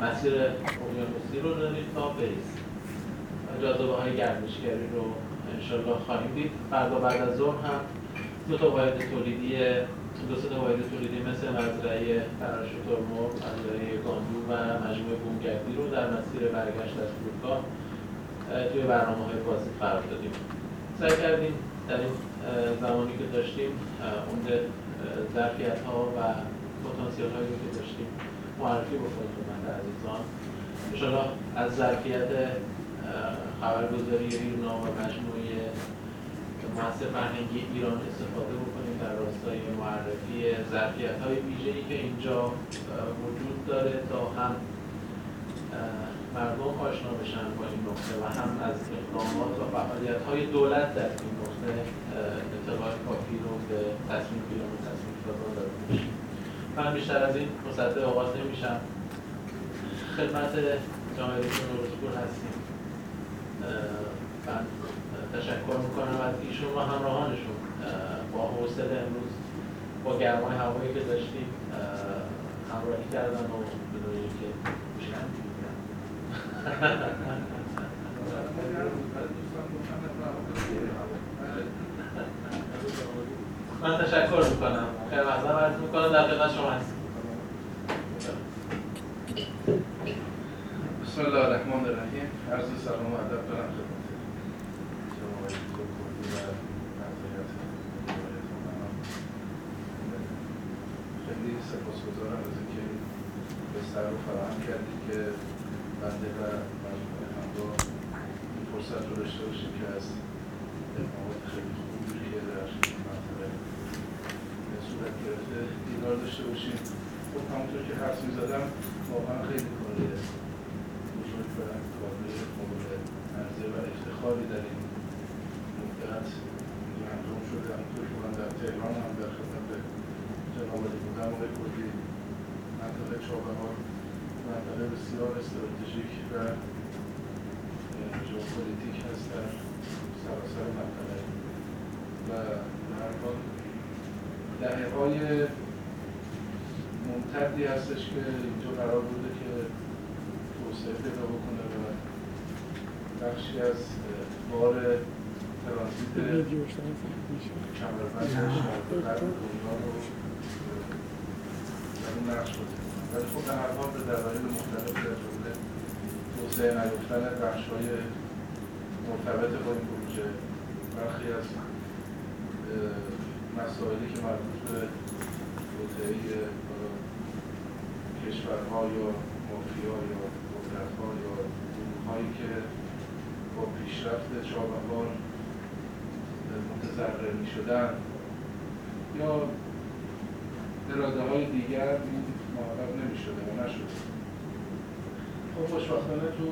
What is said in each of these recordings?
مسیر اقیانوسی رو داریم تا بیس جاذبه های گردشگری رو انشالله خواهیم دید. فردا بعد از ظهر هم دو تا واحد تولیدی دو تا واحد تولیدی مثل مزرعه پراشوتورمو، مزرعه گاندو و مجموعه بومگردی رو در مسیر برگشت از فرودگاه توی برنامه های بازی قرار دادیم. سعی کردیم در این زمانی که داشتیم اون ظرفیت ها و پتانسیل هایی که داشتیم معرفی بکنیم خدمت عزیزان. انشاءالله از ظرفیت خبرگزاری ایرنا و مجموعه مؤسسه فرهنگی ایران استفاده بکنیم در راستای معرفی ظرفیت های ویژه‌ای که اینجا وجود داره تا هم مردم آشنا بشن با این نقطه و هم از اقدامات و فعالیت های دولت در این نقطه اطلاع کافی رو به تصمیم گیران و تصمیم باشیم. من بیشتر از این مصدق آغاز نمیشم. خدمت جامعه روزپور هستیم. من تشکر می‌کنم از ایشون و همراهانشون. با حوصله امروز با گرمای هوایی که داشتیم همراهی کردن و بدونی که میشن من تشکر می‌کنم. خیلی مقدم عرض می‌کنم در خدمت شما هستیم بسم الله الرحمن الرحیم. عرض سلام و ادب دارم خیلی سپاسگزارم از اینکه بستر رو فراهم کردید که بنده و مجموعه همراه این فرصت رو داشته باشیم که از اقدامات خیلی خوبی که در منطقه صورت گرفته دیدار داشته باشیم. خب همونطور که حرف می‌زدم واقعا خیلی کاری بزرگ و قابل قابل عرضه و افتخاری در این مدت انجام شده. همونطور که من در تهران هم در خدمت جناب علی بودم آقای کردی منطقه چابهار منطقه بسیار استراتژیک و ژئوپلیتیک هست در سراسر منطقه. و در حال دهه های ممتدی هستش که اینجا قرار بوده که توسعه پیدا بکنه و بخشی از بار ترانزیت کمربند شرق دنیا رو در اون نقش بوده. ولی خب به هر حال به دلایل مختلف در جمله توسعه نیفتن بخشهای مرتبط با این پروژه برخی از مسائلی که مربوط به توسعه کشورها یا مافیا یا قدرتها یا گروههایی که با پیشرفت چابهار متضرر می شدن یا اراده های دیگر این محقق نمی شده و نشده. خب خوشبختانه تو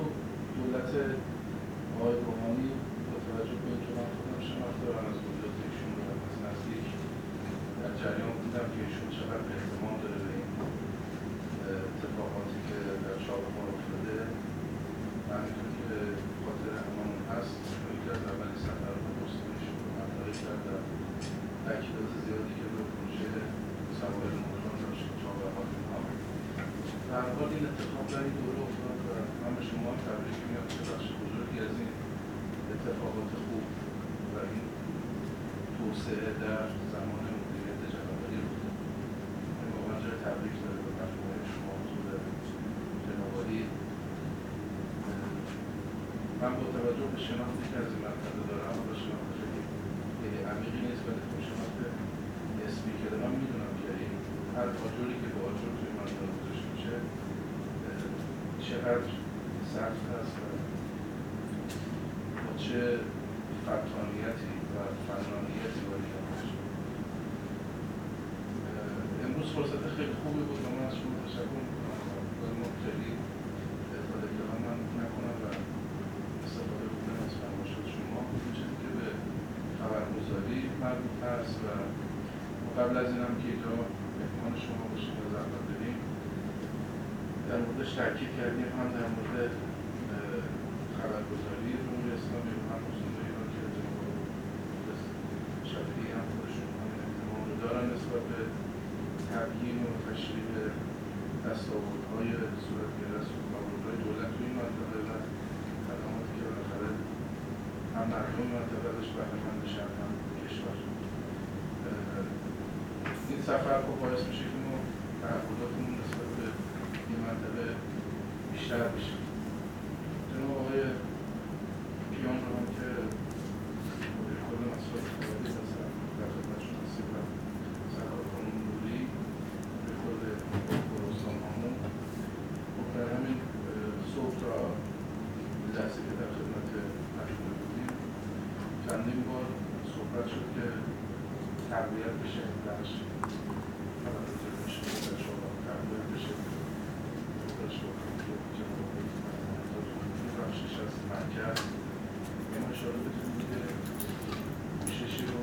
دولت آقای روحانی با توجه به اینکه من خودم شناخت دارم از وجود ایشون از نزدیک در جریان بودم که ایشون چقدر احتمال داره به این اتفاقاتی که در چابهار افتاده و همینطور که خاطر همان هست یکی از اولین سفرهای استانیشون رو مطرح کردم تاکیدات زیادی که به پروژه سوار موتور داشت چابهار اینها در حال این اتفاق در این دوره افتاد و من به شما تبریک میگم که بخش بزرگی از این اتفاقات خوب و این توسعه در زمان مدیریت جنابالی بوده این واقعا جای تبریک داره به مجموعه شما حضور جنابالی من با توجه به شناختی که از این منطقه دارم و به شناخت خیلی عمیقی نیست ولی خب شناخت نسبی که دارم می‌دونم که این هر آجوری که با آجور توی منطقه گذاشته میشه چقدر سخت هست و با چه فتانیتی و فنانیتی باید امروز فرصت خیلی خوبی بود و من از شما تشکر می‌کنم و ما خیلی اطلاع کلام من نکنم و استفاده بکنم از فرماشات شما این چیزی که به خبرگزاری مربوط هست و قبل از اینم که اینجا مهمان شما باشیم و زحمت بدیم تاکید کردیم هم در مورد خبرگزاری جمهوری اسلامی و هم روزنامه ایران که جناب شفیعی هم خودشون احتمال رو دارن نسبت به تبیین و تشریح دستاوردهای صورت گرفته از دستاوردهای دولت توی این منطقه و خدماتی که بالاخره هم مردم منطقه ازش بهره مند بشن هم کشور این سفر خب باعث میشه که ما تعهداتمون نسبت به این منطقه بیشتر بشه جناب آقای پیان رو هم که کل مسائل خواهدی هستن در خدمتشون هستیم و سرکار خانم نوری به خود استان هامون خب در همین صبح تا لحظه که در خدمت مشغول بودیم چندین بار صحبت شد که تقویت بشه این بخش تولد بشه در شما تقویت بشه در شما بخشش از مرکز این اشاره بتونید که کوششی رو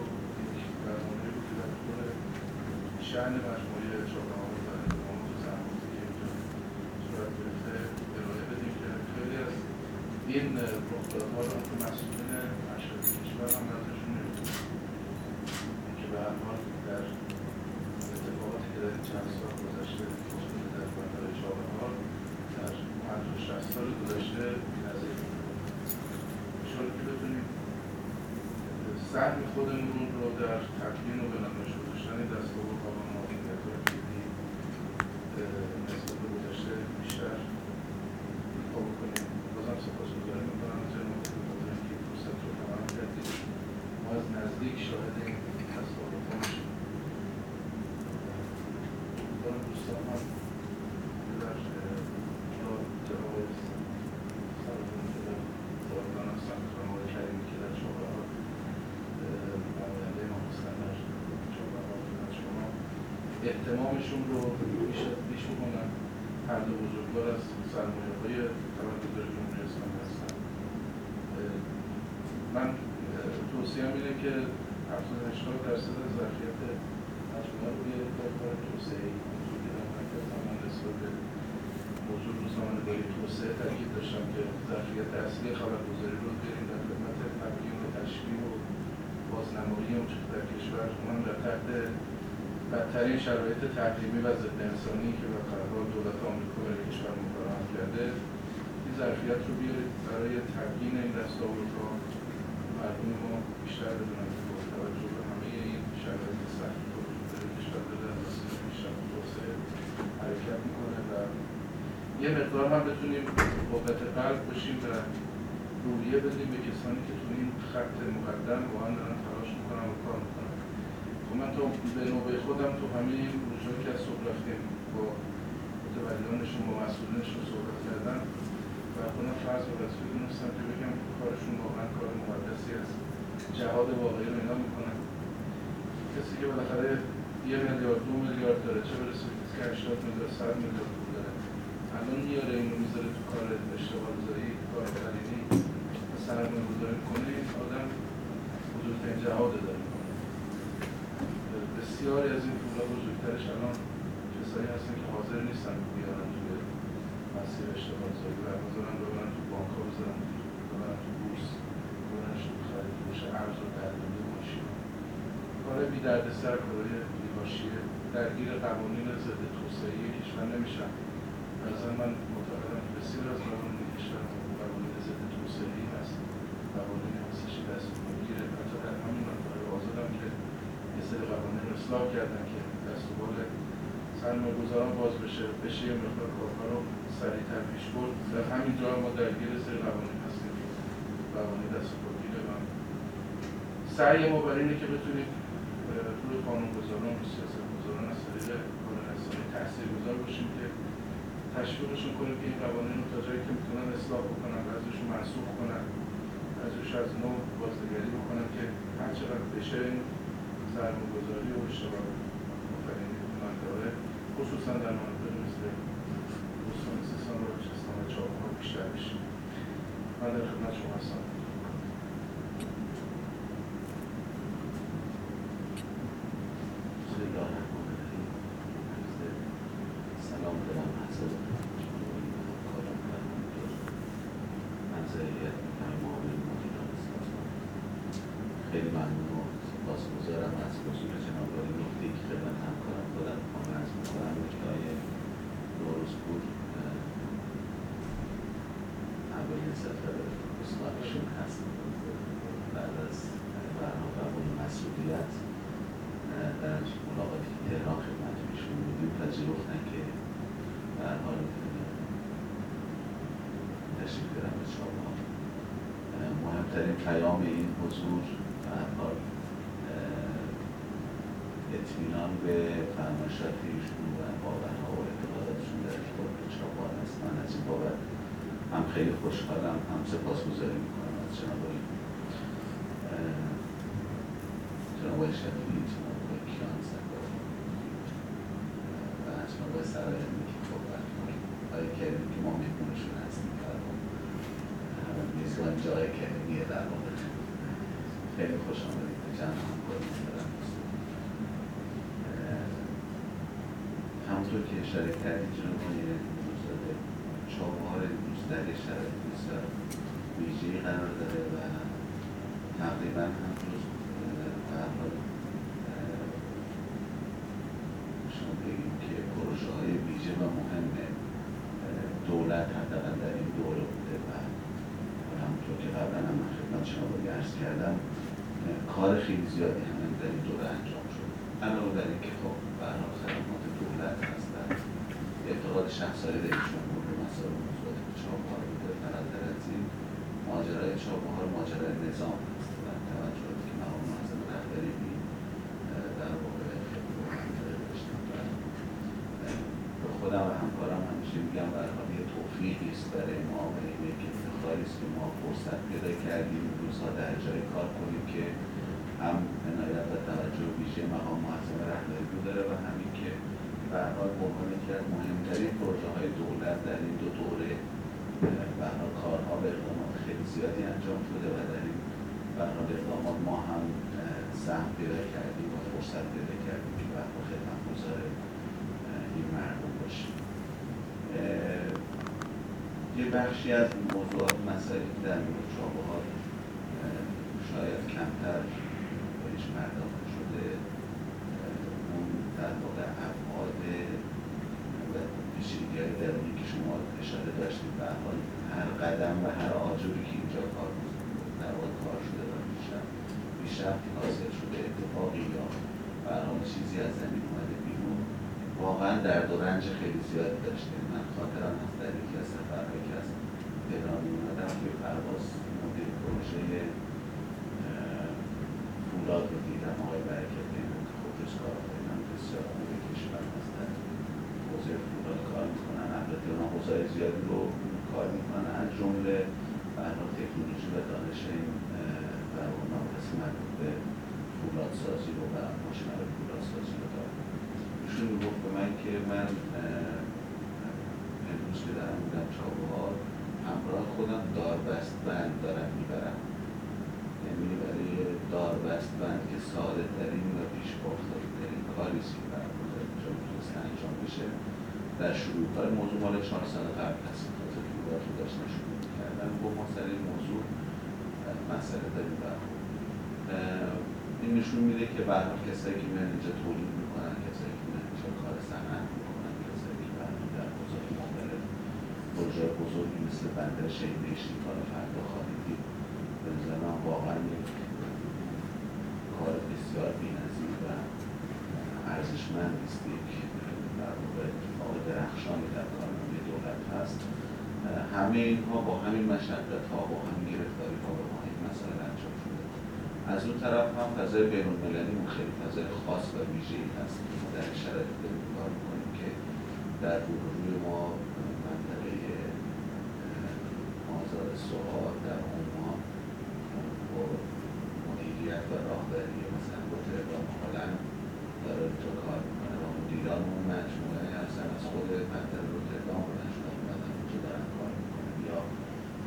یک برنامه رو که در طور شأن مجموعه چهارراه و اقدامات و زحماتی که اینجا صورت گرفته ارائه بدیم که خیلی از این رخدادها رو که مسئولین اشکال کشور هم ازشون نمی‌دونیم که به هر حال در اتفاقاتی که در این چند سال گذشته افتاده در بندر چهارراه در پنج و شصت سال گذشته بی‌نظیر انشاءالله که بتونیم سهم خودمون رو در تبیین و به نمایش گذاشتن این دستاوردها و موفقیت‌های کلیدی نسبت به گذشته بیشتر ایفا بکنیم بازم سپاسگزاری می‌کنم از جناب به خاطر اینکه این فرصت رو فراهم کردید ما از نزدیک شاهد این دستاوردها میشیم امیدوارم دوستان هم در جناب سرکار که در زادگان هستن خانواده کریمی که در شغلها نماینده ما هستن در شغلها خدمت شما احتمامشون رو بیش بیش بکنن هر دو بزرگوار از سرمایه های تولد جمهوری اسلامی هستن من توصیه اینه که 70 درصد از ظرفیت مجموعه رو بیارید در کار توسعه ای موضوع که در مرکز زمان نسبت به موضوع روزنامه‌نگاری توسعه تاکید داشتم که ظرفیت اصلی خبرگزاری رو بیاریم در خدمت تبیین و تشریح و بازنمایی اونچه که در کشور اونم در تحت بدترین شرایط تحریمی و ضد انسانی که به قرار دولت آمریکا برای کشور مقررات کرده این ظرفیت رو بیارید برای تبیین این دستاوردها مردم ما بیشتر بدونن که با توجه به همه این شرایط سختی که وجود داره کشور داره از پیشرفت توسعه حرکت می‌کنه و یه مقدار هم بتونیم قوت قلب باشیم و روحیه بدیم به کسانی که تو این خط مقدم واقعا دارن تلاش می‌کنن و کار می‌کنن. من تا به نوبه خودم تو همه این روزهایی که از صبح رفتیم با متولیانشون با مسئولینشون صحبت کردم و خودم فرض و وظیفه دونستم که بگم کارشون واقعا کار مقدسی است. جهاد واقعی رو اینا می‌کنن کسی که بالاخره یه میلیارد دو میلیارد داره چه برسه کسی که 80 میلیارد 100 میلیارد پول داره؟ الان میاره اینو می‌ذاره تو کار اشتغال زایی کار خریدی و سرمایه گذاری کنه آدم بزرگترین جهاد داره. بسیاری از این پولها بزرگترش الان کسایی هستن که حاضر نیستن بیارن توی مسیر اشتغال زایی و بذارن ببرن تو بانک ها بذارن ببرن تو بورس ببرن تو خرید فروش ارز و درگیری ماشین. کار بی درد سر کارهای بیهاشیه درگیر قوانین ضد توسعه کشور نمیشن. مثلا من معتقدم که بسیار از قوانین کشور قوانین ضد توسعه هست قوانین هستش دست می‌گیره حتی در همین منطقه آزادم که سری قوانین اصلاح کردن که دست و سرمایه گذاران باز بشه بشه یه مقدار کارها رو سریعتر پیش برد. در همین جا ما درگیر سری قوانین هستیم. قوانین دست و و سعی ما برای اینه که بتونیم روی قانون گذاران و سیاست گذاران از طریق قانون اسلامی تحصیل گذار باشیم که تشویقشون کنیم که این قوانین رو تا جایی که می‌تونن اصلاح بکنن بعضیشون منسوخ کنن. بعضیش از نو بازنگری بکنن که هر چقدر بشه سرمایه گذاری و اشتغال منطقه خصوصا در مناطق مثل بوستان سیستان و بلوچستان و چهارراه بیشتر بشه من در خدمت شما هستم سلام دارم حضرت کارم منظریت می‌کنم معامل مدیران سازمان خیلی ممنون و سپاسگزارم از حضور جناب آقای نقطه‌ای که خدمت همکارم دارم خانه از می‌کنم که های نور پذیرفتن که در حال تشریف برم به چابهار مهمترین پیام این حضور در حال اطمینان به فرمایشات ایشون و باورها و اعتقاداتشون در ارتباط به چابهار است من از این بابت هم خیلی خوشحالم هم سپاسگزاری می‌کنم از جناب جناب شفیعی جناب کیان سکار و جناب سرایمی که صحبت های کردیم که ما مهمونشون هستیم میزبان جای کریمیه در واقع. خیلی خوش آمدید به جمع همکاری دارم. همونطور که اشاره کردید جناب در یه شرایط بسیار قرار داره و تقریبا در حال شما که پروژه های ویژه و مهم دولت حداقل در این دوره بوده و همونطور که قبلا هم خدمت شما عرض کار خیلی زیادی هم در این دوره انجام شد. علاوه بر اینکه خب برنامه خدمات دولت هستن اعتقاد شخصایی در ایشون بود به مسائل موضوعات چهاربار بوده فراتر از این ماجرای چهاربار ماجرای نظام هست و توجه که مقام معظم رهبری در واقع داشتم به خودم و همکارم همیشه میگم به حال یه توفیقی است برای ما و یک افتخاری است که ما فرصت پیدا کردیم روزها در جای کار کنیم که هم عنایت و توجه ویژه مقام معظم رهبری رو داره و همین که به حال به عنوان یکی از مهمترین پروژه های دولت در این دو دوره حال کارها به اقدامات خیلی زیادی انجام شده و در این حال اقدامات ما هم سهم پیدا کردیم و فرصت پیدا کردیم که حال خدمت گذار این مردم باشیم. یه بخشی از موضوعات مسائلی در مورد شاید کمتر بهش پرداخته شده اون در واقع ابعاد و پیچیدگی های درونی که شما اشاره داشتید به حال هر قدم و هر آجوری که اینجا کار در کار شده و بیشتر بیشتر حاصل شده اتفاقی یا حال چیزی از زمین اومده بیرون واقعا درد و رنج خیلی زیادی داشته. من خاطرم هست در یکی از سفرهایی که از تهران اومدم توی پرواز مدیر پروژه فولاد رو دیدم آقای برکت دیدم که خودش کارآفرینان بسیار خوب کشور هست در حوزه فولاد کار می‌کنن البته اونا حوزه زیادی رو کار می‌کنن از جمله برنامه تکنولوژی و دانش این در اونا کسی مربوط به فولاد سازی رو و ماشینال فولاد سازی رو دارم ایشون می‌گفت به من که من امروز که دارم بودم چابهار همراه خودم داربست بند دارم می‌برم. یعنی برای داربست بند که ساده ترین و پیش ترین کاری است که برای اینجا می‌تونست انجام بشه در شروع کار موضوع مال چهار سال قبل هست. تازه فولاد رو داشتن شروع کردن با ما سر این موضوع مسئله داریم برخورد این نشون میده که برای کسایی که میان اینجا تولید می‌کنن کسایی که اینجا کار صنعت می‌کنن کسایی که برای در حوزه مختلف پروژه بزرگی مثل بندر شهید کار فردا خواهید دید به نظر من واقعا یک کار بسیار بی‌نظیر و ارزشمند است یک در واقع اتفاق درخشانی در کارنامه دولت هست. همه اینها با همین مشقت ها با همین گرفتاری ها به ما این مسائل انجام شده از اون طرف هم فضای بین المللی خیلی فضای خاص و ویژه‌ای هست. که ما در این شرایط داریم کار می‌کنیم که در روی ما منطقه آزاد سوال در عمان با مدیریت و راهبری مثلا با تهران حالا داره تو کار می‌کنه و مدیران اون مجموعه هستن از خود منطقه روتردام بلند شدن اومدن اونجا دارن کار می‌کنن. یا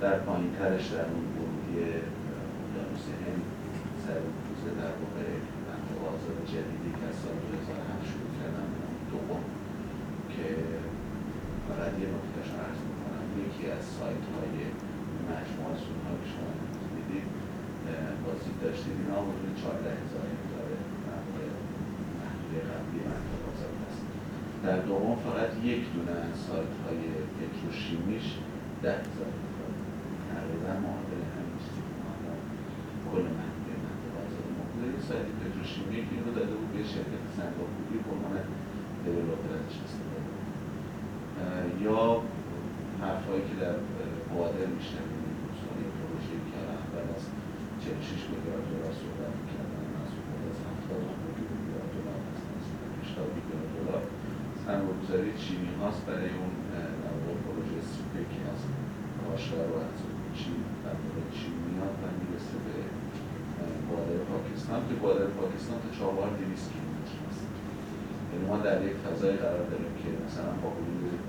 در پایین ترش در اون ورودی اقیانوس هند سر روزه در واقع منطقه آزاد جدیدی که از سال 2007 شروع کردن دوم که فقط یه نکتهش عرض می‌کنم. یکی از سایت های مجموعه سونها که شما دیدید بازدید داشتید. اینا حدود 14 هزار هکتار محدوده قبلی آزاد هست در دوم فقط یک دونه از سایت های پتروشیمیش ده هزار تقریبا معادل همین چیزی که کل سایت پتروشیمی که این رو داده بود به شرکت سنگاپوری به عنوان دیولوپر ازش استفاده یا حرفهایی که در بوادر میشنویم دوستان یک پروژه که اول از 46 میلیارد دلار صحبت می‌کردن از حدود از 70 میلیارد دلار هست. 80 میلیارد دلار. سرمایه‌گذاری چینی هاست برای اون در پروژه سیپک هست. کاشغر و از چین در چین میاد و می‌رسه به بادر پاکستان که بادر پاکستان تا چهار 200 کیلومتر هست. یعنی ما در یک فضای قرار داریم که مثلا با حدود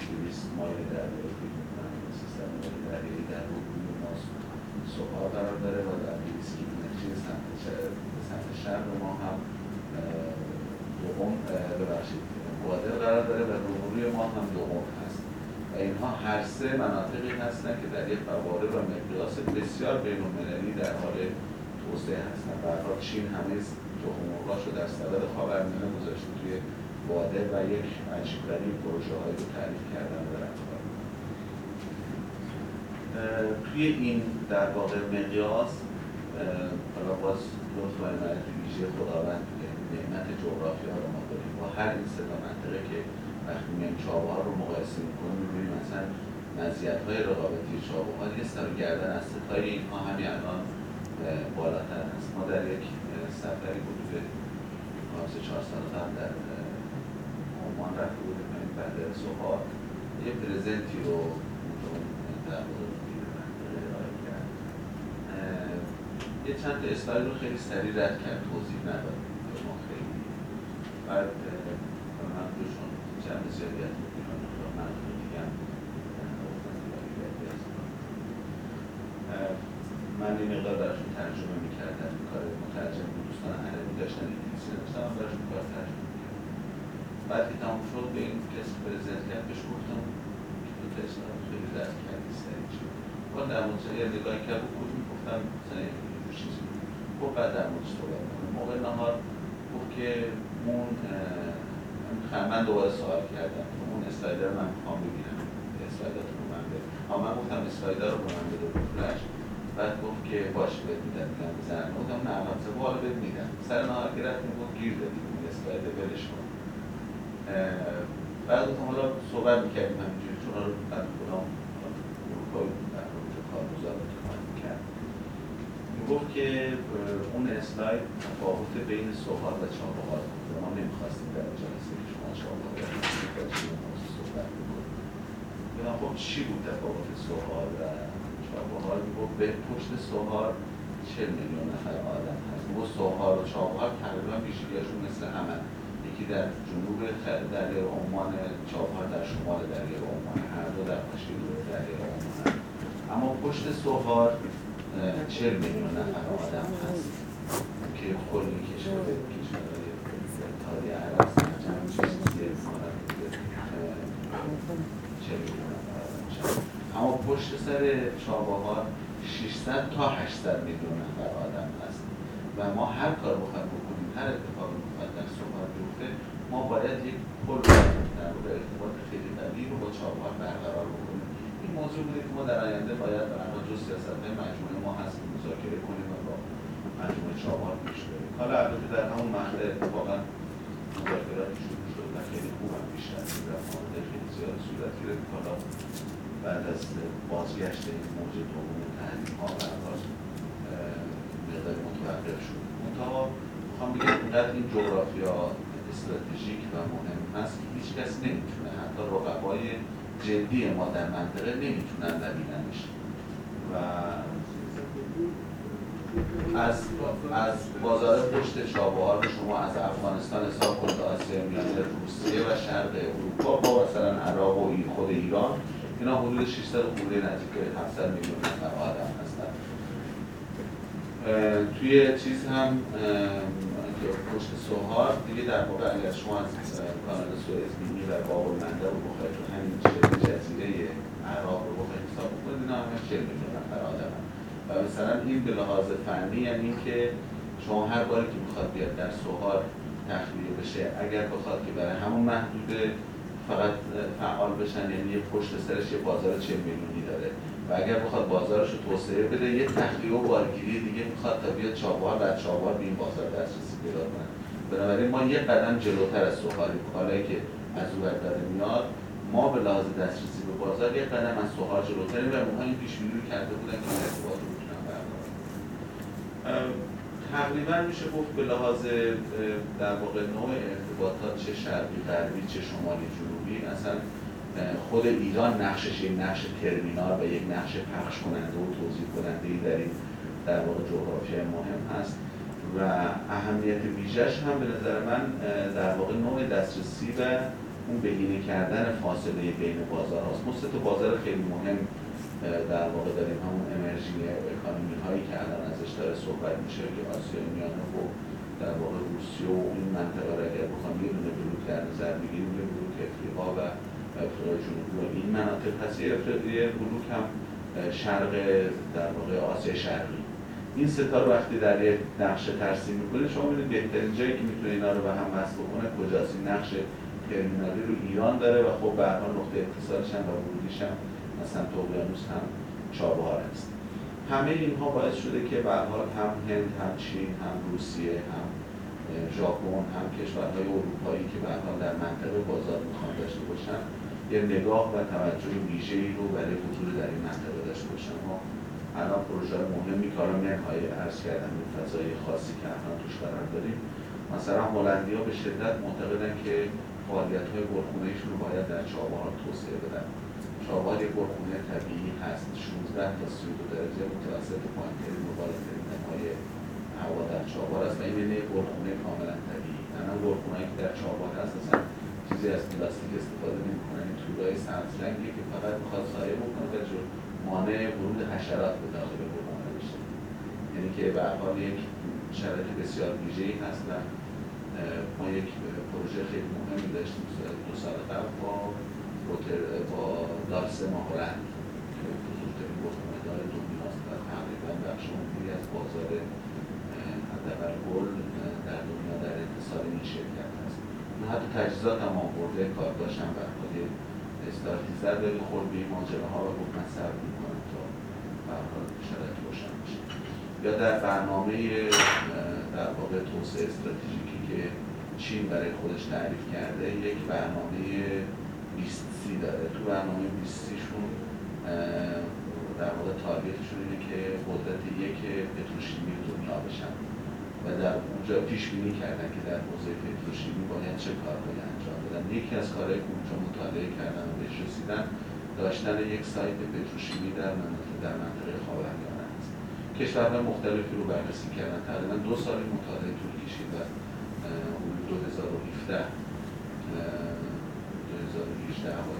200 مایل دریایی فکر می‌کنم سیستم دریایی در روبروی ما سوها قرار داره و در 200 کیلومتری سمت سمت شرق ما هم دوم ببخشید بادر قرار داره و روبروی ما هم دوم. هست اینها هر سه مناطقی هستند که در یک قواره و مقیاس بسیار بین المللی در حال توسعه هستند. برها چین همه تخم رو در صدد خاورمیانه گذاشته توی واده و یک عجیب غریب پروژه هایی رو تعریف کردن و توی این در واقع مقیاس حالا باز لطف و ویژه خداوند نعمت جغرافیا رو ما داریم. با هر این سه منطقه که وقتی میایم چابه ها رو مقایسه می‌کنیم می‌بینیم مثلا مزیت های رقابتی چابه ها یه سر گردن از ستای اینها همین الان بالاتر هست. ما در یک سفری که سه چهار سال قبل در عمان رفته بودیم این بندر سوهار یه پرزنتی رو در یه چند اسلاید رو خیلی سریع رد کرد توضیح نداد. ما خیلی. بعد من دوشون چند زیادی از من دیگه من این مقدار براشون ترجمه می‌کردم کار مترجم دوستان عربی داشتن انگلیسی نوشتم من براشون کار ترجمه می‌کردم بعد که تموم شد به این کسی پرزنت کرد بهش گفتم که تو تست خیلی درد کردی سریع شد با در مورد یه نگاه کرد و کجا گفتم مثلا یه چیزی گفت بعد در مورد صحبت کنم موقع نهار گفت که اون من دوباره سوال کردم اون اسلایدر من می‌خوام ببینم اسلایدر رو من بده من گفتم اسلایدر رو به من بده فلش بعد گفت که باش بهت میدم میدم بزن گفتم نه البته بالا بهت میدم سر نهار که رفتیم گفت گیر دادیم اون اسلاید بلش کن بعد گفتم حالا صحبت می‌کردیم همینجوری چون رو بعد کدام اروپایی در رابطه کارگزار اتفاق می‌کرد گفت که اون اسلاید سوهار و چابهار ما نمی‌خواستیم در جلسه شما چابهار صحبت بکنیم خب چی بود تفاوت سوهار و چابهار می‌گفت به پشت سوهار 40 میلیون نفر آدم هست؟ می‌گفت سوهار و چابهار تقریبا بیشتریشون مثل همه. یکی در جنوب دریای عمان چابهار در شمال دریای عمان هر دو در حاشیه دریای عمان. اما پشت سوهار 40 میلیون نفر آدم هست؟ که کلی کشور کشورهای اتحادیه عرب چه میلیون اما پشت سر چابهار 600 تا 800 میلیون نفر آدم هست. و ما هر کار بخوایم بکنیم هر اتفاقی بخوایم در صحبت بیفته ما باید یک پل در ارتباط خیلی قوی رو با چابهار برقرار بکنیم. این موضوع بوده که ما در آینده باید برنامه جز سیاست مجموعه ما هست مذاکره کنیم و مجموعه چابهار پیش بریم حالا البته در همون مقطع اتفاقا مذاکرات شروع شد و خیلی خوب هم پیش رفتیم در خیلی زیاد صورت گرفت. حالا بعد از بازگشت این موج دوم تحریم ها برقاس مقدار متوقف شد. منتها می‌خوام بگم اینقدر این جغرافیا استراتژیک و مهم هست که هیچ کس نمی‌تونه حتی رقبای جدی ما در منطقه نمی‌تونن ببیننش و از از بازار پشت چابهار شما از افغانستان حساب کنید آسیا میانه روسیه و شرق اروپا با مثلا عراق و خود ایران اینا حدود 600 خورده نزدیک 700 میلیون نفر آدم هستن توی چیز هم پشت سوهار دیگه در واقع اگر شما از کانال سوئز بینی و باب المنده رو بخواید همین جزیره عراق رو بخواید حساب بکنید اینا همه 40 میلیون نفر آدم. و مثلا این به لحاظ فنی یعنی اینکه شما هر باری که می‌خواد بیاد در سوهار تخلیه بشه اگر بخواد که برای همون محدود فقط فعال بشن یعنی یه پشت سرش یه بازار 40 میلیونی داره. و اگر بخواد بازارش رو توسعه بده یه تخلیه و بارگیری دیگه می‌خواد تا بیاد چابهار و چابهار به این بازار دسترسی پیدا کنه. بنابراین ما یه قدم جلوتر از سوهاری کالایی که از او داره میاد ما به لحاظ دسترسی به بازار یک قدم از سوها جلوتریم و اونها این پیش کرده بودن که ارتباط تقریبا میشه گفت به لحاظ در واقع نوع ارتباطات چه شرقی غربی چه شمالی جنوبی اصلا خود ایران نقشش یک نقش ترمینال و یک نقش پخش کننده و توضیح کننده در این در واقع جغرافیای مهم هست و اهمیت ویژش هم به نظر من در واقع نوع دسترسی و اون بهینه کردن فاصله بین بازار هاست مثل بازار خیلی مهم در واقع داریم همون انرژی اکانومی هایی که الان ازش داره صحبت میشه که آسیای میانه و در واقع روسیه و این منطقه را اگر بخوام یه دونه بلوک در نظر بگیریم یه بلوک افریقا و افریقای جنوبی و این مناطق هست یه بلوک هم شرق در واقع آسیا شرقی. این ستا رو وقتی در یک نقشه ترسیم می‌کنه شما می‌دونید بهترین جایی که می‌تونه اینا رو به هم وصل بکنه کجاست؟ این نقش ترمینالی رو ایران داره و خب به هر نقطه اتصالش هم و ورودیش مثلا اقیانوس هم چابهار است. همه اینها باعث شده که به حال هم هند هم چین هم روسیه هم ژاپن هم کشورهای اروپایی که به حال در منطقه بازار می‌خوان داشته باشن یه نگاه و توجه ویژه‌ای رو برای حضور در این منطقه داشته باشن. ما الان پروژه مهمی که الان منهای عرض کردن به فضای خاصی که الان توش قرار داریم. مثلا هلندی ها به شدت معتقدن که فعالیت های رو باید در چابهار توسعه بدن. یک برخونه طبیعی هست. 16 تا 32 درجه متوسط پایینترین و بالاترین نمای هوا در چابهار است. و این یک برخونه کاملا طبیعی. الان برخونه که در چابهار هست اصلا چیزی از پلاستیک استفاده نمی‌کنن. این تورای سبز رنگی که فقط می‌خواد سایه بکنه و مانع ورود حشرات به داخل برخونه بشه. یعنی که به حال یک شرایط بسیار ویژه‌ای هست ما یک پروژه خیلی مهمی داشتیم دو سال قبل با با دارس ماهرند که بزرگترین برخونه دار دنیاست و تقریبا بخش عمدی از بازار حداقل گل در دنیا در اتصال این شرکت هست. اون حتی تجهیزات هم آورده کار داشتن و خود استارتی زد ولی خورد به این ماجره ها و گفت من صبر می‌کنم تا برحال شرایط روشن بشه. یا در برنامه در واقع توسعه استراتژیکی که چین برای خودش تعریف کرده یک برنامه 20 سی داره. تو برنامه 20 سیشون در واقع تارگتشون اینه که قدرت یک پتروشیمی دنیا بشن. و در اونجا پیش بینی کردن که در حوزه پتروشیمی باید چه کارهایی انجام بدن. یکی از کارهایی که اونجا مطالعه کردن و بهش رسیدن داشتن یک سایت پتروشیمی در منطقه در منطقه خاورمیانه است. کشورهای مختلفی رو بررسی کردن. تقریبا دو سال مطالعه طول کشید و 2017 2018 و 2000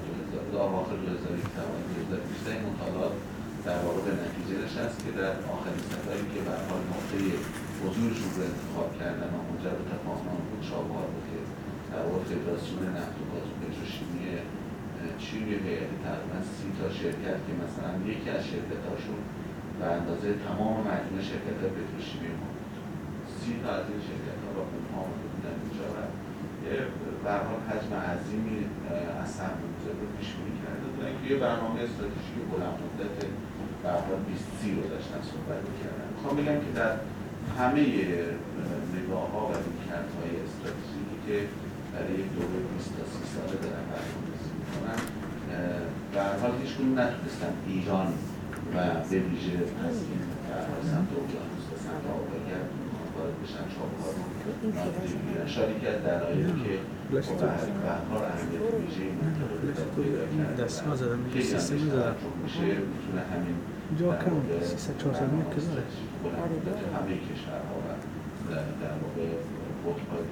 اواخر 2017 و 2018 این مطالعات در واقع به نتیجه نشست که در آخرین سفری که به حال نقطه حضورشون رو انتخاب کردن و منجر به تفاهم بود چابهار بود که در واقع فدراسیون نفت و گاز و پتروشیمی چین یه هیئت تقریبا سی تا شرکت که مثلا یکی از شرکتاشون به اندازه تمام مجموع شرکت های پتروشیمی ما بود. سی تا از این شرکت ها را اونها به حال حجم عظیمی از سرمایه‌گذاری رو پیش بینی کرده بودن که یه برنامه استراتژیک بلند مدت به حال 20 سی رو داشتن صحبت می‌کردن. می‌خوام بگم که در همه نگاه ها و رویکردهای استراتژیکی که برای یک دوره 20 تا 30 ساله دارن برنامه‌ریزی می‌کنن به هر حال هیچ نتونستن ایران و به ویژه از این در حال سمت اقیانوس و سمت آبگرد وارد بشن یکی از دلایلی که خب به هر حال اهمیت ویژه منطقه بیشتر توجه میشه می‌تونه همین اینجا کم. 300 400 متر داره. همه کشورها و در واقع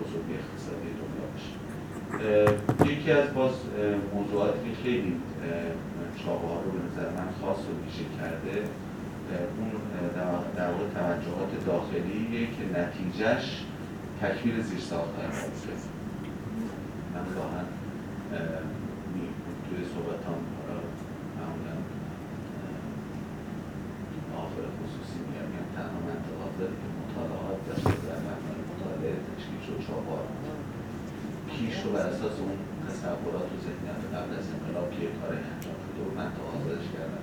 بزرگ اقتصادی دنیا بشه یکی از باز موضوعاتی که خیلی چابهار رو به نظر من خاص و ویژه کرده اون در واقع توجهات داخلیه که نتیجهش تکمیل زیر حادثه من واقعا توی صحبتان معمولا آخر خصوصی میگم میگم تنها منطقات داره که مطالعات داشته در مبنای مطالعه تشکیل شد چابهار کیش رو بر اساس اون تصورات و ذهنیت قبل از انقلاب که یه کاری انجام شده و منطقه آزادش کردن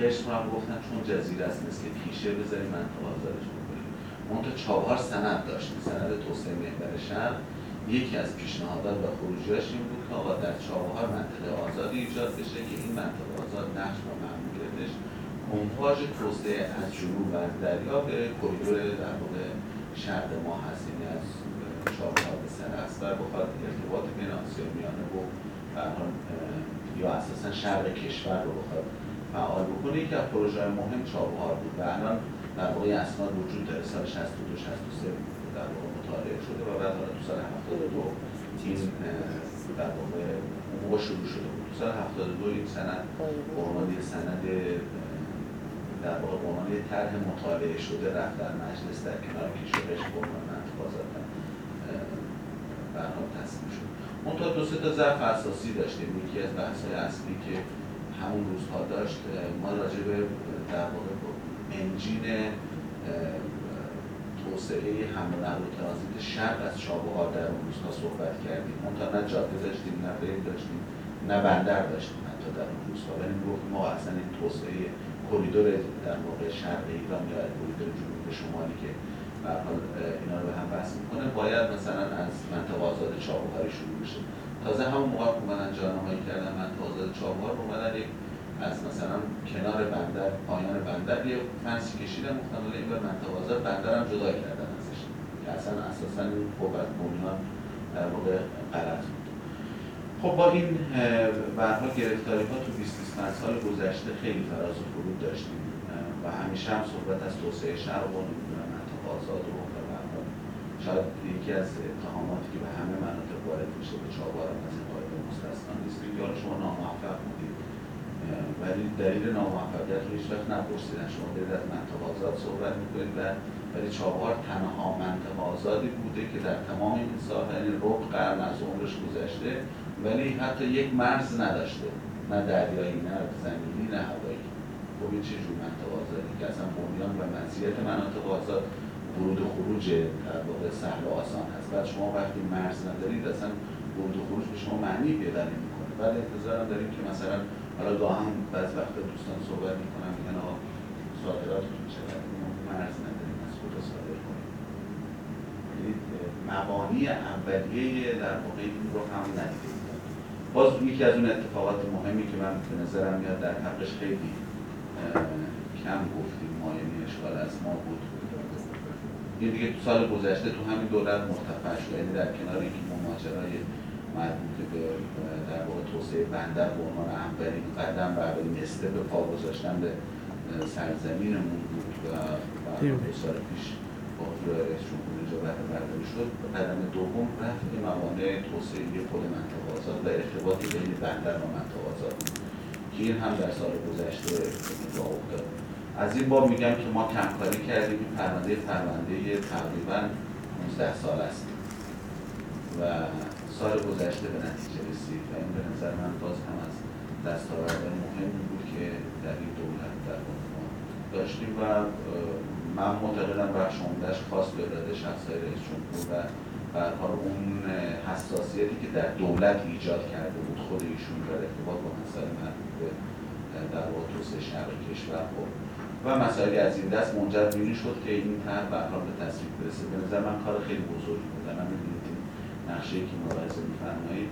قشم هم گفتن چون جزیره است مثل کیشه بذاری منطقه آزادش بکنیم منطقه چابهار سند داشت سند توسعه محور شهر. یکی از پیشنهادات و خروجیاش این بود که آقا در چابهار منطقه آزادی ایجاد بشه که این منطقه آزاد نقش و مأموریتش کنتاژ توسعه از جنوب و از دریا به کریدور در واقع شرق ما هست. یعنی از چابهار به سرخس و بخواد ارتباط بین آسیا میانه و یا اساسا شرق کشور رو بخواد فعال بکنه یکی از پروژه مهم چابهار بود و الان در واقع اسناد وجود داره. سال 62 63 در واقع مطالعه شده و بعد حالا تو سال 72 این در واقع موقع شروع شده بود. تو سال 72 این سند به عنوان سند در واقع به عنوان طرح مطالعه شده رفت در مجلس در کنار کشورش به عنوان منطقه برنامه تصمیم شد. منتها دو سه تا ضعف اساسی داشتیم. یکی از بحث اصلی که همون روزها داشت ما راجع به در واقع انجین توسعه حمل و نقل و ترانزیت شرق از چابهار در اون روزها صحبت کردیم. منتها نه جاده داشتیم نه ریل داشتیم نه بندر داشتیم حتی در اون روزها. ولی گفت ما اصلا این توسعه کریدور در واقع شرق ایران یا کریدور جنوب شمالی که به اینا رو به هم بحث می‌کنه باید مثلا از منطقه آزاد چابهاری شروع بشه. تازه همون موقع اومدن جانمایی کردن منطقه آزاد چابهار اومدن یک از مثلا کنار بندر پایان بندر یه فنسی کشیدن گفتن ولی این بر آزاد بندر هم جدا کردن ازش که اصلا اساسا این از بنیان در واقع غلط بود. خب با این برها گرفتاری ها تو 20 25 سال گذشته خیلی فراز و فرود داشتیم و همیشه هم صحبت از توسعه شرق و منطقه آزاد و شاید یکی از اتهاماتی که به همه میشه به چابهار از این قاعده مستثنا نیست که شما ناموفق بودید. ولی دلیل ناموفقیت رو هیچ وقت نپرسیدن. شما دارید از منطقه آزاد صحبت می‌کنید و ولی چابهار تنها منطقه آزادی بوده که در تمام این سالها یعنی ربع قرن از عمرش گذشته ولی حتی یک مرز نداشته. نه دریایی نه زمینی نه هوایی. خب این چه جور منطقه آزادی که اصلا بنیان و مزیت مناطق آزاد ورود و خروج در واقع سهل و آسان هست. بعد شما وقتی مرز ندارید اصلا ورود و خروج به شما معنی پیدا نمی‌کنه. بعد انتظارم داریم که مثلا حالا گاه هم بعض وقت دوستان صحبت می‌کنن میگن آقا صادراتتون چقدر؟ مرز نداریم از کجا صادر کنیم. یعنی مبانی اولیه در واقع این رو هم ندیده باز یکی از اون اتفاقات مهمی که من به نظرم میاد در حقش خیلی کم گفتیم ما یعنی اشکال از ما بود. یه دیگه تو سال گذشته تو همین دولت مرتفع شد یعنی در کنار اینکه ماجرای مربوط به در واقع توسعه بندر به عنوان اولین قدم و اولین استپ پا گذاشتن به سرزمینمون بود و دو سال پیش با رئیس جمهور اجابت برداری شد. قدم دوم رفت به موانع توسعه خود منطقه آزاد و ارتباطی بین بندر و منطقه آزاد که این هم در سال گذشته اتفاق افتاد. از این باب میگم که ما کمکاری کردیم این پرونده پرونده تقریبا 15 سال است. و سال گذشته به نتیجه رسید و این به نظر من باز هم از دستاورد مهمی بود که در این دولت در ما داشتیم و من معتقدم بخش عمدهش خاص به اراده شخصای رئیس جمهور و برحال اون حساسیتی که در دولت ایجاد کرده بود خود ایشون در ارتباط با مسائل مربوط به در واقع توسعه شهر کشور خود و مسائلی از این دست منجر به شد که این طرح به به تصویب برسه. به نظر من کار خیلی بزرگی بود. من نقشه که ملاحظه می‌فرمایید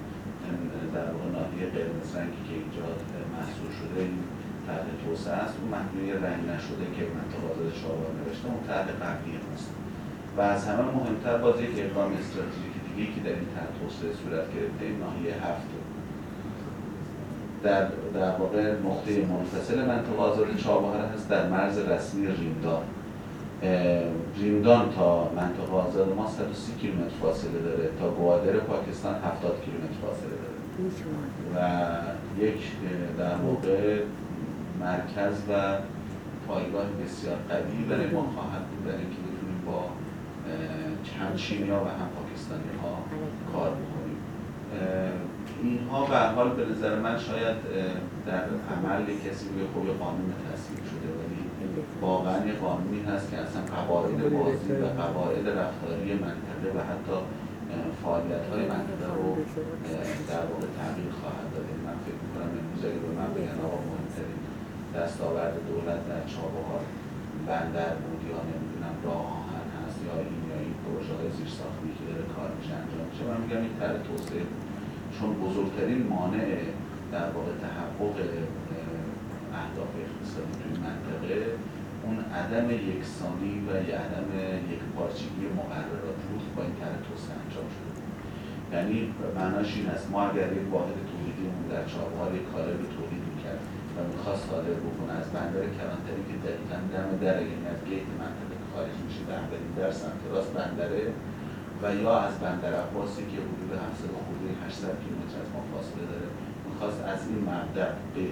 در واقع ناحیه قرمز رنگی که اینجا محصول شده این طرح توسعه است. اون محدوده رنگ نشده که منطقه آزاد شاهوار نوشته اون طرح قبلی ماست و از همه مهمتر باز یک اقدام استراتژیک دیگه که در این طرح توسعه صورت گرفته ناحیه هفت. در, در واقع نقطه منفصل منطقه آزاد چابهار هست در مرز رسمی ریمدان ریمدان تا منطقه آزاد ما 130 کیلومتر فاصله داره. تا گوادر پاکستان 70 کیلومتر فاصله داره. و یک در واقع مرکز و پایگاه بسیار قوی برای ما خواهد بود برای اینکه بتونیم با هم چینی ها و هم پاکستانی ها کار بکنیم. اینها به حال به نظر من شاید در عمل کسی روی خوب قانون تصویر ولی واقعا یه قانونی هست که اصلا قواعد بازی و قواعد رفتاری منطقه و حتی فعالیت های منطقه رو در واقع تغییر خواهد داد. من فکر می‌کنم امروز اگه به من بگن آقا مهمترین دستاورد دولت در چابهار بندر بود یا نمی‌دونم راه آهن هست یا این یا این پروژه های زیر ساختی که داره کار میشه انجام میشه. من میگم این طرح توسعه چون بزرگترین مانع در واقع تحقق اهداف اقتصادی توی منطقه اون عدم یکسانی و عدم یکپارچگی مقررات بود با این طرح توسعه انجام شده یعنی معناش این است ما اگر یک واحد تولیدیمون در چهاربار یک به تولید می‌کرد و می‌خواست صادر بکنه از بندر کلانتری که دقیقا دم در یعنی از گیت منطقه خارج میشه به اولین در سمت راست بندره و یا از بندر عباسی که حدود 700 خورده 800 کیلومتر از ما فاصله داره می‌خواست از این مبدع به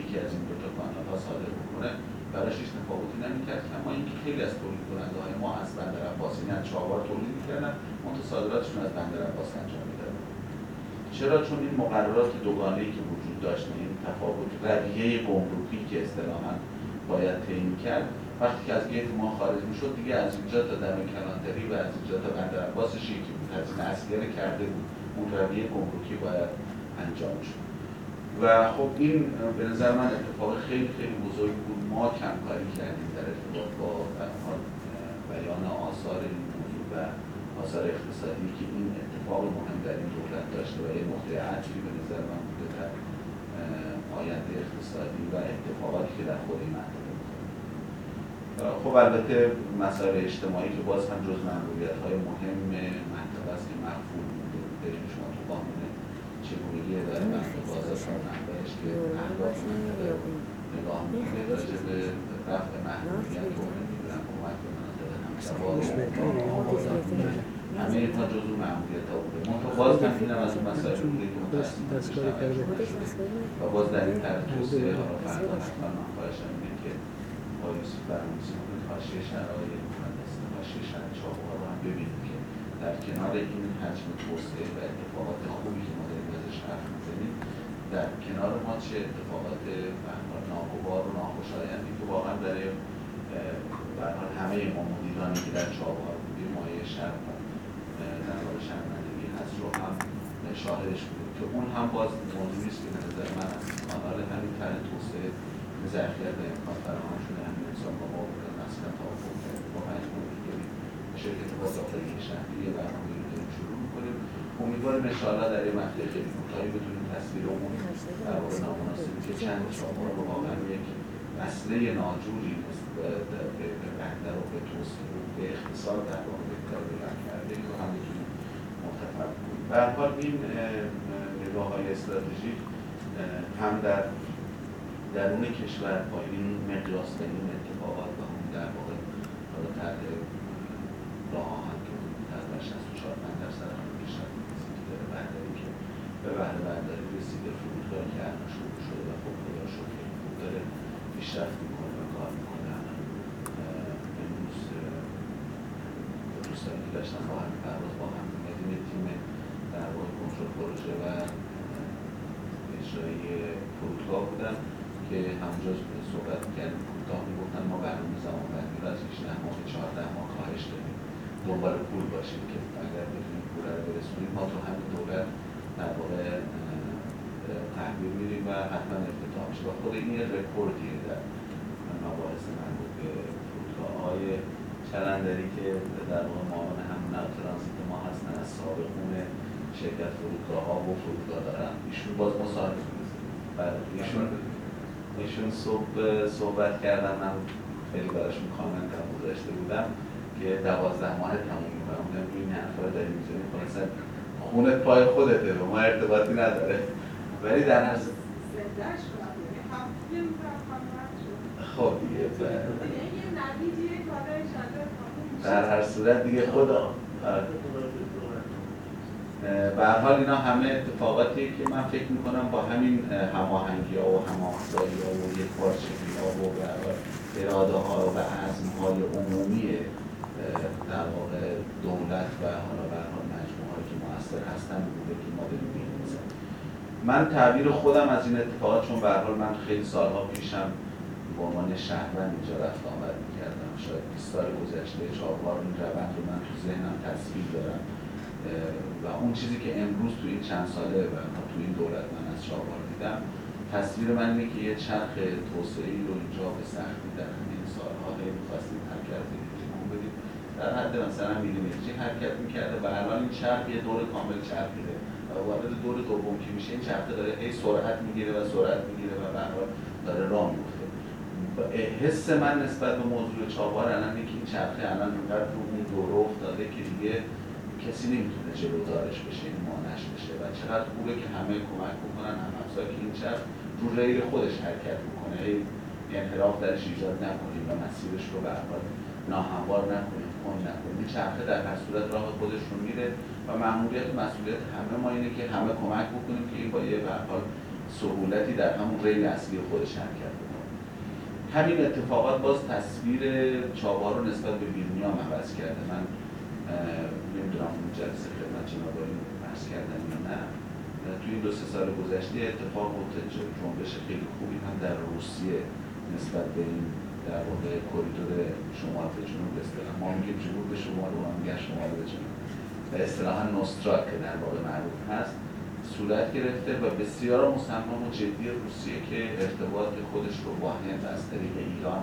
یکی از این دو تا کانال ها صادر بکنه. براش هیچ تفاوتی نمی‌کرد اما اینکه خیلی از تولید کننده های ما از بندر عباس یعنی از چهاربار تولید می‌کردن منتها صادراتشون از بندر عباس انجام می‌دادن. چرا؟ چون این مقررات دوگانه که وجود داشت این تفاوت رویه گمرکی که اصطلاحا باید تعیین کرد وقتی که از گیت ما خارج می‌شد دیگه از اینجا تا دم کلانتری و از اینجا تا بندر عباسش یکی بود هزینه کرده بود. اون رویه گمرکی باید انجام شد. و خب این به نظر من اتفاق خیلی خیلی بزرگ بود. ما کمکاری کردیم در ارتباط با بیان آثار این موضوع و آثار اقتصادی که این اتفاق مهم در این دولت داشته و یه نقطه عطفی به نظر من بوده در آینده اقتصادی و اتفاقاتی که در خود این منطقه خب البته مسائل اجتماعی که باز هم جز معمولیت های مهم منطقه است که مخفول بوده. شما تو قانون چگونگی اداره منطقه بازار منبعش که اهداف منطقه نگاه می‌کنه راجع به رفع محدودیت و نمی‌دونم کمک به مناطق همسوار همه اینها جزو معمولیت ها بوده منطقه باز هم اینم از اون مسائل بوده که متاسفانه و باز در این طرح توسعه ها را فردا حتما من خواهشم اینه که آقای یوسف برنامه‌نویسی کنید حاشیه شرایط مهندسی حاشیه شهر چاقوها رو هم ببینید که در کنار این حجم توسعه و اتفاقات خوبی که ما داریم ازش حرف می‌زنیم در کنار ما چه اتفاقات ناگوار و ناخوشایندی که واقعا برای برحال همه ما مدیرانی که در چابهار بودیم مایه شهر در واقع شرمندگی هست رو هم شاهدش بودیم که اون هم باز موضوعی است که به نظر من از کانال همین طرح توسعه ظرفیت و امکان فراهم شده همین انسان با ما بودن مسکن توافق کرد با مجموع دیگری شرکت بازاقایی شهری برنامه رو داریم شروع می‌کنیم. امیدواریم انشاءالله در یه مقطع خیلی کوتاهی بتونیم تصویر اون در واقع نامناسبی که چند چهاربار رو واقعا یک اصله ناجوری به بندر و به توسعه و به اقتصاد در واقع بهتر بیان کرده رو هم بتونیم مرتفع کنیم. به حال این نگاه های استراتژیک هم در درون کشور با این مقیاس و این اتفاقات و هم در واقع حالا طرح راه آهن که تقریبا 64 درصد هم کشور داره بندری که به بهره بندری رسیده فرودگاه که الان شروع شده و خب خدا شکر خیلی خوب داره پیشرفت می‌کنه و کار می‌کنه امروز دوستانی که داشتن با هم پرواز با هم میمدیم تیم در واقع کنترل پروژه و اجرایی فرودگاه بودن که همونجا صحبت کردیم کوتاه می‌گفتن ما برنامه زمان بندی رو از 18 ماه به 14 ماه کاهش داریم دنبال پول باشیم که اگر بتونیم پول رو برسونیم ما تو همین دولت در واقع تحویل میریم و حتما افتتاح میشه. و خود این رکوردیه در مباحث مربوط به فرودگاه چلندری که در واقع معاون هم ترانزیت ما هستن از سابقون شرکت فرودگاه ها و فرودگاه دارن. ایشون باز مصاحبه بله ایشون ایشون صبح صحبت کردن من خیلی براشون کامنت هم گذاشته بودم که دوازده ماه تموم می‌کنم این حرفا رو داری می‌زنی خونت پای خودته به ما ارتباطی نداره. ولی در هر خب دیگه در هر صورت دیگه خدا. به هر حال اینا همه اتفاقاتی که من فکر می‌کنم با همین هماهنگی ها و هماهنگی ها و یک پارچگی ها و اراده ها و عزم های عمومی در واقع دولت و حالا به حال مجموعه که موثر هستن بوده که ما من تعبیر خودم از این اتفاقات چون به حال من خیلی سالها پیشم به عنوان شهروند اینجا رفت آمد می‌کردم. شاید 20 سال گذشته چهاربار این روند رو من تو ذهنم تصویر دارم. و اون چیزی که امروز تو این چند ساله و تو این دولت من از چهاربار دیدم تصویر من اینه که یه چرخ توسعه رو اینجا به سختی در همین سالها هی می‌خواستیم حرکت بدیم در حد مثلا میلیمتری حرکت می‌کرده و الان این چرخ یه دور کامل چرخیده. وارد دور دوم که میشه این چرخه داره هی سرعت می‌گیره و سرعت می‌گیره و به داره راه میفته حس من نسبت به موضوع چابار الان که این چرخه الان اینقدر رو اون دوره افتاده که دیگه کسی نمی‌تونه جلودارش بشه این مانش بشه. و چقدر خوبه که همه کمک بکنن هم که این چرخ رو ریل خودش حرکت می‌کنه. انحراف درش ایجاد نکنیم و مسیرش رو به ناهموار نکنیم کند نکنیم. این چرخه در هر صورت راه خودش رو میره. و مأموریت و مسئولیت همه ما اینه که همه کمک بکنیم که این با یه به حال سهولتی در همون ریل اصلی خودش حرکت بکنه همین اتفاقات باز تصویر چابهار رو نسبت به بیرونی هم عوض کرده. من نمی‌دونم اون جلسه خدمت جناب عرض کردن یا نه. توی دو سه سال گذشته اتفاق افتاد جنبش خیلی خوبی هم در روسیه نسبت به این در واقع کوریدور شمال به جنوب اصطلاح ما میگیم جنوب به شمال و میگن شمال به جنوب. و اصطلاحا نوستراک که در واقع معروف هست صورت گرفته و بسیار مصمم و جدی روسیه که ارتباط خودش رو با هند از طریق ایران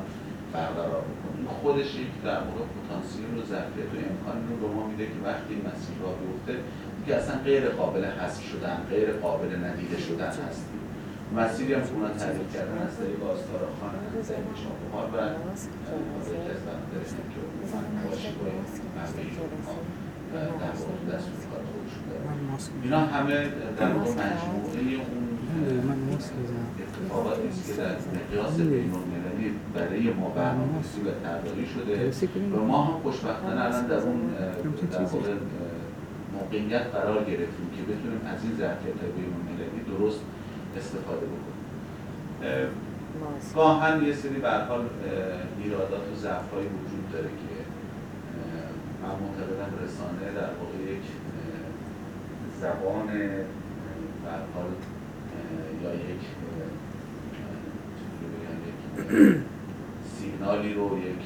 برقرار بکنه خودش یک در واقع پتانسیل و ظرفیت و امکانی رو به ما میده که وقتی مسیر راه بیفته که اصلا غیر قابل حذف شدن غیر قابل ندیده شدن هست مسیری هم اونا تعریف کردن از طریق آستارا خان چاپوها و که در دستور کار اینا همه در واقع مجموعه اون اتفاقاتی است که در مقیاس بین‌المللی برای ما برنامه‌ریزی و طراحی شده. و ما هم خوشبختانه الان در اون در واقع موقعیت قرار گرفتیم که بتونیم از این ظرفیت‌های بین‌المللی درست استفاده بکنیم. گاهن یه سری به حال ایرادات و ضعف‌هایی وجود داره که من معتقدم رسانه در واقع یک زبان به حال یا یک سیگنالی رو یک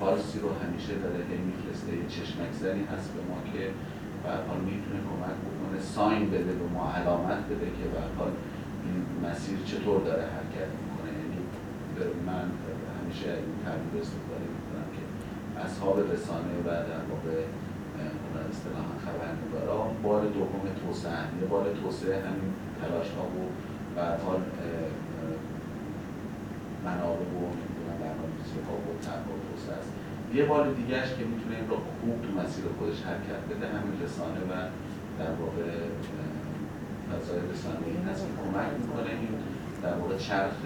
پالسی رو همیشه داره هی میفرسته یه چشمک زنی هست به ما که به حال می‌تونه کمک بکنه ساین بده به ما علامت بده که به حال این مسیر چطور داره حرکت می‌کنه. یعنی من همیشه این تعبیر استفاده اصحاب رسانه و در واقع اصطلاحا خبرنگارا. بار دوم توسعه یه بار توسعه همین تلاش ها و به حال منابع و برنامه‌ریزی ها و طرح توسعه است. یه بار دیگهش که می‌تونه این رو خوب تو مسیر خودش حرکت بده همین رسانه و در واقع فضای رسانه این هست که کمک می‌کنه این در واقع چرخ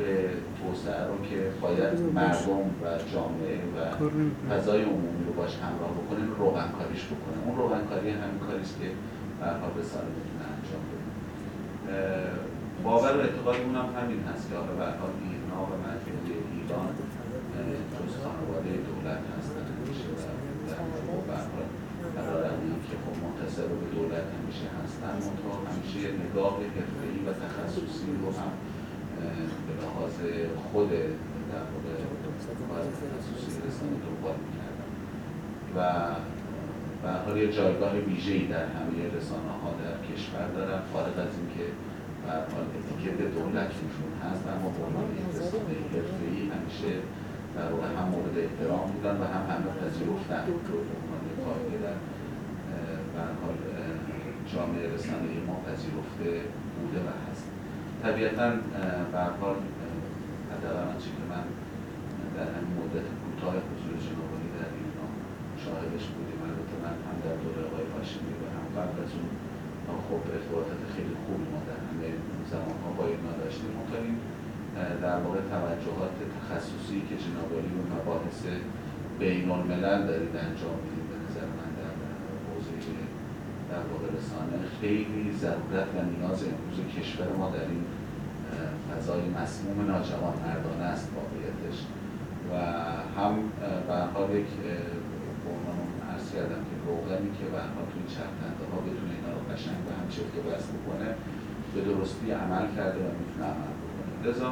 توسعه رو که باید مردم و جامعه و فضای عمومی رو باش همراه بکنه روغنکاریش بکنه. اون روغنکاری همین کاری است که در حال رسانه می‌تونه انجام بده. باور و اعتقاد اونم همین هست که حالا به حال ایرنا و مجموعه ایران جز خانواده دولت هستن. همیشه و که خب منتصر به دولت همیشه هستن منطقه همیشه نگاه حرفه‌ای و تخصصی رو هم به لحاظ خود در واقع تخصصی رسانه دنبال می‌کردن و به حال یه جایگاه ویژه‌ای در همه رسانه ها در کشور دارن فارغ از اینکه به حال اتیکت دولت روشون هست اما به عنوان رسانه حرفه‌ای همیشه در واقع هم مورد احترام بودن و هم همه پذیرفتن. به عنوان قاعده در به حال جامعه رسانه ما پذیرفته بوده و هست. طبیعتا به حال حداقل آنچه که من در همین مدت کوتاه حضور جنابالی در ایران شاهدش بودیم. البته من هم در دوره آقای هاشمی و هم قبل از اون خب ارتباطات خیلی خوبی ما در همه زمان ها با ایران داشتیم. این در واقع توجهات تخصصی که جنابالی و مباحث بین الملل دارید انجام می‌دید به نظر من در حوزه در واقع رسانه خیلی ضرورت و نیاز امروز کشور ما در این فضای مسموم ناجوان مردانه است واقعیتش. و هم به حال یک عرض کردم که روغنی که به حال توی چرخنده ها بتونه اینا رو قشنگ به هم چفت و بست بکنه به درستی عمل کرده و می‌تونه عمل بکنه. لذا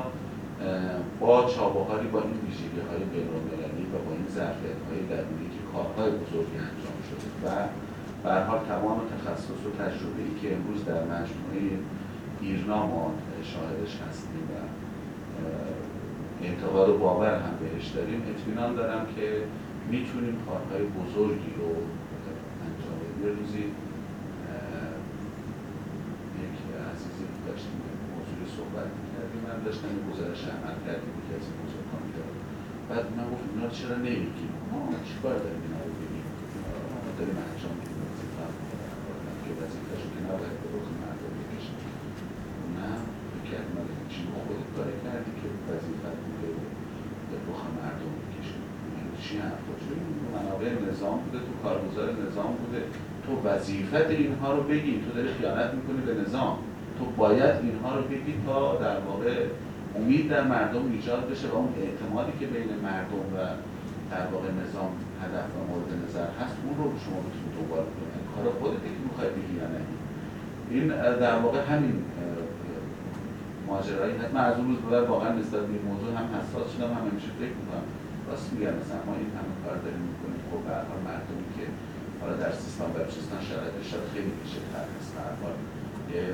با چابهاری با این ویژگی های و با این ظرفیت های درونی که کارهای بزرگی انجام شده و به حال تمام تخصص و تجربه ای که امروز در مجموعه ایرنا ما شاهدش هستیم و اعتقاد و باور هم بهش داریم اطمینان دارم که می‌تونیم کارهای بزرگی رو انجام بدیم. یه روزی یک عزیزی داشتیم موضوع صحبت می‌کردیم من داشتم این گزارش عمل کردیم که از این موضوع بعد من گفت اینا چرا نمیگیم ما چیکار داریم اینا رو بگیم داریم انجام میدیم. به رخ مردم بکشه نه من چی خودت کاری کردی که وظیفت بوده به رخ مردم بکشه چی حرفا چون منابع نظام بوده؟ تو کارگزار نظام بوده. تو وظیفت اینها رو بگی. تو داری خیانت می‌کنی به نظام. تو باید اینها رو بگی تا در واقع امید در مردم ایجاد بشه و اون اعتمادی که بین مردم و در واقع نظام هدف و مورد نظر هست اون رو شما بتونید دوباره کنید کار خودت که می‌خواید بگی یا این در واقع همین ماجرایی. هست من از اون روز بعد واقعا نسبت به موضوع هم حساس شدم هم همیشه فکر می‌کنم. راست میگم مثلا ما این همه کار داریم می‌کنیم. خب به هر مردمی که حالا در سیستان بلوچستان شرایطش شاید خیلی میشه تر هست به یه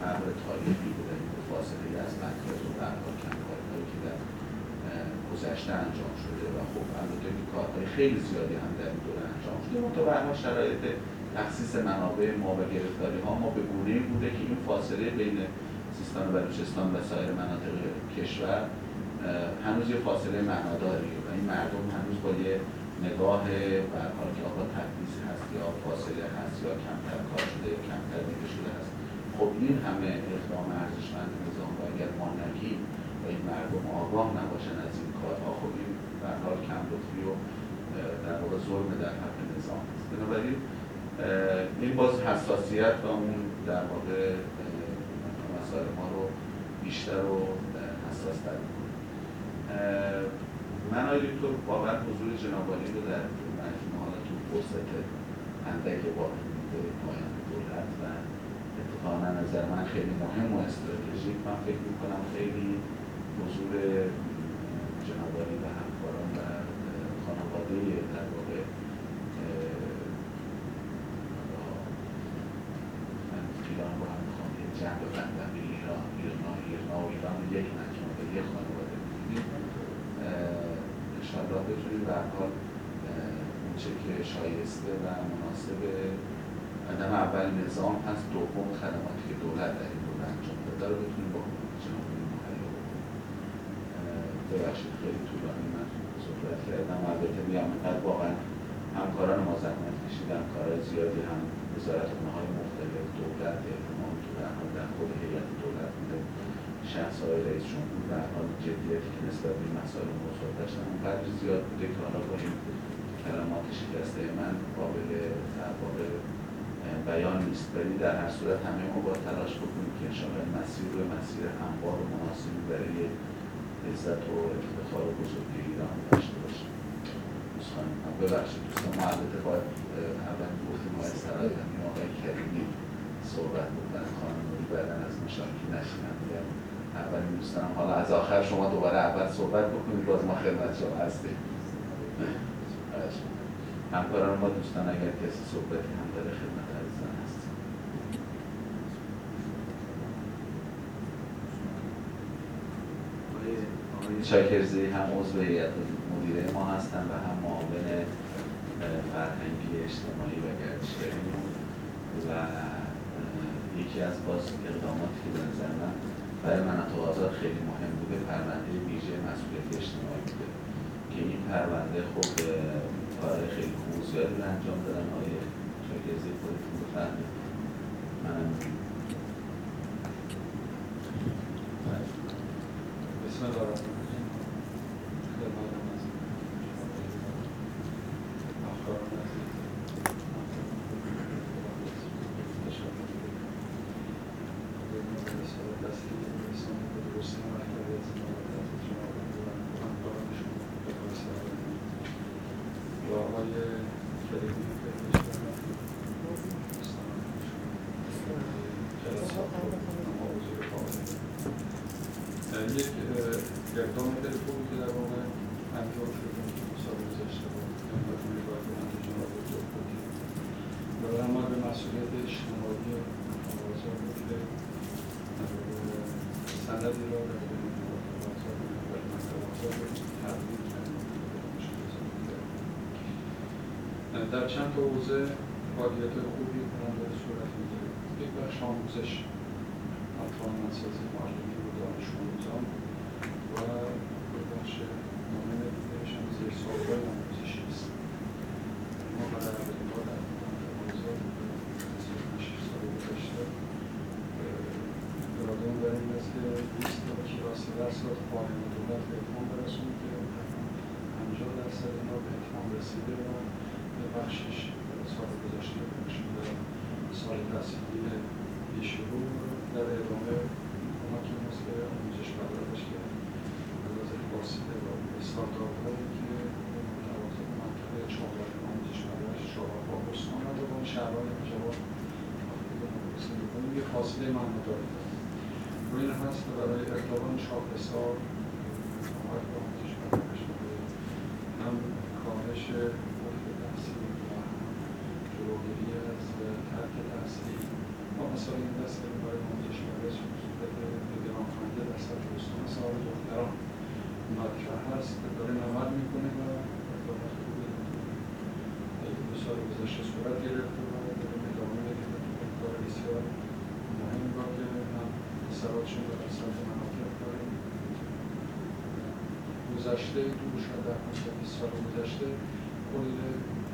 فرق تاریخی بوده فاصله از مرکز و برها کمکاری که در گذشته انجام شده و خب البته کارهای خیلی زیادی هم در این دوره انجام شده. منتها به شرایط تخصیص منابع ما و گرفتاری ها ما به گونه بوده که این فاصله بین سیستان و بلوچستان و سایر مناطق کشور هنوز یه فاصله معناداری و این مردم هنوز با یه نگاه به که آقا تدریس هست یا فاصله هست یا کمتر کار شده کمتر دیده شده هست. خب این همه اقدام ارزشمند نظام و اگر ما نگیم و این مردم آگاه نباشن از این کارها خب این در حال کم لطفی و در واقع ظلم در حق نظام است بنابراین این باز حساسیت و اون در واقع مسائل ما رو بیشتر و حساس تر من آیا تو واقعا حضور جنابالی رو در تو فرصت اندک باقی میده پایان دولت و اتفاقا نظر من خیلی مهم و استراتژیک. من فکر می‌کنم خیلی حضور جنابالی و همکاران و خانواده در واقع من ایران رو هم می‌خوام یه جمع بندم به ایران ایران ایران و ایران یک مجموعه به یک خانواده بگیریم انشاءالله بتونیم به حال اونچه که شایسته و مناسب قدم اول نظام هست دوم خدماتی که دولت در این دوره انجام داده. رو بتونیم با جناب ببخشید خیلی طولانی من صحبت کردم. البته میگم اینقدر واقعا همکاران ما زحمت کشیدن کارهای زیادی هم وزارت های مختلف دولت اعتماد تو در حال در خود هیئت دولت بوده. شخص های رئیس جمهور در حال جدیتی که نسبت به مسائل موضوع داشتن اونقدر زیاد بوده که حالا با این کلمات شکسته من قابل واقع بیان نیست. ولی در هر صورت همه ما با تلاش بکنیم که انشاءالله مسیر رو مسیر هموار و مناسبی برای عزت و افتخار و بزرگی ایران داشته باشیم. دوستان ببخشید دوستان ما البته باید اول گفتیم آقای همین آقای کریمی صحبت بودن خانم نوری بعدا از مشارکی نشینم میگم اول دوستانم حالا از آخر شما دوباره اول صحبت بکنید باز ما خدمت شما هستیم. همکاران ما دوستان اگر کسی صحبتی هم داره خدمت عزیزان هست شاکرزی هم عضو هیئت مدیره ما هستن و هم معاون فرهنگی اجتماعی و گردشگری و یکی از باز اقداماتی که به نظر من برای مناطق آزاد خیلی مهم بوده پرونده ویژه مسئولیت اجتماعی. بوده که این پرونده خب کار خیلی خوب رو انجام دادن. آقای شاگرزی خودتون بفرمایید. منم. بسم الله الرحمن الرحیم خدمت از افکاران عزیز دستی اسلامی درستی مکتبی از با آقای کریمی یک اقدام خیلی خوبی که در واقع انجام شده سال گذشته با خدمت نگاه کنم جناب دکتر و ما به مسئولیت اجتماعی آزاد بود که سندی را در خدمت آزاد خدمت آزاد تبدیل در چند تا حوزه فعالیت خوبی کنم داره صورت می‌گیره؟ یک بخش آموزش توانمندسازی معلمی و دانش آموزان و یک بخش مهم دیگرش هم زیر سالهای آموزشی است ما برای اولین بار در حوزه شش سال گذشته ارادهمون بر این است که بیست تا کلاس درس را پایان دولت به اتمام برسونیم که پنجاه درصد اینا به اتمام رسیده و به بخشش سال گذشته بخشی به سال تحصیلی پیشرو در ادامه کمکی هست که آموزش پردازش که از فاصله و استارتاپ هایی که متوسط منطقه چهار آموزش پردازش چهار با استان و با شهرهای جواب یه فاصله معناداری داره و این هست که برای ارتباط شاخصار کمک به آموزش پردازش هم کاهش افت تحصیلی و جلوگیری از ترک تحصیل ما مثلا این دست داریم برای آموزش پردازش صورت به گرانخوانده در سطح استان سال دختران مطرح هست که داره نمد می‌کنه و ارتباط خوبی دو سال گذشته صورت گرفته و داریم ادامه بدیم و این کار بسیار مهم را که هم اثراتشون رو در سطح مناطق داریم گذشته دو شاید در 20 سال گذشته کل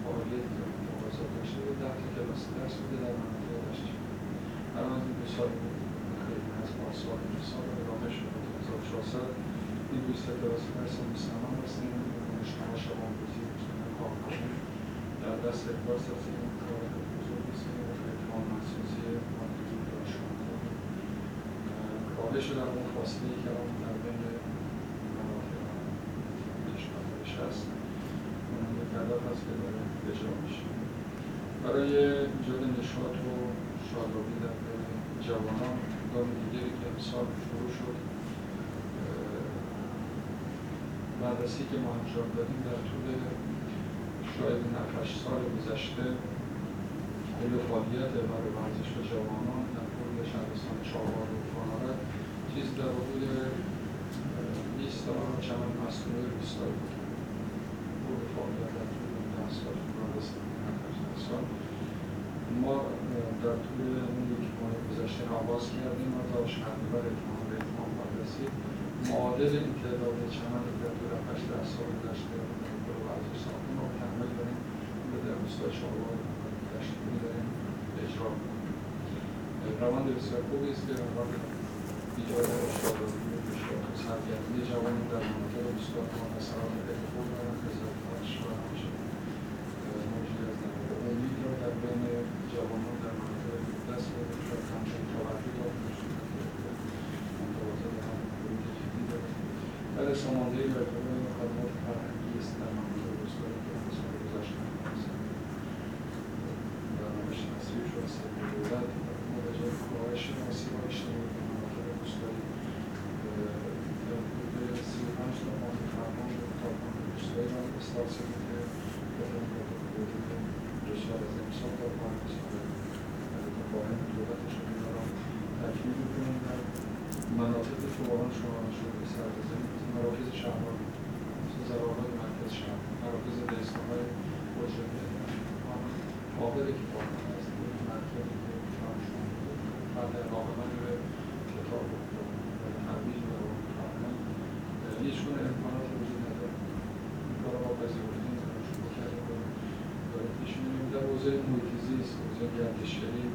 فعالیت مبارزات داشته ده تا کلاس درس بوده در مناطق داشته الان از این دو سال خیلی از پارسال دو سال ادامه شد تا 2014 این 20 تا کلاس درس مستمر هستیم شب آموزی کارکنان در دست اقباس از این کار بزرگی است که اتمام محسوسی مادری دانشگاه کاهش در اون فاصله که الان در بین کشورش هست اون یک هدف هست که داره اجرا میشه. برای ایجاد نشاط و شادابی در جوانان اقدام دیگری که امسال شروع شد بررسی که ما انجام دادیم در طول شاید 7 سال گذشته کل فعالیت برای ورزش و جوانان در کل شهرستان چهار و فانارت چیز در حدود 20 تا چند مسئول روستایی بود. بود فعالیت در طول این ده سال سال. ما در طول اون یک ماه گذشته آغاز کردیم و تا شهریور اتمام به اتمام بررسی معادل این تعداد چمن رو در طول هشت ده سال گذشته در ورزش ساختن رو تحمیل داریم. و در روستای چهاربار گشتگیری داریم اجرا می‌کنیم. روند بسیار خوبی است که شادابی و نشاط و سرگرمی جوانان در مناطق روستای ما اثرات خیلی خوب دارن قضاوتش و همیشه موجود از امید را در بین جوانان در مناطق دست و شاید همچنین توجه دارد متوازن هم ورود جدی داره در و ارتباط خدمات فرهنگی است در مناطق روستایی که از سال گذشته برنامه شناسی شد دولت مواجه کاهش آسیب و اجتماعی در مناطق روستایی حدود سی و پنج تا ماهی فرمان و کارکنان روستایی را استارت شده حدود رسال از امسال تا پایان سال دولتش رو اینا را تکمیل بکنیم در مناطق واقعا شما شده مثل مراکز شهران مثل زراعت مرکز شهر مراکز دهستانهای بزرگی قابل که واقعا شما شما بعد من به کتاب و و کارمند هیچ گونه امکانات وجود نداره. این کار ما پذیرفتیم شروع کردیم و داریم پیش میریم در حوزه محیط زیست حوزه گردشگری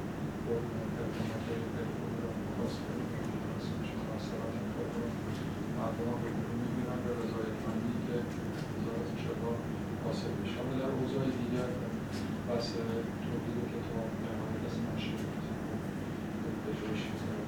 را مخواست کنیم رو می‌بینن به رضایتمندی که وزارت شباب حاصل بشه اما در حوزه‌های دیگر بحث تولید کتاب حمایت از نشر پژوهش اخیرا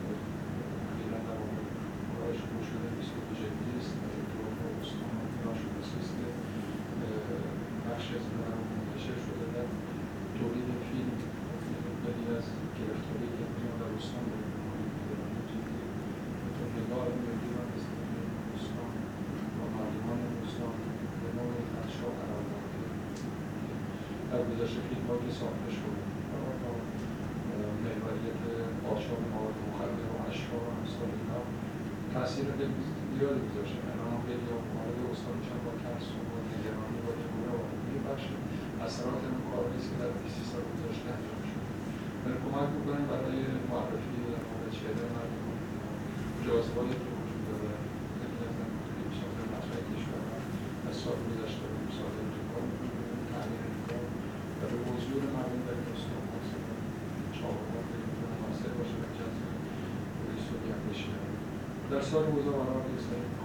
我说完了，你说。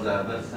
الوزع بس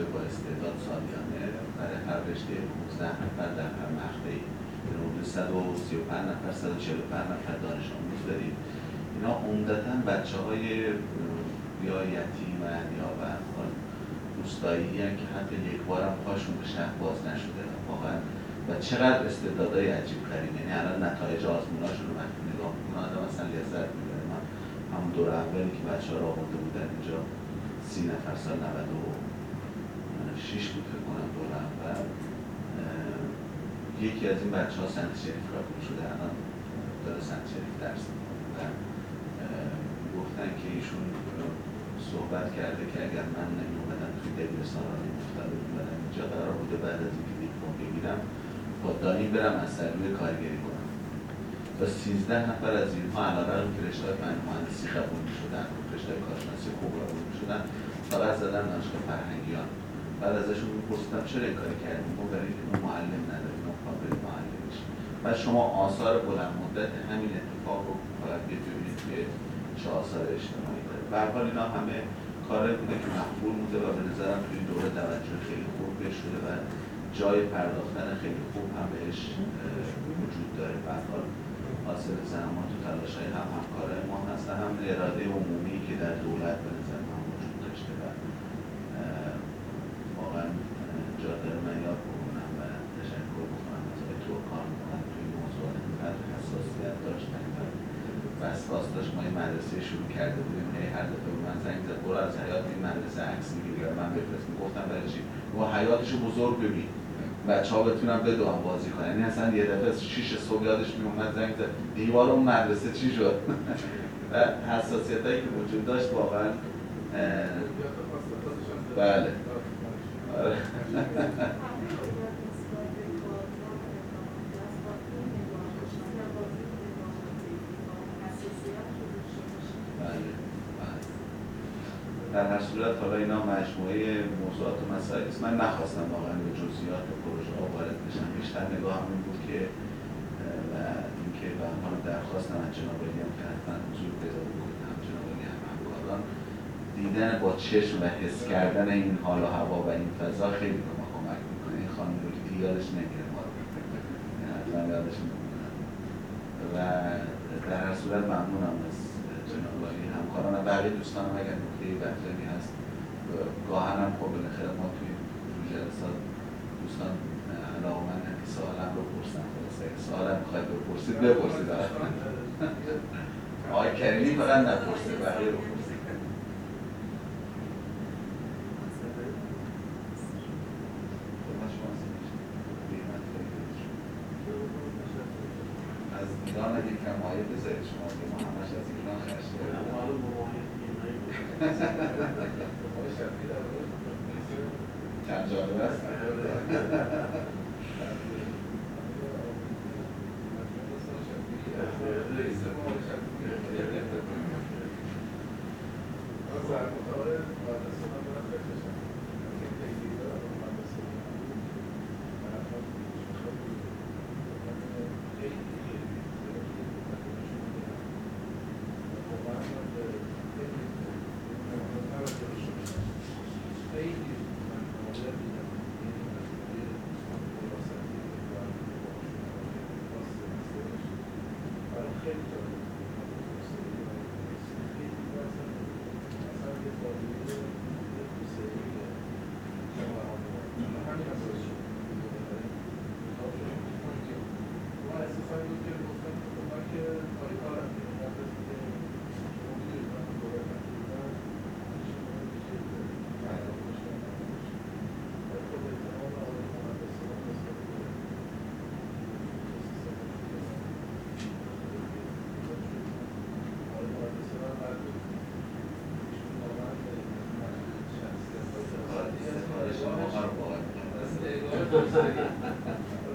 رشته با استعداد سالیانه برای هر رشته 15 نفر در هر مقطعی در حدود 135 نفر 145 نفر دانش آموز داریم. اینا عمدتا بچه های یا یتیمن یا برخوان روستایی که حتی یک بار هم پاشون به شهر باز نشده واقعا و چقدر استعدادهای عجیب غریب یعنی الان نتایج آزموناشون رو وقتی نگاه می‌کنه آدم اصلا لذت می‌بره. من همون دور اولی که بچه ها را آورده بودن اینجا سی نفر سال 90 شیش بود فکر کنم دورم و یکی از این بچه ها سنت شریف را راپور شده الان داره سنت شریف درس و گفتن که ایشون صحبت کرده که اگر من نمیومدم توی دبیرستان را نمیفتاده بودم اینجا قرار بوده بعد از اینکه دیپلم بگیرم با دانی برم از سرگوی کارگری کنم. و سیزده نفر از اینها علاقه رو که رشته من مهندسی قبول شدن رشته کارشناسی خوب قبول شدن فقط زدن دانشگاه فرهنگیان. بعد ازشون میپرسیدم چرا این کاری کردیم ما برای اینکه ما معلم نداریم ما قابل معلم و شما آثار بلند مدت همین اتفاق رو باید ببینید که چه آثار اجتماعی داره. به حال اینا همه کار بوده که مقبول بوده و به نظرم توی دوره توجه خیلی خوب بهش شده و جای پرداختن خیلی خوب هم بهش وجود داره. به حال حاصل زحمات و تلاش هم همکارای ما هست هم اراده عمومی که در دولت به نظر من وجود داشته و واقعا جا داره من یاد بکنم و تشکر بکنم از آقای ترکان بکنم توی موضوعات اینقدر حساسیت داشتن و وسواس داشت ما یه مدرسه شروع کرده بودیم. هی هر دفعه من زنگ زد برو از حیات این مدرسه عکس می‌گیری من بفرستیم گفتم برای چی؟ و حیاتشو بزرگ ببین بچه ها بتونن بدون بازی کنن. یعنی اصلا یه دفعه شیش صبح یادش می اومد زنگ زد دیوار اون مدرسه چی شد؟ و حساسیت هایی که وجود داشت واقعا بله. در هر صورت حالا اینا مجموعه موضوعات و مسائل است. من نخواستم واقعا به جزئیات پروژه ها وارد بشم. بیشتر نگاهم این بود که و اینکه به عنوان درخواستم از جناب که حتما حضور پیدا بکنید هم جناب هم همکاران دیدن با چشم و حس کردن این حال و هوا و این فضا خیلی به ما کمک می‌کنه. این خانم رو که یادش نمیره ما رو. حتما یادش و در هر صورت ممنونم از جناب عالی همکاران و بقیه دوستانم. اگر نکته بحثی هست گاهن هم خب بالاخره ما توی جلسات دوستان علاقه من که سوالم رو پرسن. خلاصه سوالم می‌خواید بپرسید بپرسید. آقای کریمی فقط نپرسید بقیه رو پرسید بذارید شما که ما همش از ایران خرش چند جالب است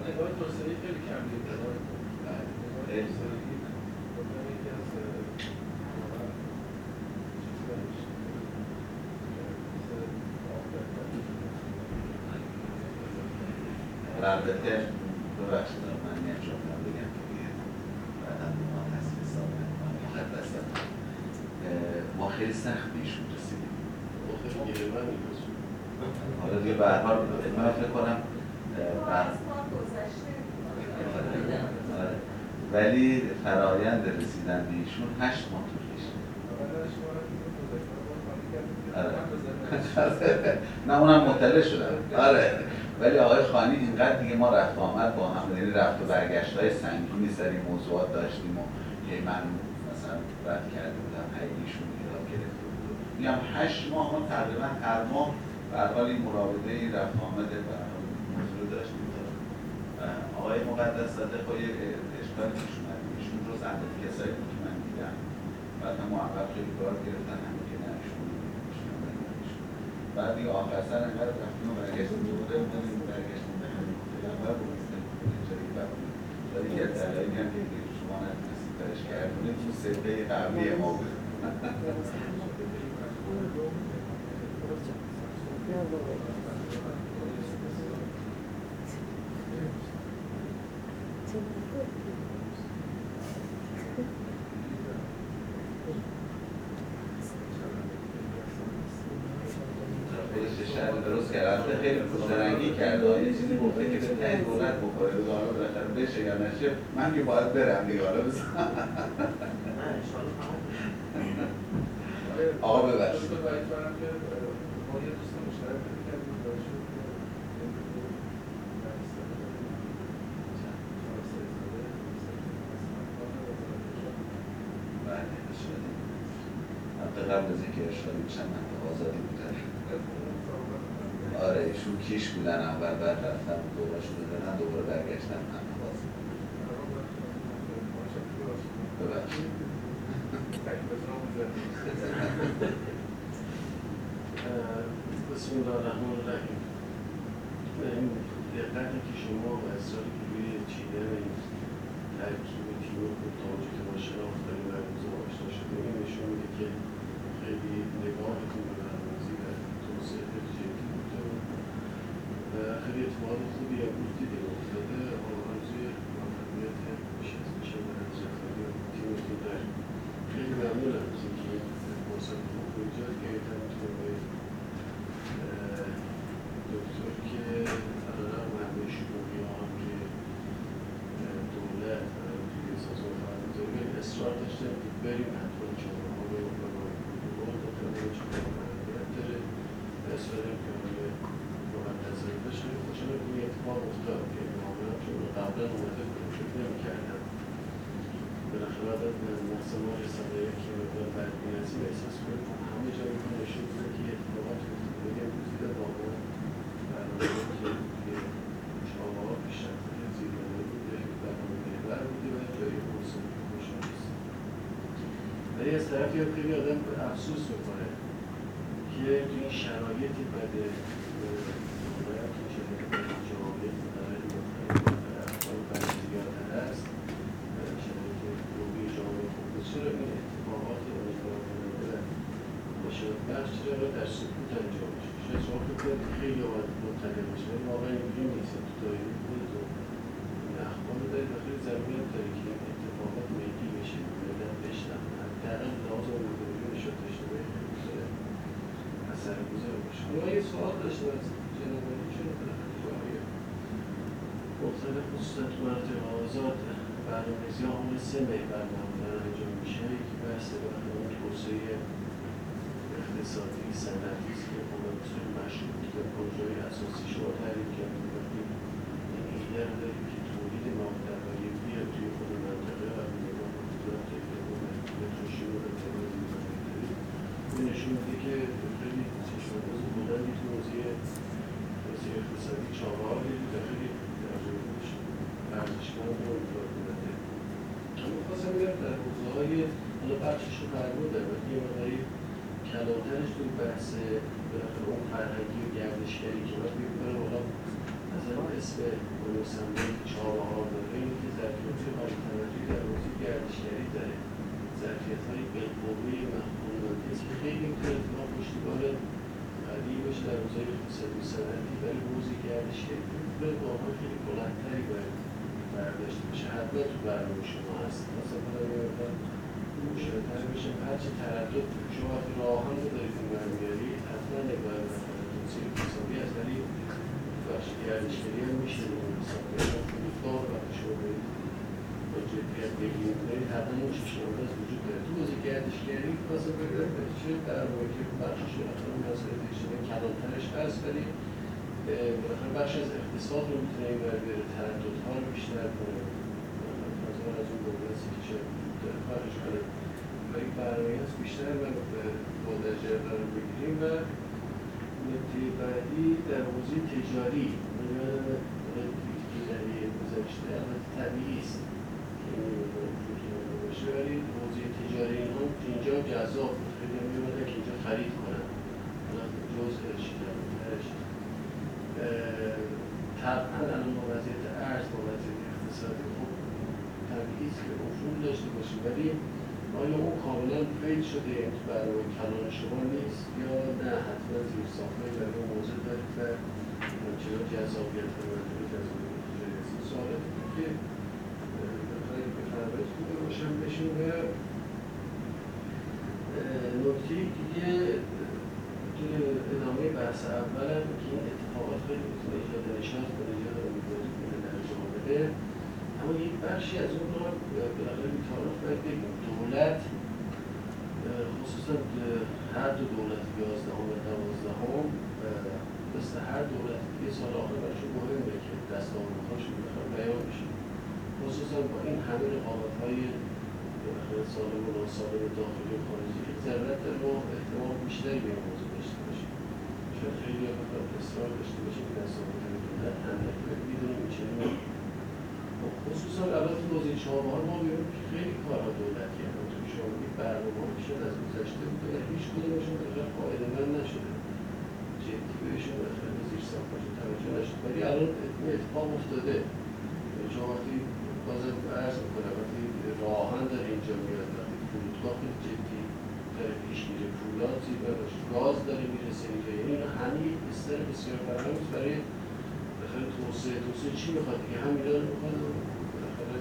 نگاه توسعه خیلی کم البته ببخشید من نمی‌تونم بگم که بعدا ما تصویر سابقه مقدس ما خیلی سخت بیشون رسیدیم حالا دیگه به هر حال من فکر کنم ولی فرایند رسیدن به ایشون هشت ماه طول کشید. نه اونم مطلع شدم. آره. ولی آقای خانی اینقدر دیگه ما رفت آمد با هم یعنی رفت و برگشت های سنگینی سر این موضوعات داشتیم و یه من مثلا رد کرده بودم هی ایشون ایراد گرفته بود. میگم هشت ماه ما تقریبا هر ماه به حال این مراوده این رفت آمد به موضوع داشتیم. آقای مقدس صادق یه اشکالی ظرفیت کسایی بود که من دیدم بعد هم محبت خیلی کار گرفتن همه که نرشون بعد دیگه آخر سر انقدر رفتیم و برگشتیم به خود بودیم برگشتیم به همین اول بودیم جایی بودیم ولی یه دلائی هم که شما نتونستید برش کردونه تو سفه قبلی ما بود Thank you. کرده خیلی خوشنگی کرده یه چیزی گفته که به تایی دولت بخوره به حالا بالاخره بشه یا نشه. من که باید برم دیگه حالا آقا ببخشید. بله، قبل از اینکه ارشادی بشن منطقه آزادی تو کیش بودن اول بعد رفتن دورشون دادن دوباره برگشتن هم خواست بسم الله الرحمن الرحیم دقتی که شما و اصراری که روی چیدن ترکیب تیم خود تا که ما شناختیم و امروز آشنا شده این نشون میده که خیلی نگاهتون is what is the vehicle Терапия привет, да? مشتریان میشه فرودگاه وقتی شما برید. با جدیت بگیرید. دارید حق مشک شما از وجود داره. تو حوزه گردشگری واسه بگیرن بچه در واقع که بخشش بالاخره مسائل اجتماعی کلانترش هست ولی بالاخره بخش از اقتصاد رو می‌تونه بیشتر از اون بومنسی که شاید داره خارج و بیشتر و با در جریان بگیریم و مدتی بعدی در حوزه تجاری گذشته البته طبیعی است که تجاری هم اینجا جذاب بود. خیلی میومدن که اینجا خرید کنن. جزءش طبعا الان با وضعیت ارز با وضعیت اقتصادی خب طبیعی است که افول داشته باشیم. ولی آیا اون کاملا فیل شده برای کلان شما نیست؟ یا نه حتما زیر ساختایی برای اون موضوع دارید و چرا جذابیت و منطقه جذابیت سوالاتی بود که بخواهید بفرمایید خوبه باشم بشین و نکته دیگه توی ادامه بحث اولم که این اتفاقات خیلی می‌تونه ایجاد نشاط کنه ایجاد امیدواری کنه در جامعه. اما یک بخشی از اون رو بالاخره بیتعارف باید بگیم دولت خصوصا هر دو دولت یازدهم و دوازدهم مثل هر دولت دیگه سال آخر برشون مهمه که دستاوردهاشون بخواد بیان بشه خصوصا با این همه رقابت‌های سالم و ناسالم داخلی و خارجی یک ضرورت ما احتمال بیشتری به موضوع داشته باشیم. شاید خیلی بخواد اصرار داشته باشیم که دستاورد دولت اهمیت بده می‌دونیم این چنین خصوصا الان تو حوزه ما می‌بینیم که خیلی کارها دولتی همونطور که شما میگید برنامه ها شاید از گذشته بوده و هیچ کدومشون قاعده من نشده. جدی بهشون به زیر ساختشون توجه نشد ولی الان این اتفاق افتاده. شما وقتی بازم عرض می‌کنم وقتی راهن داره اینجا میاد وقتی فرودگاه خیلی جدی داره پیش میره پولاد زیر گاز داره می‌رسه اینجا. یعنی یک بستر بسیار برنامه برای توسعه توسعه چی می‌خواد؟ دیگه هم ایران می‌خواد بالاخره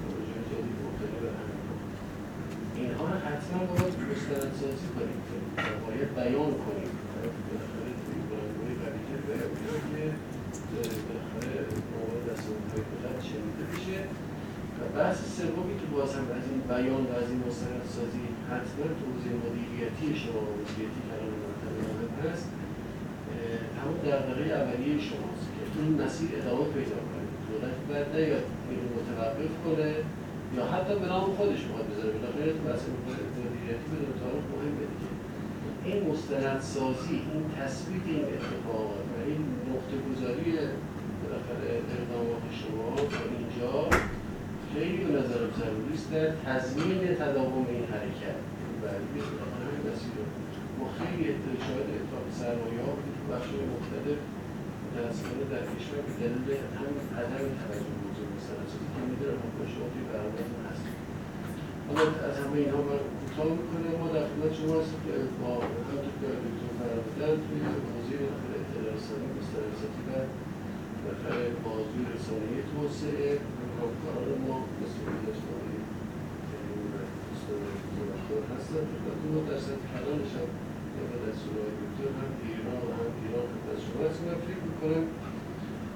پروژه جدید مختلف همین اینها رو حتما باید مستندسازی کنیم. و باید بیان کنیم. بالاخره توی قویتر بیان که بالاخره موارد قدرت شنیده بشه و بحث سومی که باز هم از این بیان و از این مستندسازی حتما تو حوزه مدیریتی شما مدیریتی کلان منطقه هست همون دغدغه اولیه شماست که این مسیر ادامه پیدا کنه دولت باید نیاد این متوقف کنه یا حتی به نام خودش باید بذاره. بالاخره تو بحث مدیریتی به تعارف مهمه دیگه این مستندسازی این تثبیت این اتفاقات و این نقطه گذاری بالاخره اقدامات شما تا اینجا خیلی به نظرم ضروری است. در تضمین تداوم این حرکت. بعدی همین مسیر ما خیلی شاید اتفاق سرمایه ها تو بخش‌های مختلف متاسفانه در کشور به دلیل همین عدم توجه موضوع مستندسازی که می‌دونم حتما شما توی برنامهتون هست. اما از همه اینها من کوتاه می‌کنم. ما در خدمت شما هستیم که با همونطور که دکتر فرمودن توی بالاخره اطلاع رسانی مستندسازی و بالاخره بازوی رسانه‌ای توسعه همکاران ما مثل داشتههای هستن. خدمتتون ما در سطح کلانش هم و دکتر هم ایران و ایران شما هستیم من فکر می‌کنم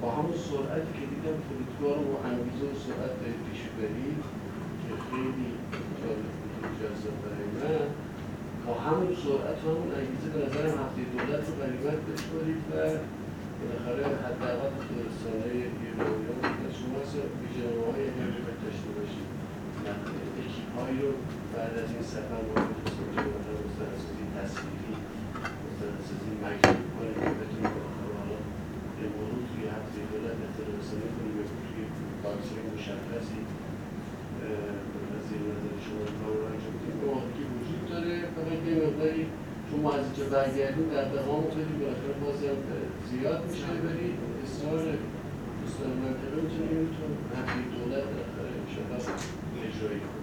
با همون سرعتی که دیدم فرودگاه رو با انگیزه و سرعت پیش برید که خیلی جالب بود و جذاب برای من. با همون سرعت و همون انگیزه به نظرم هفته دولت رو غنیمت بشمارید و بالاخره حداقل رسانه ایرانیان خدمت شما هست ویژن‌های حقیقت داشته باشید. اکیپ‌هایی رو بعد از این سفر خصوصی بالاخره مستندسازی تصویری مستندسازی مکتوب کنیم که بتونیم به نظر شما کار رو انجام که وجود داره فقط از اینجا برگردیم در دهان خیلی بالاخره بازم زیاد میشه ولی اصرار دوستان منطقه می‌تونیم تو هفته دولت بالاخره انشاءالله visually.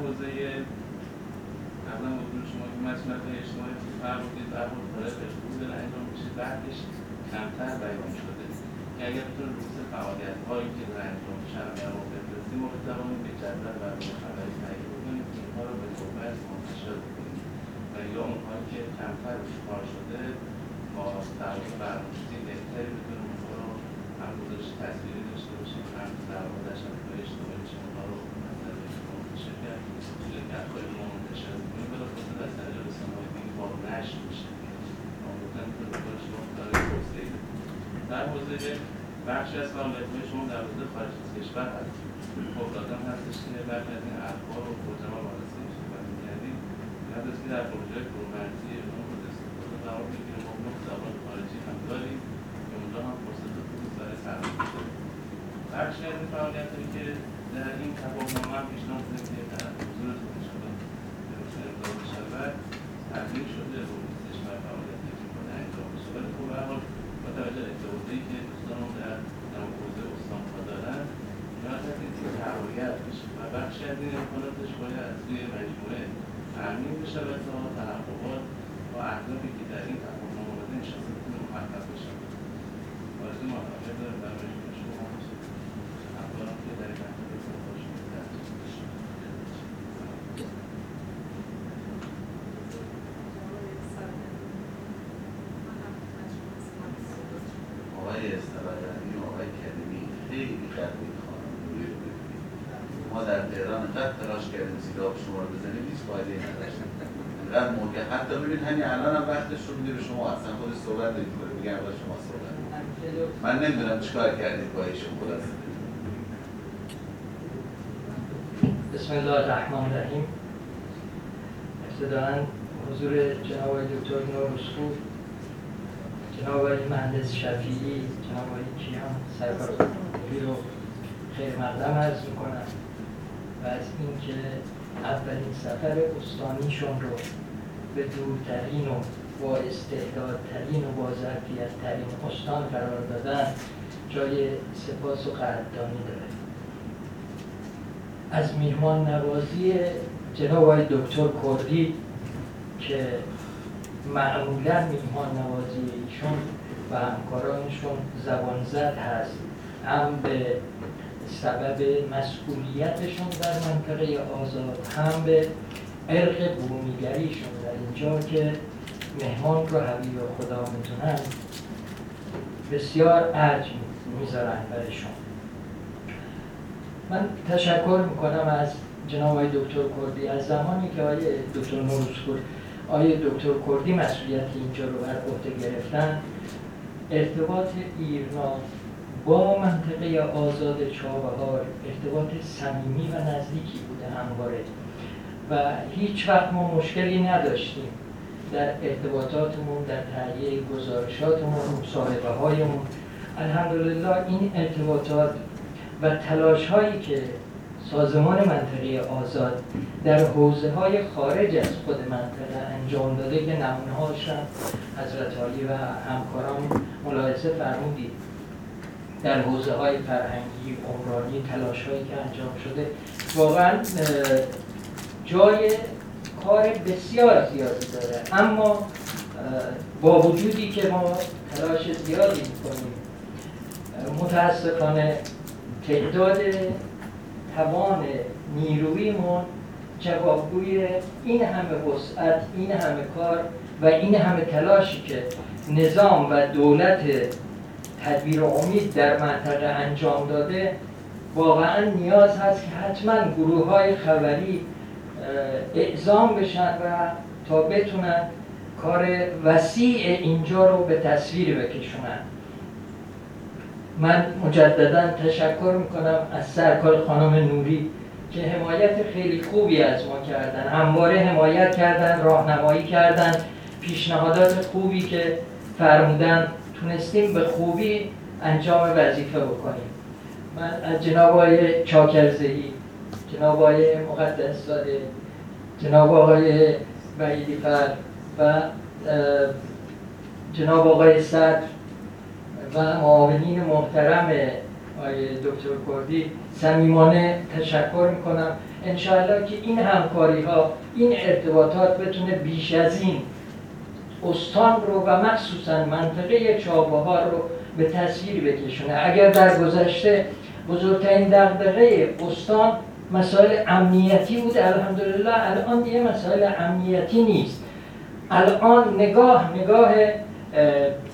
حوزه قبلا حضور شما که مسئولیت اجتماعی که فرمودید در مورد داره بهبود انجام میشه بعدش کمتر بیان شده. که اگر بتونه روز فعالیت هایی که داره انجام میشن در واقع بفرستیم ما بتوانیم به جدول برنامه خبری تهیه بکنیم که اینها رو به نوبت منتشر بکنیم و یا اونهایی که کمتر روش کار شده با در واقع برنامه‌ریزی بهتری بتونیم اونها رو هم گزارش تصویری داشته باشیم هم در واقع در شبکه‌های اجتماعی بشه اونها رو مثلا منتشر کرد شرکت‌های ما منتشر بکنیم بلافاصله از طریق رسانه‌های دیگه با نشر میشه آموزن که رو شما برای توسعه در حوزه بخشی از فعالیت‌های شما در حوزه خارج از کشور هست خب لازم هستش که برخی از این اخبار و پروژه ها وارسی میشه و می‌کردیم نیاز است که در پروژه فرمرزی اون رو استفاده قرار بگیریم ما نه زبان خارجی هم داریم که اونجا هم فرصت خوبی برای سرمایه داریم بخشی از این فعالیت‌هایی که در این تفاهم‌نامه هم پیشنهاد دادیم که در حضورتون انشاءالله درست امضا بشود تبدیل شده رو نیستش بر فعالیتی که می‌کنه انجام بشه ولی خب به هر حال با توجه ارتباطی که دوستان در در حوزه استان‌ها دارن نیاز هست این تقویت بشه و بخشی از این امکاناتش باید از روی مجموعه تأمین بشود تا تحققات و اهدافی که در این تفاهم آمده انشاءالله بتونه محقق بشه آرزوی موفقیت دارم در مجموعه شما امیدوارم که در این مرحله بتونم با شما در آقای استبدادی و آقای کریمی خیلی قد می‌خوان روی رو ببینید ما در تهران انقدر تلاش کردیم زیر آب شما رو بزنیم هیچ فایده ای نداشت انقدر موقع حتی ببین همین الان هم وقتش رو میده به شما اصلا خود صحبت نمی‌کنه میگن با شما صحبت من نمی‌دونم چیکار کردید با ایشون خلاصه. بسم الله الرحمن الرحیم. ابتداعا حضور جناب دکتر نورسکو جناب مهندس شفیعی جناب کیان سرکار رو خیر مقدم عرض می‌کنم. و از اینکه اولین سفر استانیشون رو به دورترین و با استعدادترین و با ظرفیتترین استان قرار دادن جای سپاس و قدردانی داره. از میهمان نوازی جناب آقای دکتر کردی که معمولا میهمان نوازی ایشون و همکارانشون زبان زد هست هم به سبب مسئولیتشون در منطقه آزاد هم به عرق بومیگریشون در اینجا که مهمان رو حبیب خدا می‌تونن بسیار ارج می‌ذارن برشون من تشکر می‌کنم از جناب آقای دکتر کردی. از زمانی که آقای دکتر نوروزپور آقای دکتر کردی مسئولیت اینجا رو بر عهده گرفتن. ارتباط ایرنا با منطقه آزاد چابهار ارتباط صمیمی و نزدیکی بوده همواره. و هیچ وقت ما مشکلی نداشتیم در ارتباطاتمون در تهیه گزارشاتمون مصاحبه هایمون الحمدلله این ارتباطات و تلاش هایی که سازمان منطقه آزاد در حوزه های خارج از خود منطقه انجام داده که نمونه هاش حضرت عالی و همکاران ملاحظه فرمودید. در حوزه های فرهنگی، عمرانی، تلاش هایی که انجام شده واقعا جای کار بسیار زیادی داره. اما با وجودی که ما تلاش زیادی می‌کنیم متاسفانه تعداد توان نیرویمون جوابگوی این همه وسعت این همه کار و این همه تلاشی که نظام و دولت تدبیر امید در منطقه انجام داده واقعا نیاز هست که حتما گروه های خبری اعزام بشن و تا بتونن کار وسیع اینجا رو به تصویر بکشونن. من مجددا تشکر می‌کنم از سرکار خانم نوری که حمایت خیلی خوبی از ما کردن. همواره حمایت کردن راهنمایی کردن پیشنهادات خوبی که فرمودن. تونستیم به خوبی انجام وظیفه بکنیم. من از جناب آقای چاکرزهی جناب آقای مقدس زاده جناب آقای وحیدی فر و جناب آقای صدر و معاونین محترم آقای دکتر کردی صمیمانه تشکر می‌کنم. انشاءالله که این همکاری ها این ارتباطات بتونه بیش از این استان رو و مخصوصا منطقه چابهار رو به تصویر بکشونه. اگر در گذشته بزرگترین دغدغه استان مسائل امنیتی بود الحمدلله الان دیگه مسائل امنیتی نیست. الان نگاه نگاه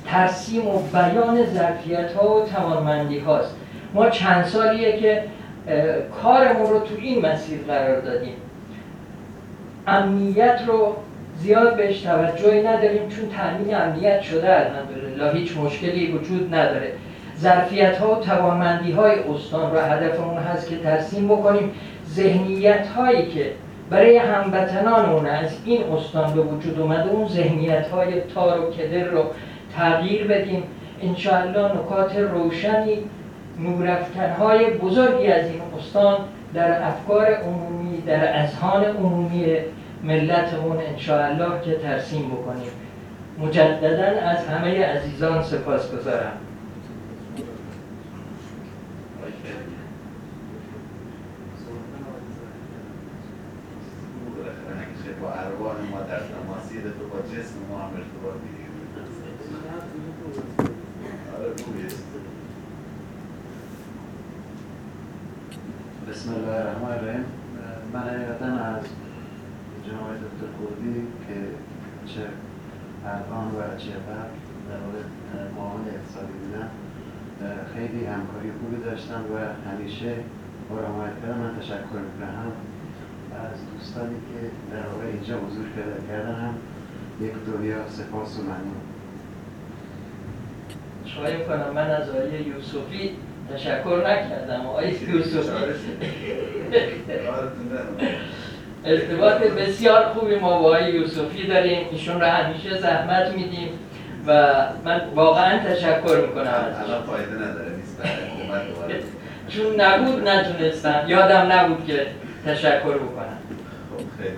ترسیم و بیان ظرفیت ها و توانمندی هاست ما چند سالیه که کارمون رو تو این مسیر قرار دادیم. امنیت رو زیاد بهش توجهی نداریم چون تامین امنیت شده الحمدلله. هیچ مشکلی وجود نداره. ظرفیت ها و توانمندی های استان رو هدفمون هست که ترسیم بکنیم. ذهنیت هایی که برای هموطنانمون از این استان به وجود اومده اون ذهنیت های تار و کدر رو تغییر بدیم. انشاءالله نکات روشنی های بزرگی از این استان در افکار عمومی در اذهان عمومی ملتمون انشاءالله که ترسیم بکنیم. مجددا از همه عزیزان سپاس گذارم با ارواح ما در تماسی تو با جسم ما هم ارتباط آره بسم الله الرحمن الرحیم من حقیقتا از جناب دکتر کردی که چه الان و چه بعد در واقع معاون اقتصادی بودن خیلی همکاری خوبی داشتم و همیشه با کردن من تشکر می‌کنم. از دوستانی که در واقع اینجا حضور پیدا کردن هم یک دنیا سپاس و ممنون شاید کنم من از آیه یوسفی تشکر نکردم. آقای یوسفی. ارتباط بسیار خوبی ما با آقای یوسفی داریم. ایشون رو همیشه زحمت میدیم و من واقعا تشکر می‌کنم الان فایده نداره نیست. چون نبود نتونستم. یادم نبود که تشکر بکنم. خب خیلی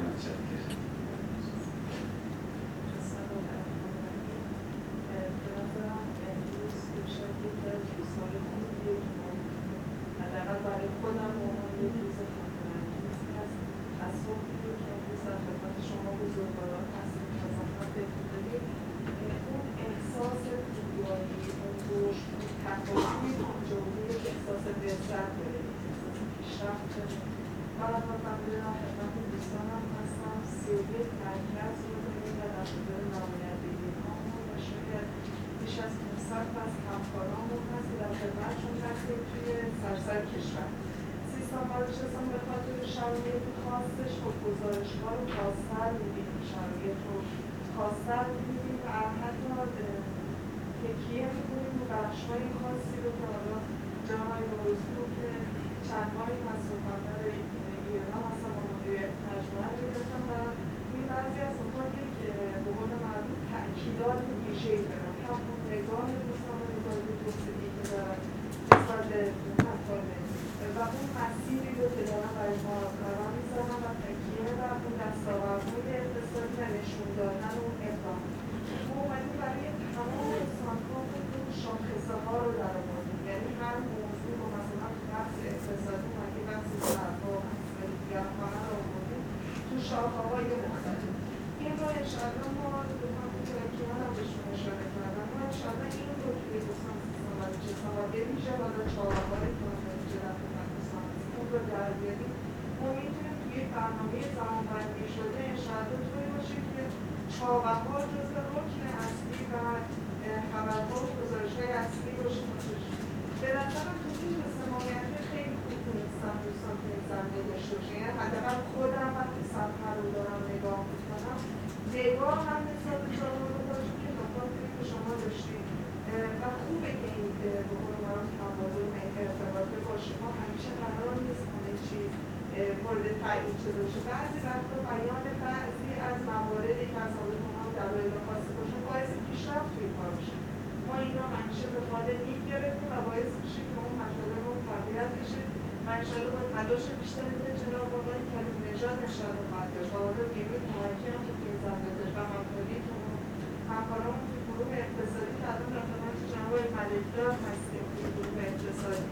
آقای ملکدار هستیم توی گروه اقتصادی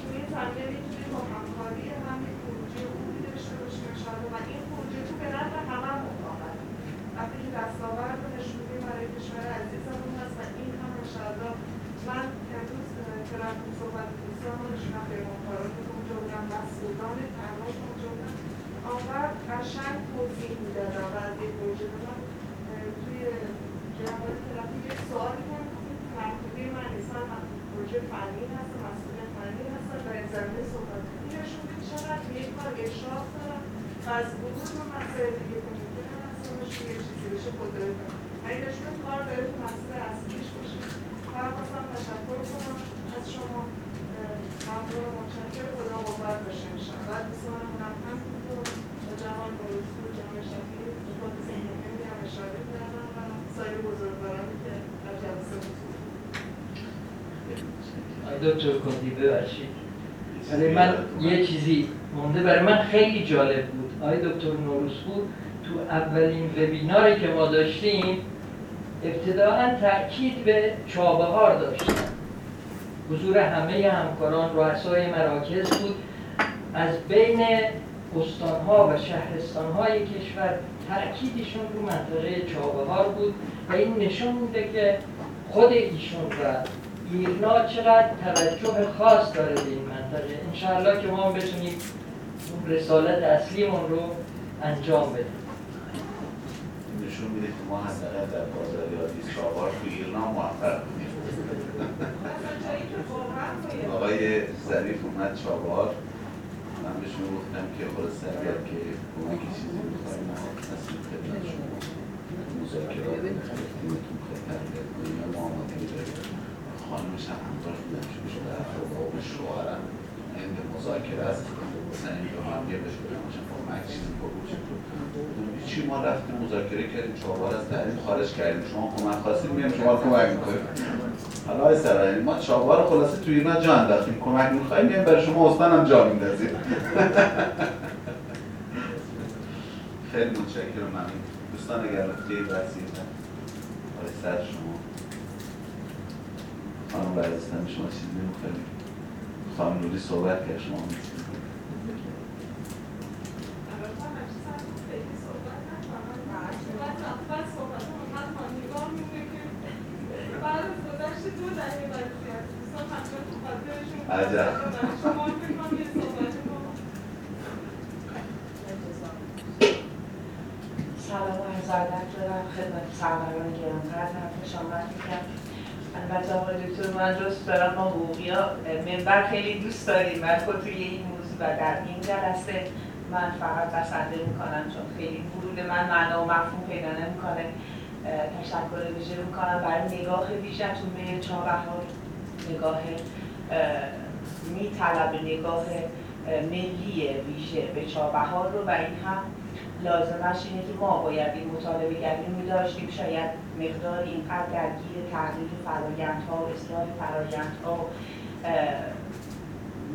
توی این زمینه می‌تونیم با همکاری هم یک خروجی خوبی داشته باشیم انشاءالله و این خروجی تو به نفع هممون خواهد وقتی که دستاورد نشونی برای کشور عزیزمون هست و این هم انشاءالله من امروز که رفتیم صحبت دوستان رو نشونم پیمانکاران که اونجا بودن مسئولان تناش اونجا بودن آنقدر قشنگ توضیح می‌دادن و از یک پروژه من توی جنبال طرفی یک سوالی کنم مرتبه من نیست من پروژه فنی هستم مسئول فنی هستم و این زمینه صحبت این نشون میده چقدر به یک کار اشراف دارم و از گروه و مسائل دیگه که ممکنه هستم بشه یه چیزی بشه خود داره کنم این نشون کار داره تو مسئله اصلیش باشه فقط خواستم تشکر کنم از شما ممنون و متشکر خدا قوت باشه انشاءالله بعد دوستانم هم همینطور و جوان بروزپور جمع شفیع خود زندگی هم اشاره کردم و سایر بزرگوارانی که در جلسه حضور آی دکتر کندی ببخشید. ولی من یه چیزی مونده برای من خیلی جالب بود. آقای دکتر نوروزپور تو اولین وبیناری که ما داشتیم ابتداعا تاکید به چابهار داشتن. حضور همه همکاران رؤسای مراکز بود. از بین استانها و شهرستانهای کشور تاکیدشون رو منطقه چابهار بود و این نشون میده که خود ایشون و ایرنا چقدر توجه خاص داره به این منطقه. انشاءالله که ما بتونیم اون رسالت اصلیمون رو انجام بدیم. نشون میده که ما حداقل در بازاریابی چابهار تو ایرنا موفق بودیم. آقای ظریف اومد چابهار من بهشون گفتم که خلاص اگر که کمک چیزی می‌خوایم ما خدمت شما. مذاکرات خدمت کنیم یا ما آماده داریم خانمش هم همراش بودم چون شده افراد شوهرم هند مذاکره است این دو هم یه بشه باشم کمک چیزی بگو چی ما رفتیم مذاکره کردیم. چهار از تحریم خارج کردیم. شما کمک خواستیم میام شما کمک می‌کنیم. حالا آقای سرایی ما چهار خلاصه توی اینا جا انداختیم کمک می‌خوایم میام برای شما استان هم جا میندازیم. خیلی متشکرم. ممنون دوستان اگر نکته بحثی آقای سر شما. خانم عزیزم شما چیزی نمی‌خوایم خانم نوری صحبت کرد شما عجب. سلام عرض ادب دارم. خدمت سروران گرانقدر. هم خوش آمد میگم البته آقای دکتر من دوست دارم ما حقوقیا منبر خیلی دوست داریم و خود توی این موضوع و در این جلسه من فقط بسنده می‌کنم چون خیلی ورود من معنا و مفهوم پیدا نمی‌کنه. تشکر ویژه می‌کنم برای نگاه ویژهتون به چابهار نگاه میطلب نگاه ملی ویژه به چابهار رو و این هم لازمش اینه که ما باید این مطالبه گری می داشتیم شاید مقدار اینقدر درگیر تغییر فرایندها و اصلاح فرایندها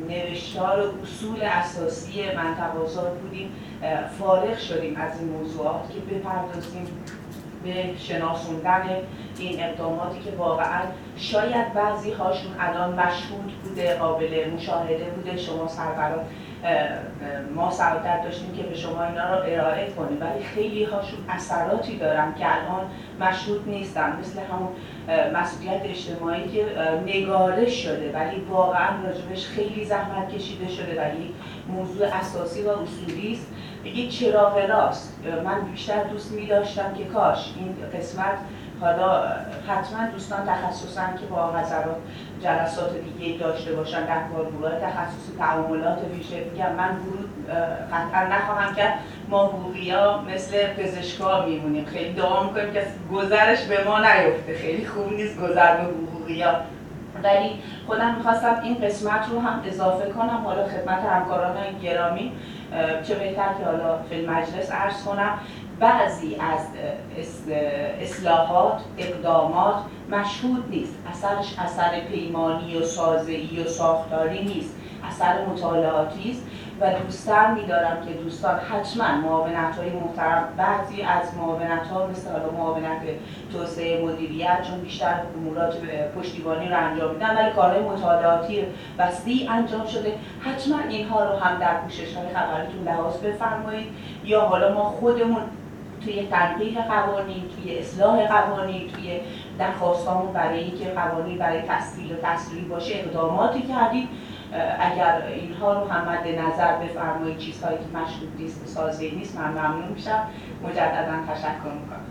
نوشتار و اصول اساسی منطقه بودیم فارغ شدیم از این موضوعات که بپردازیم به شناسوندن این اقداماتی که واقعا شاید بعضی هاشون الان مشهود بوده قابل مشاهده بوده. شما سربران ما سعادت داشتیم که به شما اینا رو ارائه کنیم. ولی خیلی هاشون اثراتی دارن که الان مشهود نیستن. مثل همون مسئولیت اجتماعی که نگارش شده. ولی واقعا راجبش خیلی زحمت کشیده شده و یک موضوع اساسی و اصولی است. یک چراغ راست؟ من بیشتر دوست می داشتم که کاش این قسمت حالا حتما دوستان تخصصن که با حضرات جلسات دیگه داشته باشن در گروه تخصصی تعاملات ویژه. میگم من ورود قطعا نخواهم کرد. ما حقوقیا مثل پزشکا میمونیم. خیلی دعا می‌کنیم که گذرش به ما نیفته. خیلی خوب نیست گذر به حقوقیا ولی خودم می‌خواستم این قسمت رو هم اضافه کنم. حالا خدمت همکاران گرامی چه بهتر که حالا فیلم مجلس عرض کنم. بعضی از اصلاحات اقدامات مشهود نیست. اثرش اثر پیمانی و سازه‌ای و ساختاری نیست. اثر مطالعاتی است و دوستان میدارم که دوستان حتما معاونت های محترم بعضی از معاونت ها مثل معاونت توسعه مدیریت چون بیشتر امورات پشتیبانی رو انجام میدن ولی کارهای مطالعاتی وسیع انجام شده. حتما اینها رو هم در پوشش های خبرتون لحاظ بفرمایید. یا حالا ما خودمون توی تنقیح قوانین توی اصلاح قوانین توی درخواستامون برای اینکه قوانین برای تسهیل و تسریع باشه اقداماتی کردیم اگر اینها رو هم مد نظر بفرمایید چیزهایی که مشروط نیست سازی نیست من ممنون میشم. مجددا تشکر می‌کنم.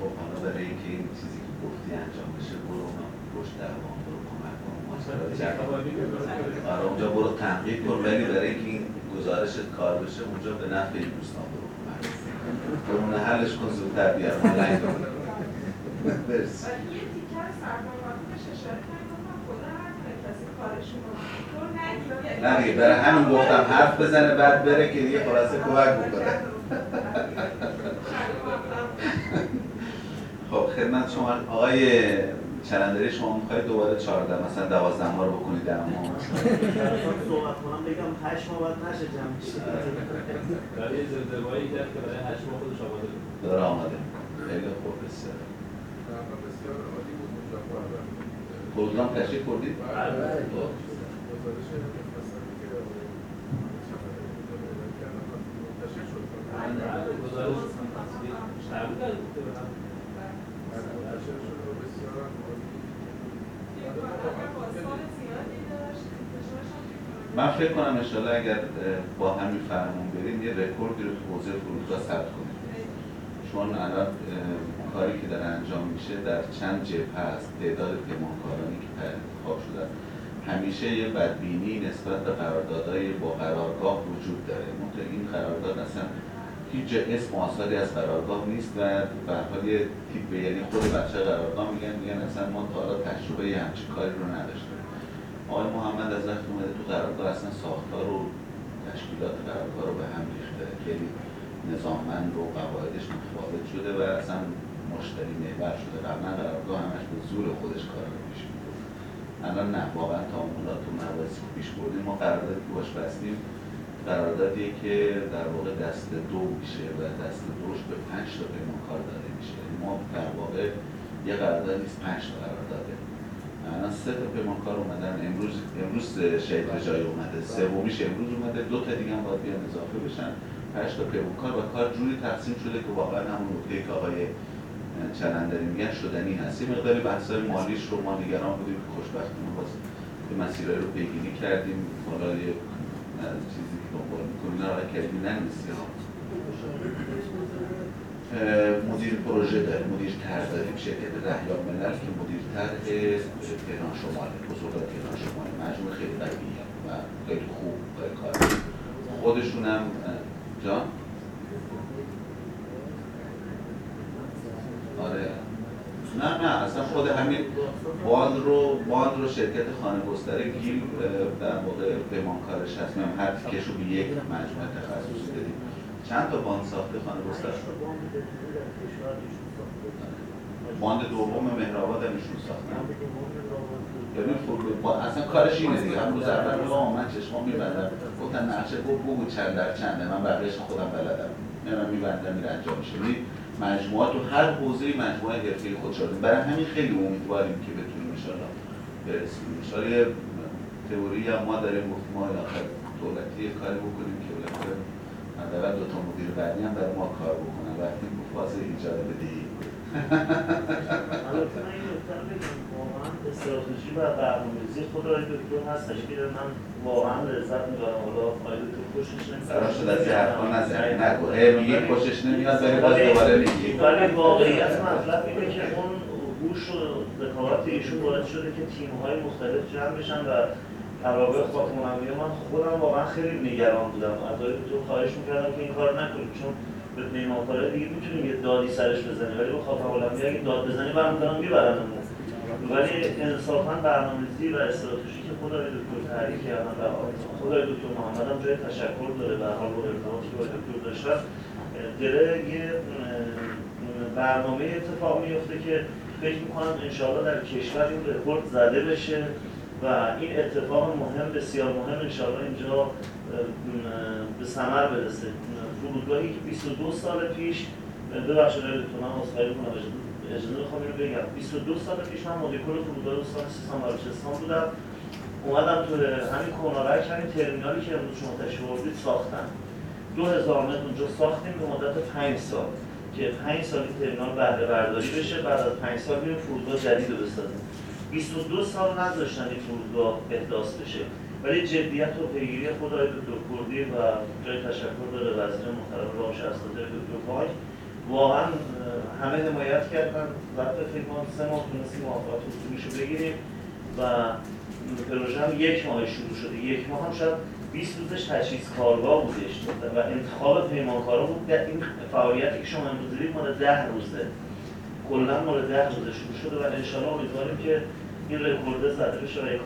خب حالا برای اینکه این چیزی که گفتی انجام بشه برو پشت دوام برو کمک کن. آره اونجا برو تنقیق کن ولی برای اینکه این گزارشت کار بشه اونجا به نفع این دوستان کن حلش کن زودتر بیار. اشاره نه برای همین گفتم حرف بزنه بعد بره که دیگه خلاصه کمک بکنه. خب خدمت شما آقای چلندری شما می‌خواید دوباره 14 مثلا 12 ماه رو بکنید در ما صحبت کنم بگم 8 ماه بعد نشه جمع میشه. برای زلزله‌ای کرد که برای 8 ماه خودش آماده داره آماده. خیلی خوب بسیار. پروگرام تشریف بردید؟ بله من فکر کنم انشالله اگر با همین فرمون بریم یه رکوردی رو تو حوزه فرودگاه ثبت کنیم. چون الان کاری که داره انجام میشه در چند جبهه هست تعداد پیمانکارانی که انتخاب شدن همیشه یه بدبینی نسبت به قراردادهای با قرارگاه وجود داره. منتها این قرارداد اصلا هیچ اسم آثاری از قرارگاه نیست و به حال یه تیپ یعنی خود بچه قرارگاه میگن میگن اصلا ما تا حالا تجربه همچین کاری رو نداشتیم. آقای محمد از وقت اومده تو قرارگاه اصلا ساختار و تشکیلات قرارگاه رو به هم ریخته. خیلی نظاممند و قواعدش متفاوت شده و اصلا مشتری محور شده. قبلا قرارگاه همش به زور خودش کار رو پیش الان نه واقعا تعاملات و مباحثی پیش بردیم. ما قراردادی که باش بستیم قراردادیه که در واقع دست دو میشه و دست دوش به پنج تا کار داده میشه. یعنی ما در واقع یه قرارداد نیست پنج تا قرارداده الان سه تا پیمانکار اومدن. امروز امروز شهید جای اومده. سومیش امروز اومده. دو تا دیگه هم باید بیان اضافه بشن. پنج تا پیمانکار و کار جوری تقسیم شده که واقعا همون نکته که آقای چلندری میگن شدنی هست. یه مقداری بحثای مالیش رو ما نگران بودیم. که خوشبختانه باز مسیرهای رو پیگیری کردیم. حالا چیزی کریمی ننویسی ها مدیر پروژه داریم مدیر تر داریم شرکت رهیا ملل که مدیر طرح تهران شماله بزرگا تهران شماله مجموعه خیلی قویه و خیلی خوب کار خودشون هم جان آره نه نه اصلا خود همین باند رو باند رو شرکت خانه گستره گیل در واقع پیمانکارش هست. هم هر تیکش رو به یک مجموعه تخصصی دادیم. چند تا باند ساخته خانه گستره؟ باند دوم مهرآباد هم ایشون ساختن با اصلا کارش اینه دیگه. هم روز اول میگم من چشمام میبندم. گفتن نقشه بگو چند در چنده. من بقیه‌اش خودم بلدم. میرم میبندم میره انجام میشه. مجموعه تو هر حوزه مجموعه حرفه خود شدیم برای همین خیلی امیدواریم که بتونیم انشالله برسیم. انشالله یه تئوری هم ما داریم گفتیم ما آخر دولتی کاری بکنیم که بالاخره حداقل دو تا مدیر بعدی هم برای ما کار بکنن. وقتی فاز ایجاد بدهی استراتژی و برنامه‌ریزی خود آقای دکتر هستش که من واقعا لذت می‌برم. حالا آقای دکتر خوشش نمیاد قرار شد از حرفا نزنی. نگو هی میگی خوشش نمیاد ولی باز دوباره میگی. ولی واقعیت مطلب اینه که اون هوش و ذکاوت ایشون باعث شده که تیم‌های مختلف جمع بشن و توابع خاتم الانبیا من. خودم واقعا خیلی نگران بودم. از آقای دکتر خواهش می‌کردم که این کار نکنیم چون به پیمانکارای دیگه می‌تونیم یه دادی سرش بزنیم. ولی به خاتم الانبیا اگه داد بزنی برمی‌دارن می‌برن. ولی انصافا برنامه‌ریزی و استراتژی که خود آقای دکتر تعریف کردن و خود آقای دکتر محمد هم جای تشکر داره به حال با ارتباطی با دکتر داشتن داره یه برنامه اتفاق میفته که فکر می‌کنم انشاءالله در کشور این رکورد زده بشه و این اتفاق مهم بسیار مهم انشاءالله اینجا به ثمر برسه. فرودگاهی که 22 سال پیش ببخشید دکتر من عذرخواهی اجازه می‌خوام اینو بگم. 22 سال پیش من مدیر کل فرودگاه استان سیستان بلوچستان بودم. اومدم تو همین کنارک همین ترمینالی که امروز شما تشریف ساختن. 2000 متر اونجا ساختیم به مدت 5 سال. که 5 سال این ترمینال بهره برداری بشه بعد از 5 سال بریم فرودگاه جدید رو بسازیم. 22 سال نذاشتن این فرودگاه احداث بشه. ولی جدیت و پیگیری خود آقای دکتر کردی و جای تشکر داره وزیر محترم راه اساتید دکتر پاک واقعا همه حمایت کردن. ظرف فکر سه ماه تونستیم اصولیش رو بگیریم و پروژه هم یک ماه شروع شده. یک ماه هم شاید 20 روزش تجهیز کارگاه بودش. و انتخاب پیمانکارا بود. در این فعالیتی که شما امروز دیدید مال 10 روزه. کلا مال 10 روزه شروع شده و انشالله امیدواریم که این رکورد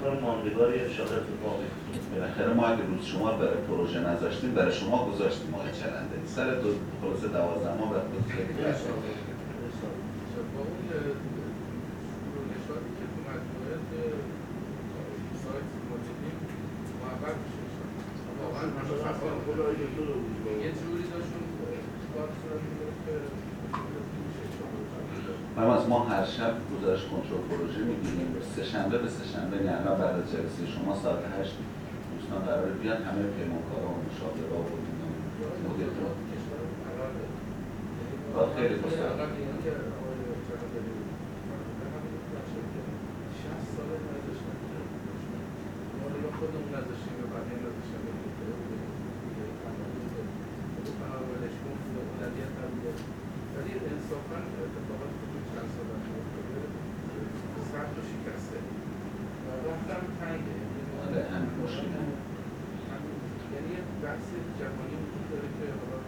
کار ماندگاری انشالله اتفاق بیفته بالاخره ما اگه روز شما برای پروژه نذاشتیم برای شما گذاشتیم آقای چرنده سر دو خلاصه دوازده ماه بعد بود ما هم از ما هر شب گزارش کنترل پروژه می‌گیریم. سه شنبه به سه شنبه یعنی الان بعد از جلسه شما ساعت 8 دوستان قرار بیان همه پیمانکارا و مشاورا و مدیرا خیلی بسیار خودمون نذاشتیم و بقیه نذاشتیم ولی انصافا اتفاقاتی که تو چند سال افتاده سخت و شکسته و رفتم تنگه آره همین مشکل یعنی یه بحث جهانی وجود داره که حالا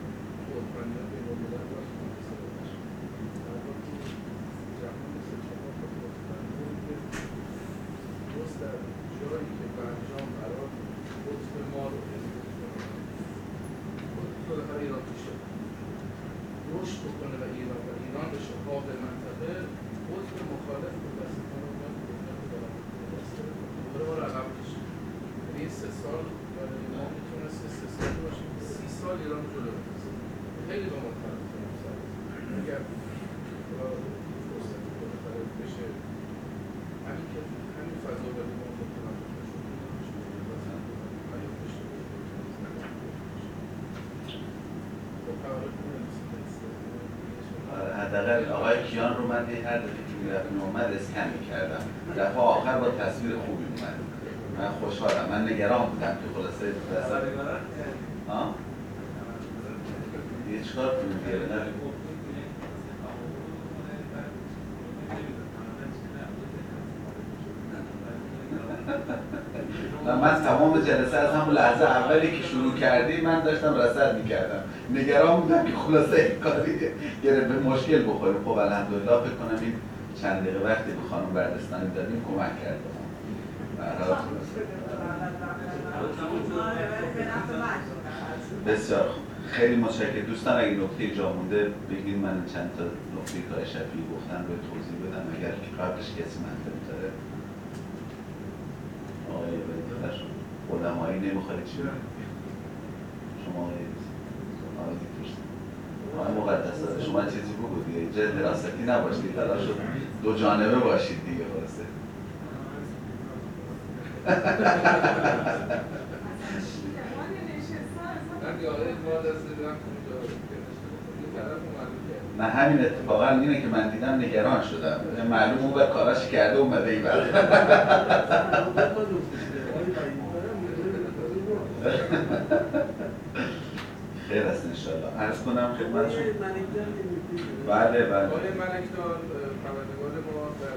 خودمانی ها بین الملل باش منحصر باشه جهان مثل شما خود مطمئن که درست در جایی که برجام قرار قطب ما رو بالاخره ایران پیشه رشد بکنه و ایران و ایران بشه. حاق منطقه. قطب مخالف اومد قدرت دارن دوباره ما رو عقب کشید. یعنی سه سال برای ما می‌تونست سه سالی باشه. سی سال ایران جلو خیلی ما فرق کنیم اگر فرصتی بالاخره بشه همین که همین فضا ولی ما خود توجه بشه حداقل آقای کیان رو من هر دفعه که می‌رفت اومد اسکن می‌کردم. دفعه آخر با تصویر خوبی اومد. من خوشحالم. من نگران بودم که خلاصه. رسد ها؟ یه چکار کنیم دیگه نه و من تمام جلسه از همون لحظه اولی که شروع کردی من داشتم رسد می‌کردم. نگران بودم که خلاصه کاری به مشکل بخوریم خب الحمدلله فکر کنم این چند دقیقه وقتی به خانم بردستانی دادیم کمک کرد. بسیار خوب. خیلی متشکرم. دوستان اگه نکته جا مونده بگید من چند تا نکته که شفیعی گفتن به توضیح بدم. اگر که قبلش کسی منطقی داره. آقای بدیخش علمایی نمی‌خواد چی شما آقای مقدس داره شما چیزی بگو دیگه. جای دراستی نباشید شد دو جانبه باشید دیگه خلاصه. نه همین اتفاقا اینه که من دیدم نگران شدم. معلوم اون بر کاراش کرده اومده ای بعد خیر است انشالله عرض کنم خدمتشون بله بله. آقای ملکدار خبرنگار ما در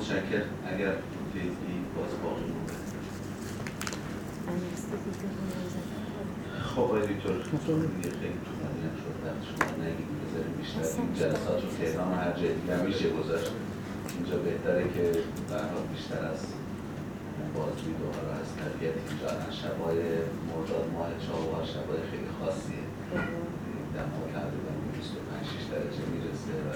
متشکر اگر فیزی باز باقی مونده. خب آقای دکتر دیگه خیلی طولانی هم شد وقت شما نگید بذاریم بیشتر این جلسات رو تهران و هر جای دیگه میشه گذاشت. اینجا بهتره که حال بیشتر از بازدید و حالا از طبیعت اینجا شبای مرداد ماه چهار شبای خیلی خاصیه. دما تقریبا 25 6 درجه می‌رسه و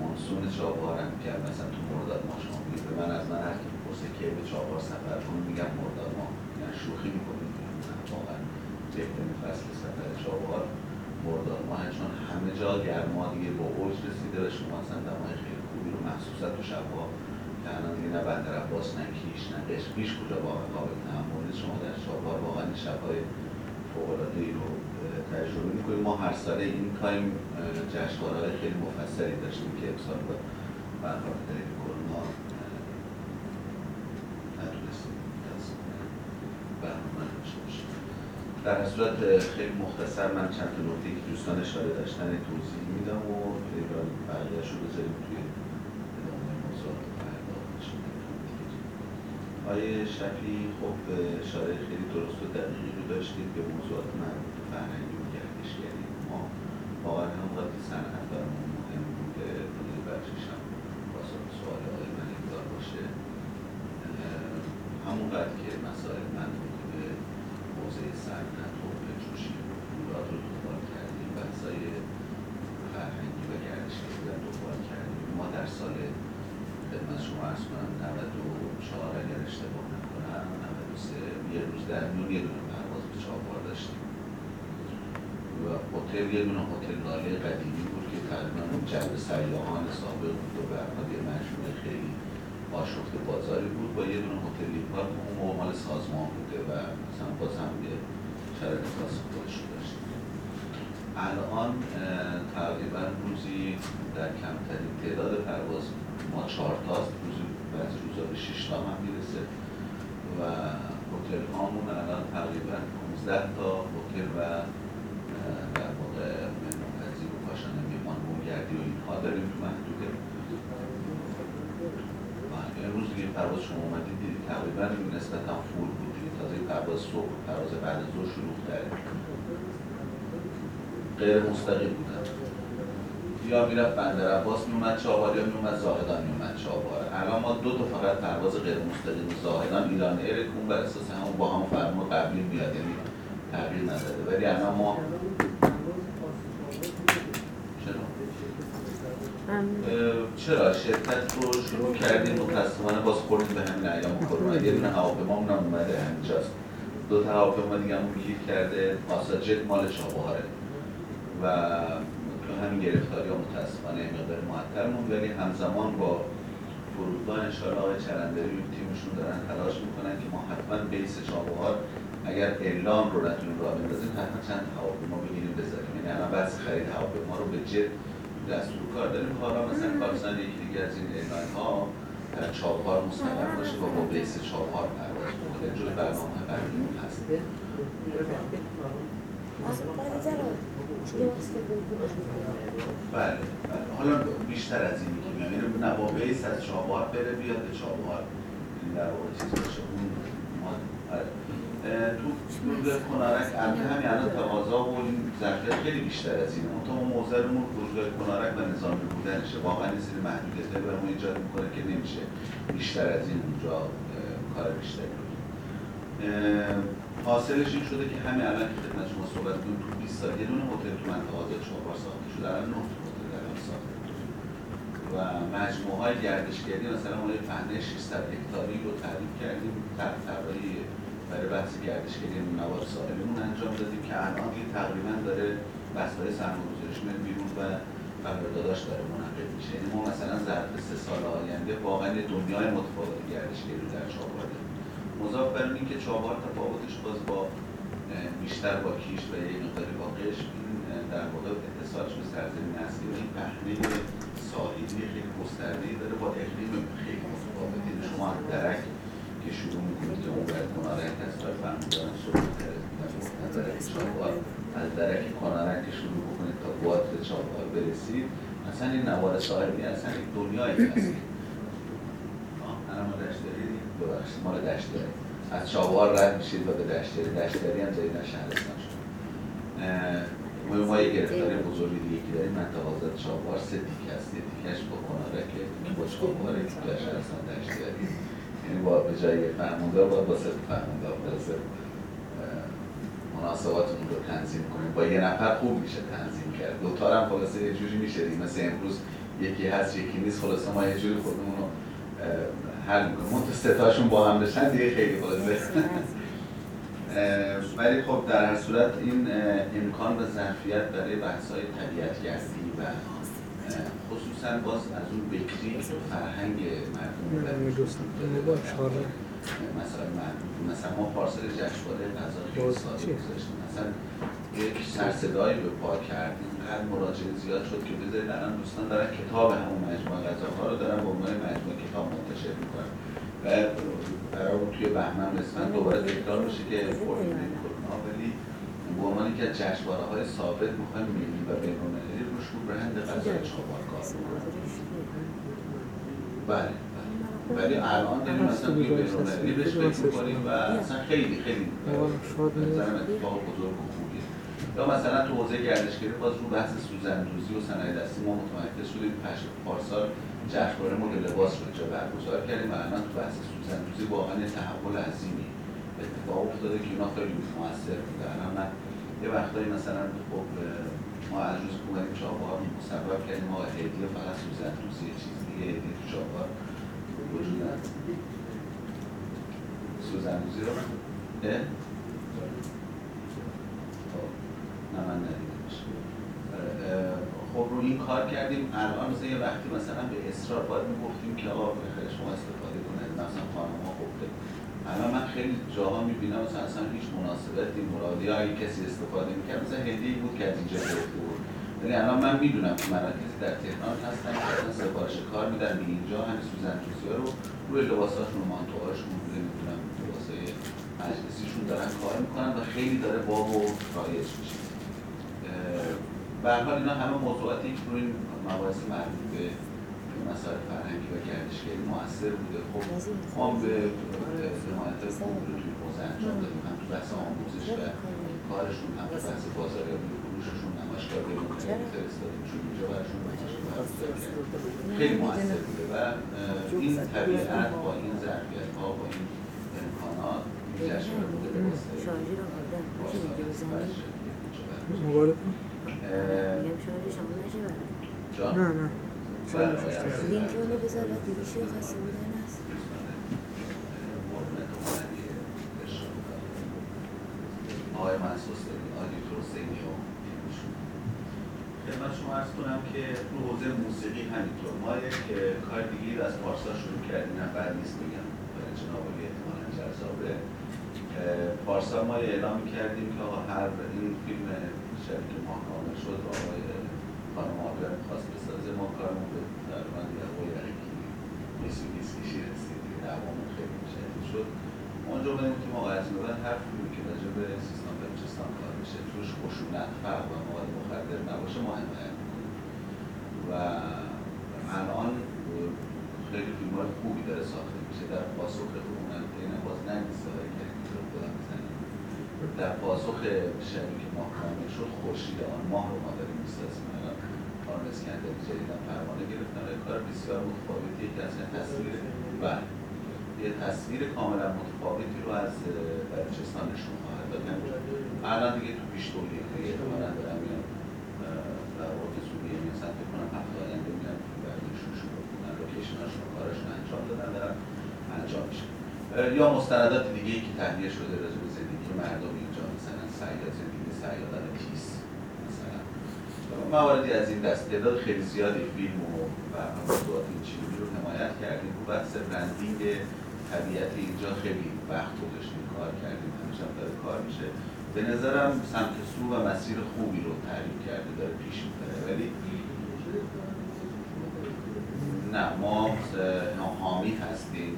مونسون چابهار هم که مثلا تو مرداد ماه شما میگید. به من از من هر کی بپرسه که به چابهار سفر کنم میگم مرداد ماه یعنی شوخی می‌کنیم. واقعا بهترین فصل سفر چابهار مرداد ماه چون همه جا گرما دیگه به اوج رسیده و شما اصلا دمای خیلی خوبی رو مخصوصا تو شبها که الان دیگه نه بندر عباس نه کیش نه قشم هیچ کجا واقعا قابل تحمل. شما در چابهار واقعا شبهای فوق‌العاده‌ای رو اه، تجربه می‌کنیم. ما هر ساله این تایم جشنواره‌های خیلی مفصلی داشتیم که امسال به دلیل کرونا در صورت خیلی مختصر من چند تا نکته که دوستان اشاره داشتن توضیح میدم و بقیه‌اش رو بذاریم توی فردا آیه شفی خب اشاره خیلی درست و دقیقی رو داشتید. به موضوعات به فرهنگی و گردشگری ما واقعا هم قاطی صنعت برامون مهم بوده. دیگه بخشش هم پاسخ سوال آقای من انگار باشه. همونقدر که مسائل مربوط به حوزه صنعت و پتروشیم رو دنبال کردیم بحثای فرهنگی و گردشگری رو دنبال کردیم. خدمت شما ارز کنم 94 اگر اشتباه نکنم 93 یه روز در میون یه دونه پرواز به داشتیم. و هتل یه دونه هتل لاله قدیمی بود که تقریبا اون جو سیاحان سابق بود و برنامه یه مجموعه خیلی آشفت بازاری بود. با یه دونه هتل لیپار که اون موقع مال سازمان بوده و مثلا باز هم یه شرایط خاص خودش داشت. الان تقریبا روزی در کمترین تعداد پرواز ما چهار تاست. روزی بعضی روزا به شش تا هم می‌رسه و هتل هامون الان تقریبا 15 تا هتل و اه، در واقع مهمانپذیر و کاشانه میهمان بومگردی و اینها داریم تو محدوده و امروز دیگه پرواز شما اومدید دیدید تقریبا نسبتا فول بود دیگه. تازه پرواز صبح پرواز بعد ظهر شروع کرده غیر مستقیم بودن یا می‌رفت بندر عباس میومد چابهار یا میومد زاهدان میومد چابهار الان ما دو تا فقط پرواز غیر مستقیم زاهدان ایران ایر که اون بر اساس همون با هم فرمون قبلی میاد. یعنی تغییر نداده ولی الان ما چرا؟ اه، چرا شرکت رو شروع کردیم متاسفانه باز خوردیم به همین ایام کرونا یه دونه هواپیمامون هم اومده همینجاست دو تا هواپیما دیگه هم گیر کرده. پاساژر مال چابهاره و تو همین گرفتاری ها متاسفانه مقدار معطل موند ولی همزمان با فرودگاه انشاءالله آقای چرندری و تیمشون دارن تلاش می‌کنن که ما حتما بیس چابهار اگر اعلام رو نتونیم راه بندازیم حتما چند هواپیما بگیریم بذاریم. یعنی الان بحث خرید هواپیما رو به جد دستور کار داریم حالا مثلا کارسان یکی دیگه از این اعلان ها در چابهار مستقر باشه و با بیس چابهار پرواز بکنه جز برنامه قبلیمون هست. بله بله. حالا بیشتر از اینی که میگم یعنی نه با بیس از چابهار بره بیاد به این در واقع چیز باشه. اون ما بله. تو کنارک البته همین الان تقاضا و این ظرفیت خیلی بیشتر از اینه. منتها ما موضوعمون فرودگاه کنارک و نظامی بودنشه. واقعا یه سری محدودیت‌هایی برامون ایجاد می‌کنه که نمیشه بیشتر از این اونجا کار بیشتری رو حاصلش این شده که همین الان که خدمت شما صحبت کنیم تو 20 سال یه دونه هتل تو منطقه آزاد چهاربار ساخته شده. الان نه تا هتل در ساخته. و مجموعه های گردشگری مثلا ما یه پهنه 600 هکتاری رو تعریف کردیم. تحت طراحی برای بحث گردشگری نوار ساحلیمون انجام دادیم که الان دیگه تقریبا داره بحث‌های سرمایه‌گذاریش میاد بیرون و قرارداداش داره منعقد میشه. یعنی ما مثلا ظرف سه سال آینده واقعا دنیای متفاوت گردشگری در چابهار داریم مضاف بر این که چابهار تفاوتش باز با بیشتر با کیش و یه مقداری با قشم این در واقع اتصالش به سرزمین اصلی و این پهنه ساحلی خیلی گسترده‌ای داره با اقلیم خیلی متفاوت یعنی شما درک که شروع می‌کنید اون باید کنارک از راه فرمودن صحبت از چابهار از درک کنارک شروع بکنید تا قوات چابهار برسید اصلا این نوار ساحلی اصلا یک دنیایی هست آه، الان ما دشتری ببخشید مال دشتری از چابهار رد میشید و به دشتری دشتری هم جدیدن شهرستان شد ما ما یه گرفتاری بزرگی دیگه که داریم منطقه آزاد چابهار سه تیکه هست یه تیکش با کنارک که با چابهار که تو شهرستان دشتری یعنی با به جای فرماندار باید با سه تا فرماندار اه، مناسباتمون رو تنظیم کنیم. با یه نفر خوب میشه تنظیم کرد. دوتا هم خلاصه یه جوری میشه. مثل امروز یکی هست یکی نیست. خلاصه ما یه جوری خودمون رو حل می‌کنیم. اون ستاشون با هم بشن دیگه خیلی خلاصه. ولی خب در هر صورت این امکان و ظرفیت برای بحث های طبیعت گردی و خصوصا باز از اون بکری فرهنگ مردم مثلا مثلا ما پارسل جشنواره غذا خیلی ساده؟ گذاشتیم. مثلا یک سرصدایی به پا کردیم. اینقدر مراجعه زیاد شد که بذارید الان دوستان دارن کتاب همون مجموعه غذاها رو دارن به عنوان مجموعه کتاب منتشر می‌کنن. و بود توی بهمن اسفند دوباره تکرار بشه که ولی به عنوان یکی از جشنواره های ثابت می‌خوایم ملی و بین‌المللی روش رو برند غذای چابهار کار بله بله. ولی الان داریم مثلا توی بین‌المللی بهش فکر می‌کنیم و اصلا خیلی خیلی نظرم اتفاق بزرگ و خوبیه. یا مثلا تو حوزه گردشگری باز رو بحث سوزندوزی و صنایع دستی ما متمرکز شدیم. پش پارسال جشنواره مد لباس رو جا برگزار کردیم و الان تو بحث سوزندوزی واقعا یه تحول عظیمی. اتفاق افتاده که اینا خیلی موثر بوده الان من یه وقتایی مثلا خب ما از روز اومدیم چابهار مصوب کردیم. ما هدیه فقط سوزندوزی یه چیز دیگه هدیه تو چابهار وجود سوزن روزی رو؟ خب، نه من خب رو این کار کردیم. الان مثلا یه وقتی مثلا به اصرار باید می‌گفتیم که آقا شما استفاده کنید. مثلا خانم ها الان من خیلی جاها می‌بینم مثلا اصلا هیچ مناسبتی مرادی اگه کسی استفاده می‌کرد مثلا هدیه بود که از اینجا گرفته بود. یعنی الان من می‌دونم که مراکزی در تهران هستن که اصلا سفارش کار میدن به اینجا همین سوزن ها رو روی لباساشون مانتوهاشون نمی‌دونم لباسای مجلسیشون دارن کار می‌کنن و خیلی داره باب و رایج میشه. به حال اینا همه موضوعاتی که روی مباحث مربوط به مسائل فرهنگی و گردشگری موثر بوده. خب ما به حمایت خوبی رو توی حوزه انجام دادیم. هم تو بحث آموزش و کارشون هم تو بحث بازاریابی و فروششون نمایشگاه به مختلف فرستادیم. چون اینجا براشون خیلی موثر بوده و این طبیعت با این ظرفیت ها با این امکانات جشنواره بوده به واسطه مبارک؟ نه نه. لینک رو بذار و دیگه خسته بودن هست آقای دکتر حسینی و خدمت شما ارز کنم که رو حوزه موسیقی همینطور ما یک کار دیگه از پارسا شروع کردیم بعد نیست بگم برای جناب علی احتمالا جذابه پارسا ما اعلام کردیم که هر این فیلم شبیه ماه کامل شد آقای خانم آبیار می‌خواست بسازه ما کارمون به تقریبا دیگه رقیقی بیسی بیس کشی رسید دوامون خیلی شدید شد. اونجا بدیم که ما از این هر فیلمی که راجع به سیستان بلوچستان کار میشه. توش خشونت فرق و مواد مخدر نباشه ما حمایت می‌کنیم. و الان خیلی فیلم های خوبی داره ساخته میشه. در پاسخ اون این باز نگیسته های که خودم بزنیم در پاسخ شبی که ماه کامل شد خورشید آن ماه رو ما داریم می‌سازیم. خانم اسکندری جدیدن پروانه گرفتن. و کار بسیار متفاوتی که اصلا تصویر بله. یه تصویر کاملا متفاوتی رو از بلوچستان نشون خواهد داد. الان دیگه تو پیش که احتمالا دارم میان در واقع سوریه میان سمت کنم هفته آینده میان برداشتون شروع کنن لوکیشناشون کارشون انجام دادن دارن انجام میشه یا مستندات دیگه ای که تهیه شده راجع زندگی مردم اینجا مثلا سیاد زندگی سیادان تیس مثلا مواردی از این دست تعداد خیلی زیادی فیلم و موضوعات این چیزی رو حمایت کردیم. رو بحث برندینگ طبیعت اینجا خیلی وقت گذاشتیم کار کردیم. همیشه هم داره کار میشه. به نظرم سمت سو و مسیر خوبی رو تعریف کرده داره پیش می‌بره. ولی نه ما حامی هستیم.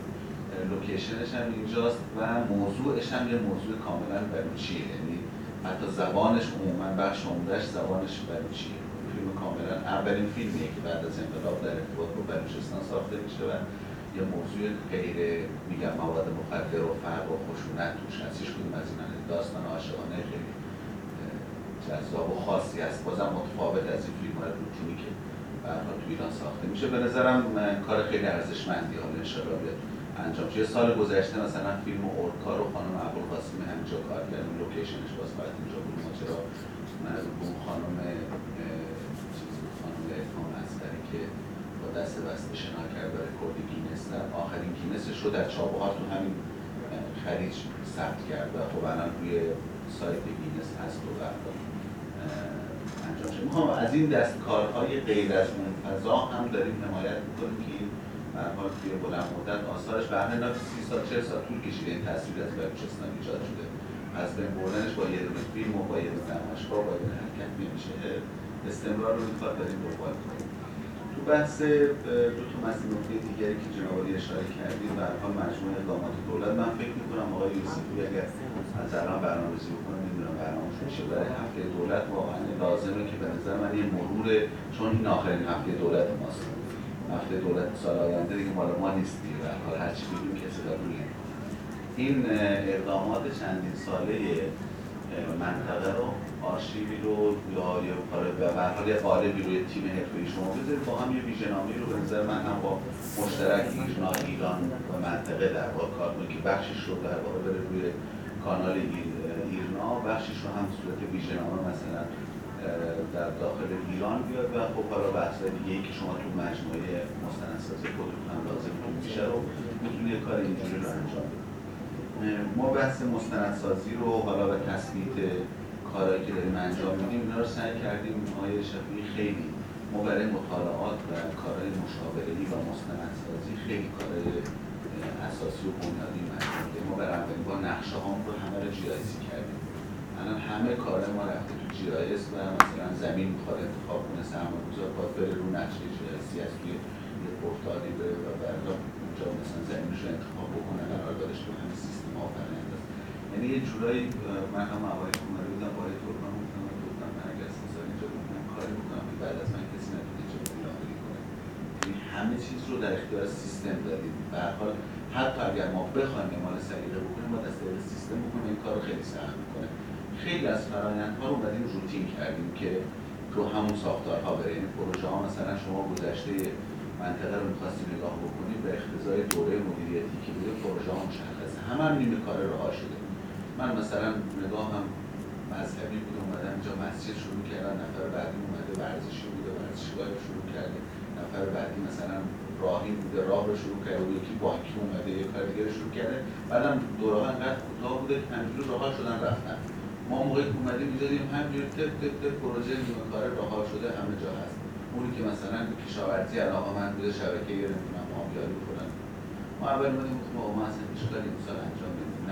لوکیشنش هم اینجاست و موضوعش هم یه موضوع کاملا بلوچیه یعنی حتی زبانش عموما بخش عمدهش زبانش بلوچیه فیلم کاملا اولین فیلمیه که بعد از انقلاب در ارتباط با بلوچستان ساخته میشه و یه موضوع غیر میگم مواد مخدر و فرق و خشونت توش هست. هیچ کدوم از اینا داستان عاشقانه خیلی جذاب و خاصی هست. بازم متفاوت از این فیلم های که برها تو ایران ساخته میشه. به نظرم کار خیلی ارزشمندی. حالا انشالله بیاد انجام شد سال گذشته مثلا فیلم اورکار و خانم ابوالقاسمی همینجا کار کردیم لوکیشنش باز باید اینجا بود. ما چرا من اون خانم چیزی خانم الهام که با دست بسته شنا کرد و رکورد گینس در آخرین گینسش رو در چابهار تو همین خلیج ثبت کرد و خب الان روی سایت گینس هست و بردا انجام شد ما از این دست کارهای غیر از اون فضا هم داریم حمایت می‌کنیم که حال توی بلند مدت آثارش به همه سی سال چهل سال طول کشیده. این تصویر از بلوچستان ایجاد شده. از بین بردنش با یه دونه فیلم و با یه دونه نمایشگاه با یه دونه حرکت نمیشه استمرار رو این کار داریم دنبال کنیم تو بحث دو تا از نکته دیگری که جناب اشاره کردیم به حال مجموعه اقدامات دولت. من فکر می‌کنم آقای یوسفی اگر از الان برنامه‌ریزی بکنه نمی‌دونم برنامه‌ش میشه. برای هفته دولت واقعا لازمه که به نظر من یه مرور چون این آخرین هفته دولت ماست. هفته دولت سال آینده دیگه مال ما نیست دیگه هر چی بگیم کسی قبول این اقدامات چندین ساله منطقه رو آرشیوی رو یا یه به حال قالبی روی تیم حرفه‌ای شما بذارید با هم یه ویژنامی رو به نظر من هم با مشترک ایرنا ایران و منطقه در واقع کار که بخشش رو در واقع بره روی کانال ایرنا بخشش رو هم صورت ویژنامه مثلا در داخل ایران بیاد و خب حالا بحث دیگه ای که شما تو مجموعه مستندسازی خودتون هم لازم میشه رو می‌تونید کار اینجوری رو انجام بدید. ما بحث مستندسازی رو حالا به تثبیت کارهایی که داریم انجام میدیم اینا رو سعی کردیم آیه شفیعی خیلی ما برای مطالعات و کارهای مشاوره‌ای و مستندسازی خیلی کارهای اساسی و بنیادی میدیم ما برای بار نقشه هام رو همه رو الان همه کار ما رفته تو جی و مثلا زمین می‌خواد انتخاب کنه سرمایه‌گذار باید بره رو نقشه جی از توی یه پورتالی بره و بعد اونجا مثلا زمینش رو انتخاب بکنه قرار دارش تو همین سیستم آفرین اندازه یعنی یه جورایی من هم اوایل اومده بودم با ترکان گفتم گفتم من اگر سال اینجا بمونم کاری می‌کنم که بعد از من کسی نتونه اینجا پیگیری کنه. یعنی همه چیز رو در اختیار سیستم دادیم به حال حتی اگر ما بخوایم اعمال سلیقه بکنیم ما از سیستم بکنیم این کار رو خیلی سخت می‌کنه. خیلی از فرآیندها رو اومدیم روتین کردیم که تو همون ساختارها بره یعنی پروژه ها مثلا شما گذشته منطقه رو می‌خواستی نگاه بکنید به اختزای دوره مدیریتی که بوده پروژه ها مشخصه. همه هم نیمه کار رها شده. من مثلا نگاه هم مذهبی بود اومدم اینجا مسجد شروع کردن نفر بعدی اومده ورزشی بوده ورزشگاه شروع کرده. نفر بعدی مثلا راهی بوده راه رو شروع کرده. و یکی بانکی اومده یه کار دیگه رو شروع کرده. بعدم دوره ها انقدر کوتاه بوده که همینجور راه شدن رفتن ما موقعی که اومدیم دیدیم همینجور تپ تپ تپ پروژه نیمه کار راه شده همه جا هست. اونی که مثلا به کشاورزی علاقه من بوده شبکه نمی‌دونم آبیاری کنن ما اول اومدیم گفتیم ما اصلا هیچ کاری امسال انجام بدیم.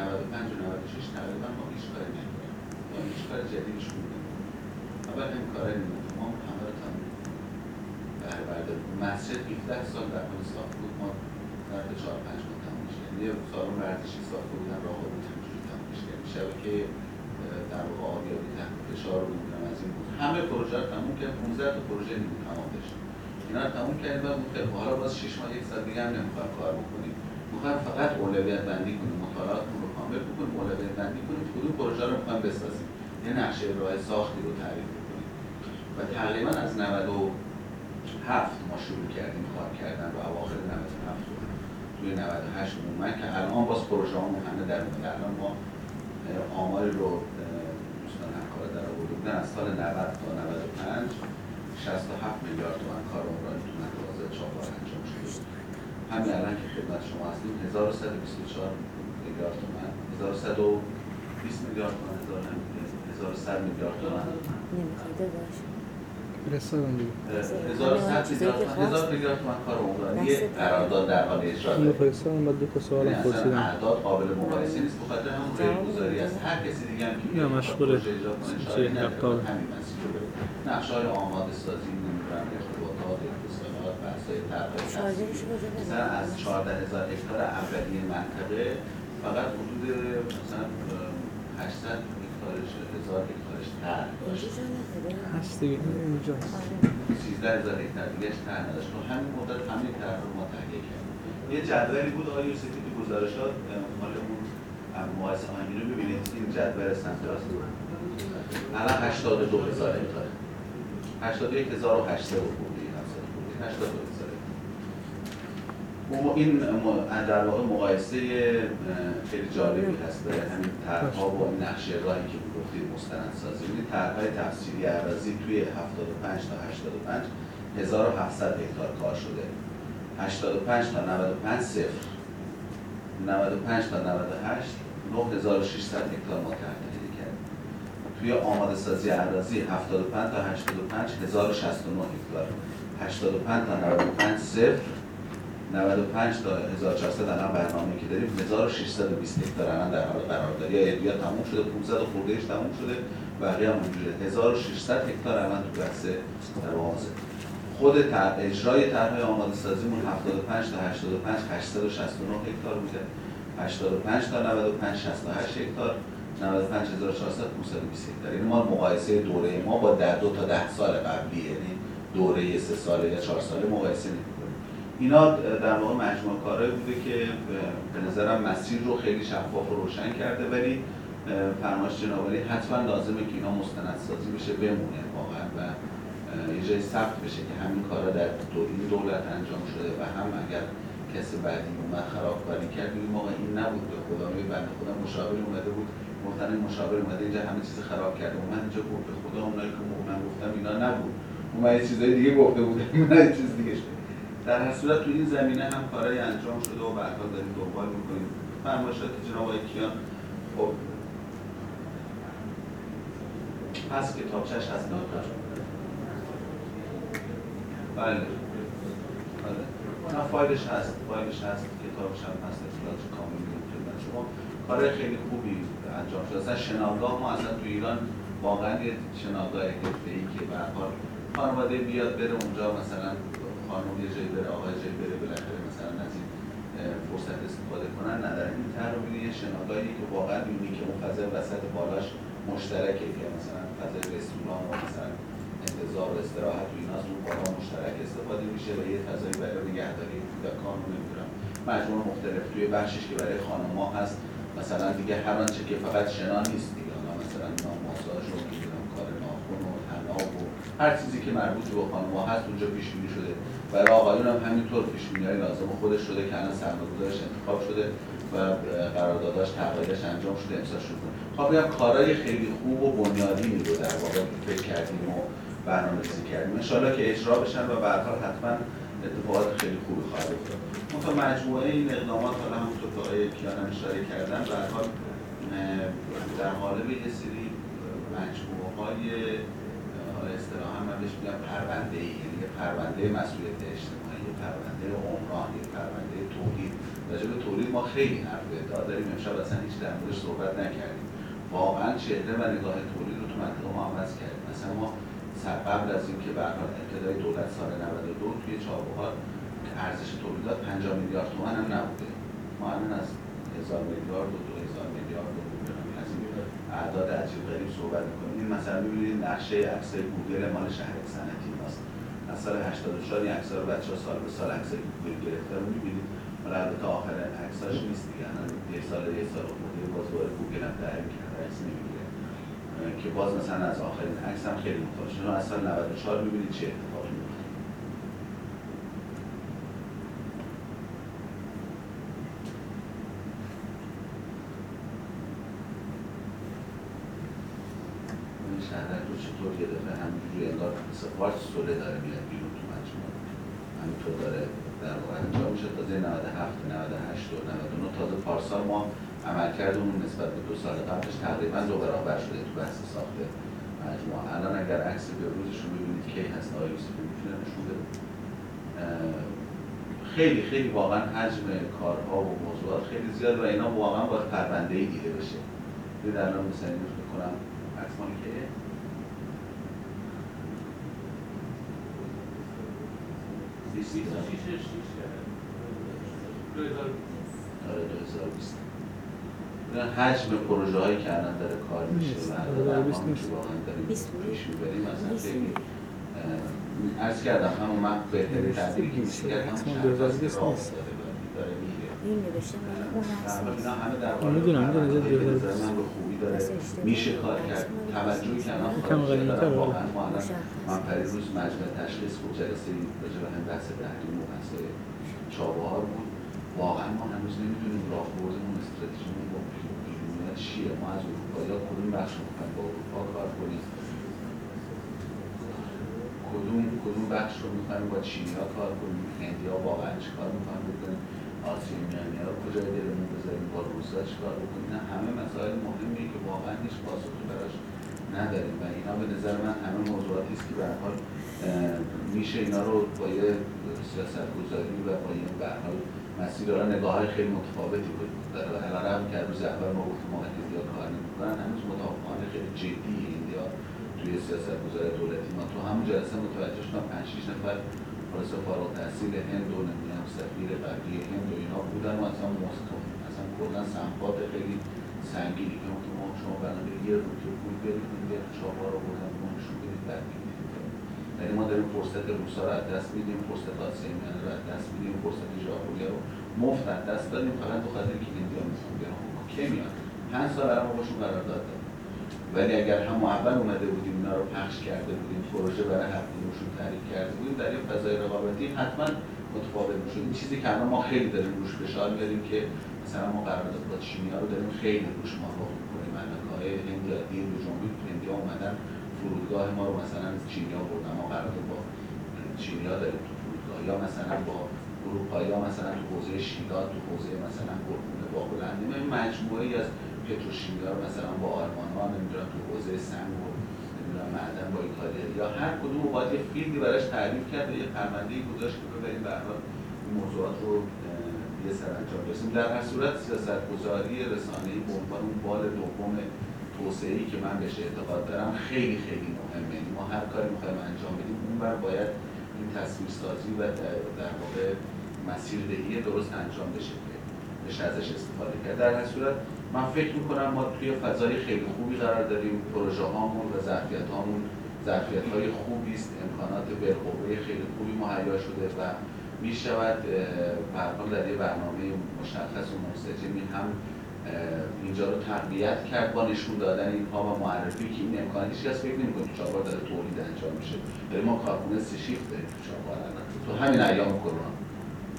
95 و 96 تقریبا ما هیچ کاری نمی‌کنیم. یا هیچ کار جدیدی شروع نمی‌کنیم. اول این کارا نمی‌کنیم ما همه رو تموم بهره برداری. مسجد 17 سال در حال ساخت بود. ما در 4 5 ماه تمومش کردیم یه سالن ورزشی ساخته بودن راه رو همینجوری تمومش کردیم شبکه در واقع آبیاری تحت فشار رو از این بود. همه پروژه رو تموم کرد 15 تا پروژه نیمه تمام داشت اینا رو تموم کردیم و خیلی حالا باز 6 ماه یک سال دیگه هم نمی‌خوایم کار بکنیم. می‌خوایم فقط اولویت بندی کنیم مطالعاتمون رو کامل بکنیم اولویت بندی کنیم کدوم پروژه رو می‌خوایم بسازیم. یه نقشه راه ساختی رو تعریف بکنیم. و تقریبا از 97 ما شروع کردیم کار کردن و اواخر 97 رو. توی 98 اومد که الان باز پروژه ها همه در الان ما رو دوستان همکار در آورده بودن از سال 90 تا 95 67 میلیارد تومن کار عمرانی تو مغازه چاپار انجام شده. همین الان که خدمت شما هستیم 1124 میلیارد تومن 1120 میلیارد تومن 1100 میلیارد تومن نمی‌خواد باشه رستوران هزار میلیارد تومن کار من قرارداد در حال اجرا فرستادم بعد دو تا سوالم یعنی پرسیدم. اعداد قابل مقایسه نیست. بخاطر همون ریلگذاری از هر کسی دیگه هم که مشغول آماده سازی نمی‌دونم ارتباطات مثلا از 14000 هکتار منطقه فقط حدود مثلا 800 هکتارش 1000 نه. هست دیگه اینجا سیزده هزار هکتار همین مدت همین رو یه جدولی بود آقای یوسفی تو گزارشات مال اون مقایسه آهنگی رو ببینید. این جدول سمت راست الان 82 هزار هکتار 81 هزار و بودی 82 هزار. این در واقع مقایسه خیلی جالبی هست. برای همین طرحها با این نقشه راهی که گفتید مستندسازی. این طرحهای تفصیلی اراضی توی 75 تا 85 1700 هکتار کار شده. 85 تا 95 صفر. 95 تا 98 9600 هکتار ما تحلیل کردیم. توی آماده سازی اراضی 75 تا 85 1069 هکتار. 85 تا 95 صفر. 95 تا 1400 الان برنامه که داریم 1620 هکتار الان در حال قرارداری یا ادویا تموم شده 500 و خوردهش تموم شده بقیه هم اونجوره 1600 هکتار الان تو بحث واقع خود تر... اجرای طرح آماده سازیمون 75 تا 85 869 هکتار بوده 85 تا 95 68 هکتار. 95400 520 هکتار. یعنی ما مقایسه دوره ما با در دو تا ده سال قبلی یعنی دوره سه ساله یا چهار ساله مقایسه نمی‌کنیم. اینا در واقع مجموع کارهایی بوده که به نظرم مسیر رو خیلی شفاف و روشن کرده ولی فرمایش جنابالی حتما لازمه که اینا مستندسازی بشه بمونه واقعا و یه جایی ثبت بشه که همین کارا در این دولت انجام شده و هم اگر کسی بعدی اومد خرابکاری کرد این موقع این نبود به خدا می بنده خدا مشاور اومده بود گفتن مشاور اومده اینجا همه چیز خراب کرده اومد اینجا گفت به خدا اونایی که من گفتم اینا نبود اون یه چیزای دیگه گفته بودم من چیز دیگه شده در هر صورت تو این زمینه هم کارهای انجام شده و بعدها داریم دنبال می‌کنیم. فرمایشات جناب آقای کیان خب. پس کتابچش هست بله. بله. فایلش هست. فایلش هست. کتابش هم هست. اطلاعات کامل میدیم شما کار خیلی خوبی انجام شده. اصلا شناگاه ما اصلا تو ایران واقعا یه شناگاه حرفه‌ای که به خانواده بیاد بره اونجا مثلا خانم یه جایی بره آقای جایی بره بالاخره مثلا از این فرصت استفاده کنن ندارن. این طرح یه شناگاهی که واقعا می‌بینی که اون فضای وسط بالاش مشترکه که مثلا فضای رستوران و مثلا انتظار و استراحت و ایناست اون بالا مشترک استفاده میشه و یه فضایی برای نگهداری کودکان رو نمی‌دونم. مجموعه مختلف توی بخشش که برای خانم‌ها هست. مثلا دیگه هر آنچه که فقط شنا نیست دیگه. مثلا ماساژ و کار ناخن و طناب و هر چیزی که مربوط به خانم‌ها هست اونجا پیش شده. برای آقایون هم همینطور پیش بینی‌های لازم خودش شده که الان سرمایه‌گذارش انتخاب شده و قرارداداش تقاعدش انجام شده امضا شده. خب بگم کارهای خیلی خوب و بنیادینی رو در واقع فکر کردیم و برنامه‌ریزی کردیم. انشالله که اجرا بشن و به حتما اتفاقات خیلی خوبی خواهد افتاد. اون تا مجموعه این اقدامات حالا همونطور که آقای کیان هم اشاره کردن به حال در قالب یه سری مجموعه های اصطلاحا من بهش میگم پرونده ای یعنی پرونده مسئولیت اجتماعی پرونده عمران یه پرونده تولید. راجع به تولید ما خیلی حرف ادعا داریم. امشب اصلا هیچ در موردش صحبت نکردیم. واقعا چهره و نگاه تولید رو تو منطقه ما عوض کردیم. مثلا ما قبل از اینکه به هر حال ابتدای دولت سال 92 توی چابهار ارزش تولیدات 50 میلیارد تومان هم نبوده. ما الان از 1000 میلیارد و 2000 میلیارد و نمی‌دونم از این اعداد عجیب غریب صحبت می‌کنیم. این مثلا ببینید نقشه عکسای گوگل مال شهر صنعتی ماست. از سال 84 این عکس‌ها رو بچه‌ها سال به سال عکسای گوگل گرفته رو می‌بینید ولی البته آخر عکساش نیست دیگه. الان یه سال یه سال خورده باز دوباره گوگل هم تحریم کرده عکس نمی‌گیره. که باز مثلا از آخرین عکس هم خیلی شده از سال 94 می‌بینید چه اتفاقی می‌افته این شهرک رو چطور یه دفعه همینجوری انگار مثل قارچ سوله داره میاد بیرون تو مجموعه همینطور داره در واقع انجام میشه تازه 97 98 و 99 تازه پارسال ما عملکردمون نسبت به دو سال قبلش تقریبا دو برابر شده تو بحث ساخت مجموعه. الان اگر عکس به روزش رو ببینید کی هست آقای یوسفی می‌تونه نشون بده. خیلی خیلی واقعا حجم کارها و موضوعات خیلی زیاد و اینا واقعا باید پرونده ای دیده بشه. ببینید الان مثلا اینو فکر کنم عکس مال کیه؟ بیست آره 2020 اینا حجم پروژه هایی که الان داره کار میشه و واقعا داریم پیش می‌بریم اه، عرض کردم همون من بهترین تعبیری که میشه کرد همون شهر راه. افتاده و داره میره. همه در. من به خوبی داره. میشه کار کرد. واقعا ما الان مشخص. من پریروز مجمع تشخیص بود. جلسه راجع به همین بحث تحریم و بحث چابهار بود. واقعا ما هنوز نمی‌دونیم راهبردمون استراتژیمون دنیا چیه ما از اروپا یا کدوم بخش می‌خوایم با اروپا کار کنیم؟ کدوم کدوم بخش رو می‌خوایم با چینیا کار کنیم؟ هندیا واقعا چیکار می‌خوایم بکنیم؟ آسیاییانی ها رو کجای دلمون بذاریم؟ با روسا چیکار بکنیم؟ همه مسائل مهمیه که واقعا هیچ پاسخی براش نداریم و اینا به نظر من همه موضوعاتی است که به حال میشه اینا رو با یه سیاست گذاری و با یه به مسیر نگاه های خیلی متفاوتی بود داره علیرغم که روز اول ما گفتیم ما هندیا کار نمی‌کنن هنوز متفاوتانه خیلی جدی هندیا توی سیاست گذاری دولتی ما تو همون جلسه متوجه شدم 5 6 نفر خلاص فارغ التحصیل هند و نمی‌دونم سفیر قبلی هند و اینا بودن و اصلا مسکو اصلا کلا سمپات خیلی سنگینی که تو ما شما برنامه یه رو که پول برید یه چهار رو بردن ما نشون بدید بعد. یعنی ما داریم فرصت روسا رو از دست میدیم فرصت آسیای میانه رو از دست میدیم فرصت ژاپنیا رو مفت دست دادیم فقط به خاطر که هندیا می‌خوان بیان کی میان پنج سال ما باشون قرارداد داریم ولی اگر هم اول اومده بودیم اینا رو پخش کرده بودیم پروژه برای هفته روشون تعریف کرده بودیم در یه فضای رقابتی حتما متفاوت می‌شد. این چیزی که الان ما خیلی داریم روش فشار میاریم که مثلا ما قرارداد با چینیا رو داریم خیلی روش موافق می‌کنیم. مملکت‌های هند یا دیر به جنبی هندیا اومدن فرودگاه ما رو مثلا چینیا بردن. ما قرار با چینیا داریم تو فرودگاه. یا مثلا با اروپایی ها مثلا تو حوزه شیلات تو حوزه مثلا گرگونه با هلند این مجموعه از پتروشیمی ها مثلا با آلمان ها نمی‌دونم تو حوزه سنگ و نمی‌دونم معدن با ایتالیا یا هر کدوم باید یه فیلدی براش تعریف کرد و یه پرونده گذاشت که ببریم به این موضوعات رو یه سر انجام برسیم در هر صورت سیاست گذاری رسانه‌ای به عنوان اون بال دوم توسعه ای که من بهش اعتقاد دارم خیلی خیلی مهمه. یعنی ما هر کاری می‌خوایم انجام بدیم اون بر باید این تصویر سازی و در واقع مسیر دهی درست انجام بشه که بشه ازش استفاده کرد. در هر صورت من فکر می‌کنم ما توی فضای خیلی خوبی قرار داریم. پروژه هامون و ظرفیت هامون ظرفیت های خوبی است. امکانات بالقوه خیلی خوبی مهیا شده و می شود در یه برنامه مشخص و منسجمی هم اینجا رو تقویت کرد با نشون دادن اینها و معرفی که این امکان هیچ کس فکر نمی‌کنه چهاربار داره تولید انجام میشه. ولی ما کارخونه سه شیفت داریم تو همین ایام کرونا.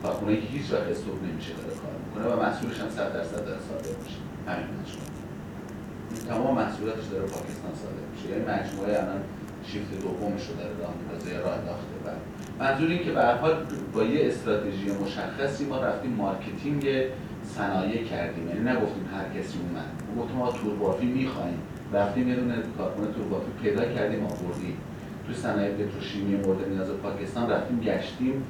کارخونه که هیچ وقت استوب نمیشه داره کار می‌کنه و محصولش هم 100 درصد داره صادر میشه. همین مجموعه تمام محصولاتش داره پاکستان صادر میشه. یعنی مجموعه الان شیفت دومش رو داره راه میندازه یا راه انداخته. و منظور این که به هر حال با یه استراتژی مشخصی ما رفتیم marketing صنایع کردیم. یعنی نگفتیم هر کسی اومد. گفتیم ما توربافی می‌خوایم. رفتیم یه دونه کارخونه توربافی پیدا کردیم آوردیم. تو صنایع پتروشیمی مورد نیاز پاکستان رفتیم گشتیم.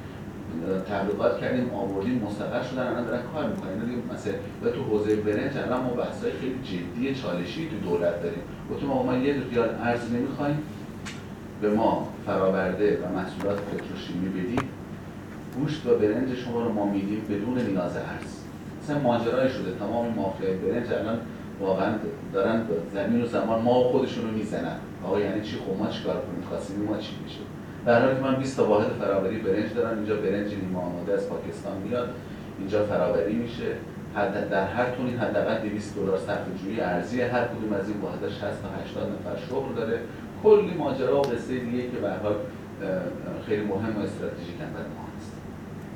تبلیغات کردیم آوردیم مستقر شدن الان دارن کار می‌کنن. یعنی مثلا و تو حوزه برنج الان ما بحث‌های خیلی جدی چالشی تو دولت داریم. گفتیم آقا ما یه ریال ارز نمی‌خوایم به ما فرآورده و محصولات پتروشیمی بدید. گوشت و برنج شما رو ما میدیم بدون نیاز ارز. مثلا ماجرای شده تمام مافیای برنج الان واقعا دارن زمین و زمان ما خودشون رو می‌زنن. آقا یعنی چی؟ خب ما چیکار کنیم؟ خواستیم ما چی میشه؟ در حالی که من 20 تا واحد فراوری برنج دارم. اینجا برنج نیمه آماده از پاکستان میاد. اینجا فراوری میشه. حد در هر تونی حداقل 200 دلار صرفه جویی ارزی. هر کدوم از این واحداش 60 تا 80 نفر شغل داره. کلی ماجرا و قصه دیگه که به حال خیلی مهم و استراتژیک هم ما هست.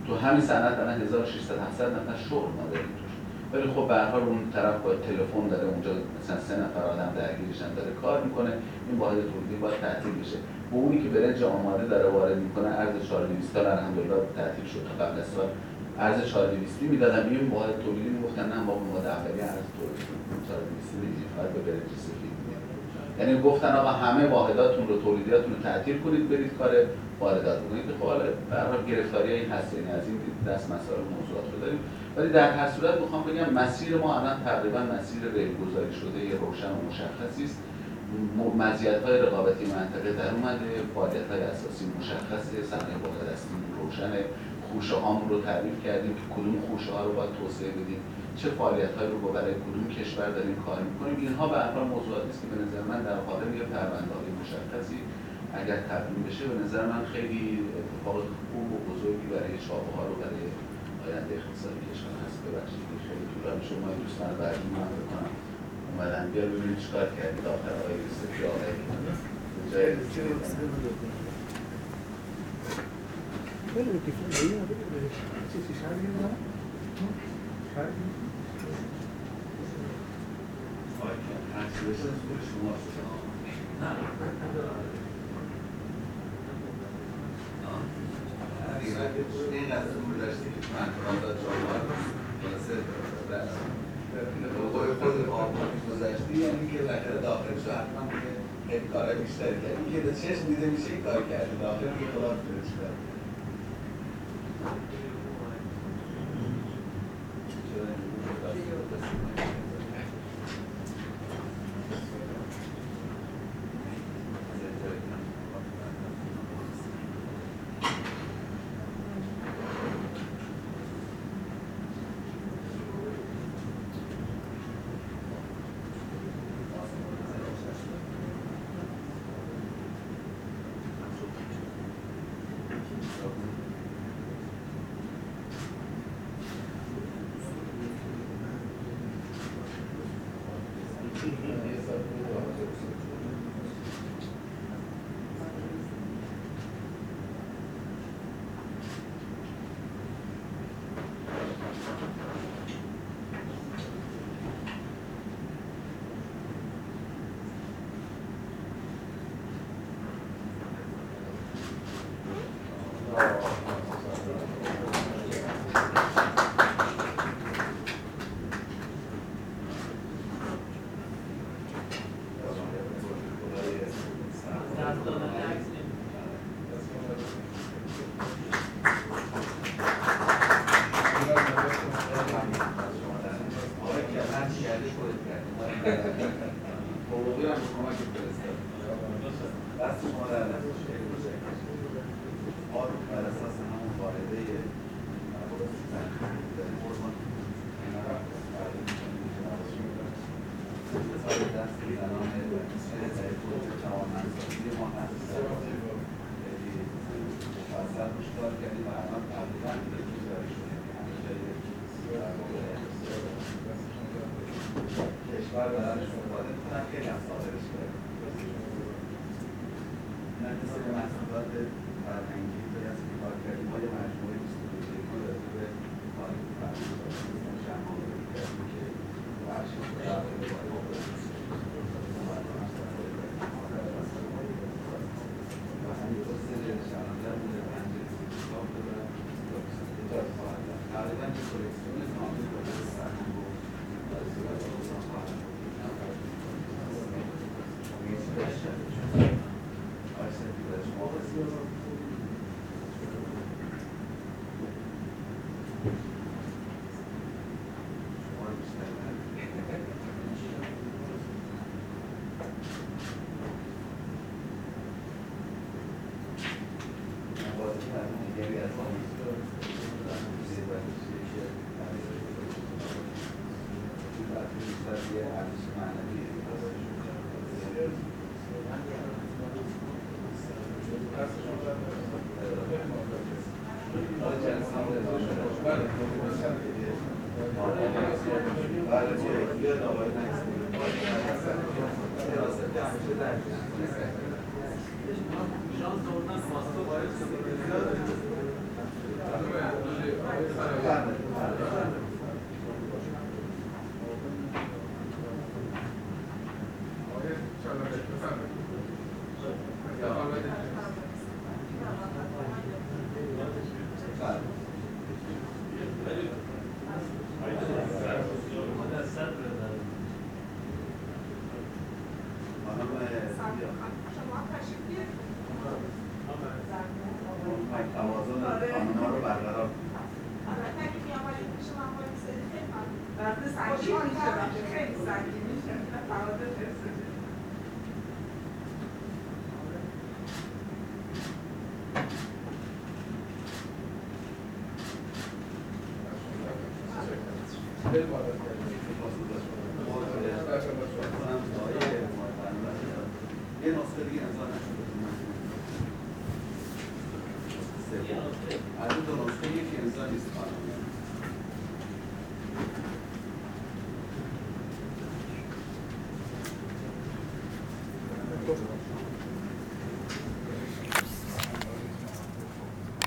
تو همین صنعت الان 1600 700 نفر شغل ما داریم توش. ولی خب به حال اون طرف با تلفن داره. اونجا مثلا سه نفر آدم درگیرشن داره کار می‌کنه. این واحد تولیدی باید تعطیل بشه. اونی که برنج آماده داره وارد می‌کنه ارز 4200 تا الحمدلله تعطیل شد تا قبل از سال. ارز 4200 می‌دادم این واحد تولیدی می‌گفتن نه ما مواد اولیه ارز تولید 4200 میدیم فقط به برنج سفید یعنی گفتن آقا همه واحداتون رو تولیدیاتون رو تعطیل کنید برید کار واردات بکنید. که خب به هر حال گرفتاریای هست یعنی از این دست مسائل موضوعات رو داریم. ولی در هر صورت می‌خوام بگم مسیر ما الان تقریبا مسیر ریل گذاری شده یه روشن و مشخصی است. مزیت های رقابتی منطقه در اومده فعالیت های اساسی مشخصه صنایع بالادستی روشن خوشه هامون رو تعریف کردیم که کدوم خوشه ها رو باید توسعه بدیم. چه فعالیت هایی رو برای کدوم کشور داریم کار می‌کنیم؟ اینها به هر حال موضوعاتی است که به نظر من در قالب یه پرونده های مشخصی اگر تبدیل بشه به نظر من خیلی اتفاق خوب و بزرگی برای چاپه ها رو برای آینده اقتصادی کشور هست. ببخشید خیلی طولانی شما دوستان بعدی من بکنم. اومدن بیا ببینید چیکار کردید آخر آقای یوسفی آقای جای Quello che fa io, sì, si sa di no? اینقدر دور داشتی که من خواهد جامعه لوگوی خود آبان گذشته یعنی که وقتی داخل شو حتما یک کار بیشتری کرد که به چشم دیده میشه کار کرده داخل که خلاف فرشته